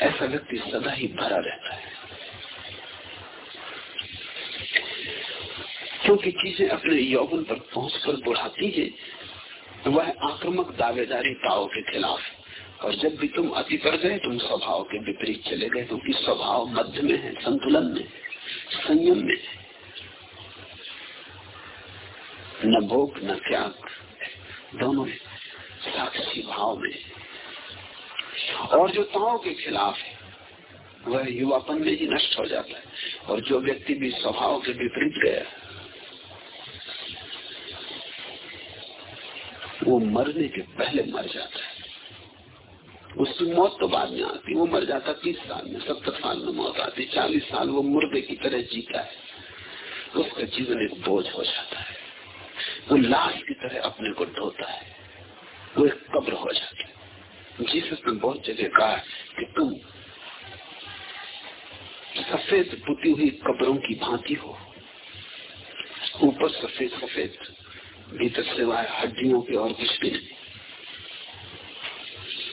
S2: ऐसा व्यक्ति सदा ही भरा रहता है। क्योंकि चीज़ें अपने यौवन पर पहुंचकर बुढ़ाती है, वह आक्रमक दावेदारी ताओ के खिलाफ और जब भी तुम अति पर गए, तुम स्वभाव के विपरीत चले गए क्योंकि स्वभाव मध्य में है, संतुलन में संयम में न भोग, न त्याग, दोनों साक्षी भाव में और जो ताओ के खिलाफ है, वह युवापन में ही नष्ट हो जाता है। और जो व्यक्ति भी स्वभाव के विपरीत गया, वो मरने के पहले मर जाता है। उसकी मौत तो बाद में आती वो मर जाता तीस साल में, सत्तर साल में मौत आती चालीस साल वो मुर्दे की तरह जीता है। उसका जीवन एक बोझ हो जाता है। वो लाश की तरह अपने को ढोता है। वो एक कब्र हो जाती है। जीसस ने बहुत जगह कहा कि तुम सफ़ेद पुती हुई कब्रों की भांति हो। ऊपर सफ़ेद सफ़ेद, भीतर सिवाय हड्डियों के और कुछ भी नहीं।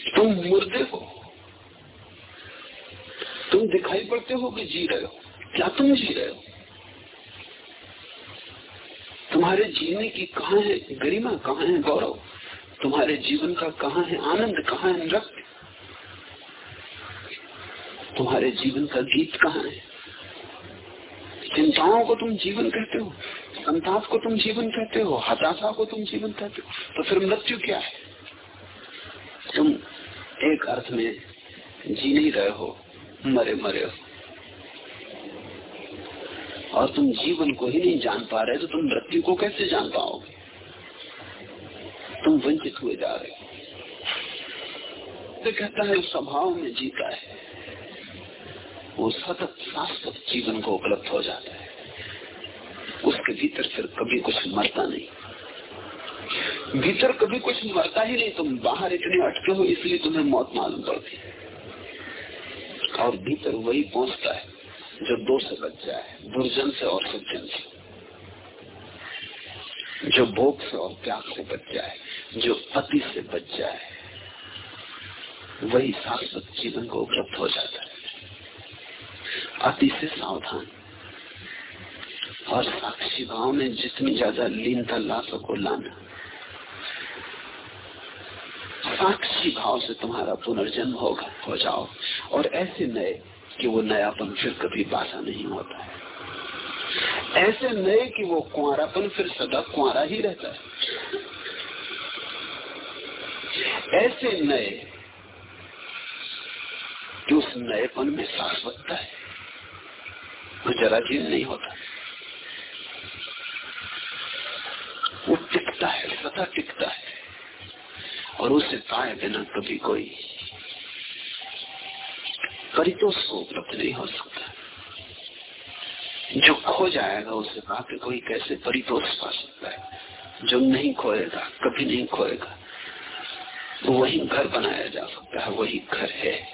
S2: तुम मुर्दे हो। तुम दिखाई पड़ते हो कि जी रहे हो। क्या तुम जी रहे हो? तुम्हारे जीने की कहा है गरिमा, कहा है गौरव? तुम्हारे जीवन का कहा है आनंद, कहा है नृत्य? तुम्हारे जीवन का गीत कहाँ है? चिंताओं को तुम जीवन कहते हो, संताप को तुम जीवन कहते हो, हताशा को तुम जीवन कहते हो तो फिर मृत्यु क्या है? तुम एक अर्थ में जी नहीं रहे हो, मरे मरे हो। और तुम जीवन को ही नहीं जान पा रहे तो तुम मृत्यु को कैसे जान पाओगे? तुम वंचित हुए जा रहे हो। तो कहता है स्वभाव में जीता है। वो सतत, शाश्वत जीवन को उपलब्ध हो जाता है। उसके भीतर फिर कभी कुछ मरता नहीं। भीतर कभी कुछ मरता ही नहीं, तुम बाहर इतने अटके हो, इसलिए तुम्हें मौत मालूम पड़ती और भीतर वही पहुँचता है, जो दो से बच जाए, दुर्जन से और सज्जन से। जो भोग से और त्याग से बच जाए, जो पति से बच जाए, वही शाश्वत जीवन को उपलब्ध हो जाता है। अति से सावधान। और साक्षी भाव में जितनी ज़्यादा लीनता ला सको लाना साक्षी भाव से तुम्हारा पुनर्जन्म होगा। हो जाओ। और ऐसे नए कि वो नयापन फिर कभी बाधा नहीं होता है। ऐसे नए कि वो कुआरापन फिर सदा कुआरा ही रहता है। ऐसे नए कि उस नएपन में शाश्वतता है। वो जरा जीव नहीं होता। वो टिकता है, सदा टिकता है। और उसे पाए बिना कभी कोई परितोष को उपलब्ध नहीं हो सकता। जो खो जाएगा, उसे पा के कोई कैसे परितोष पा सकता है। जो नहीं खोएगा, कभी नहीं खोएगा, वही घर बनाया जा सकता है, वही घर है।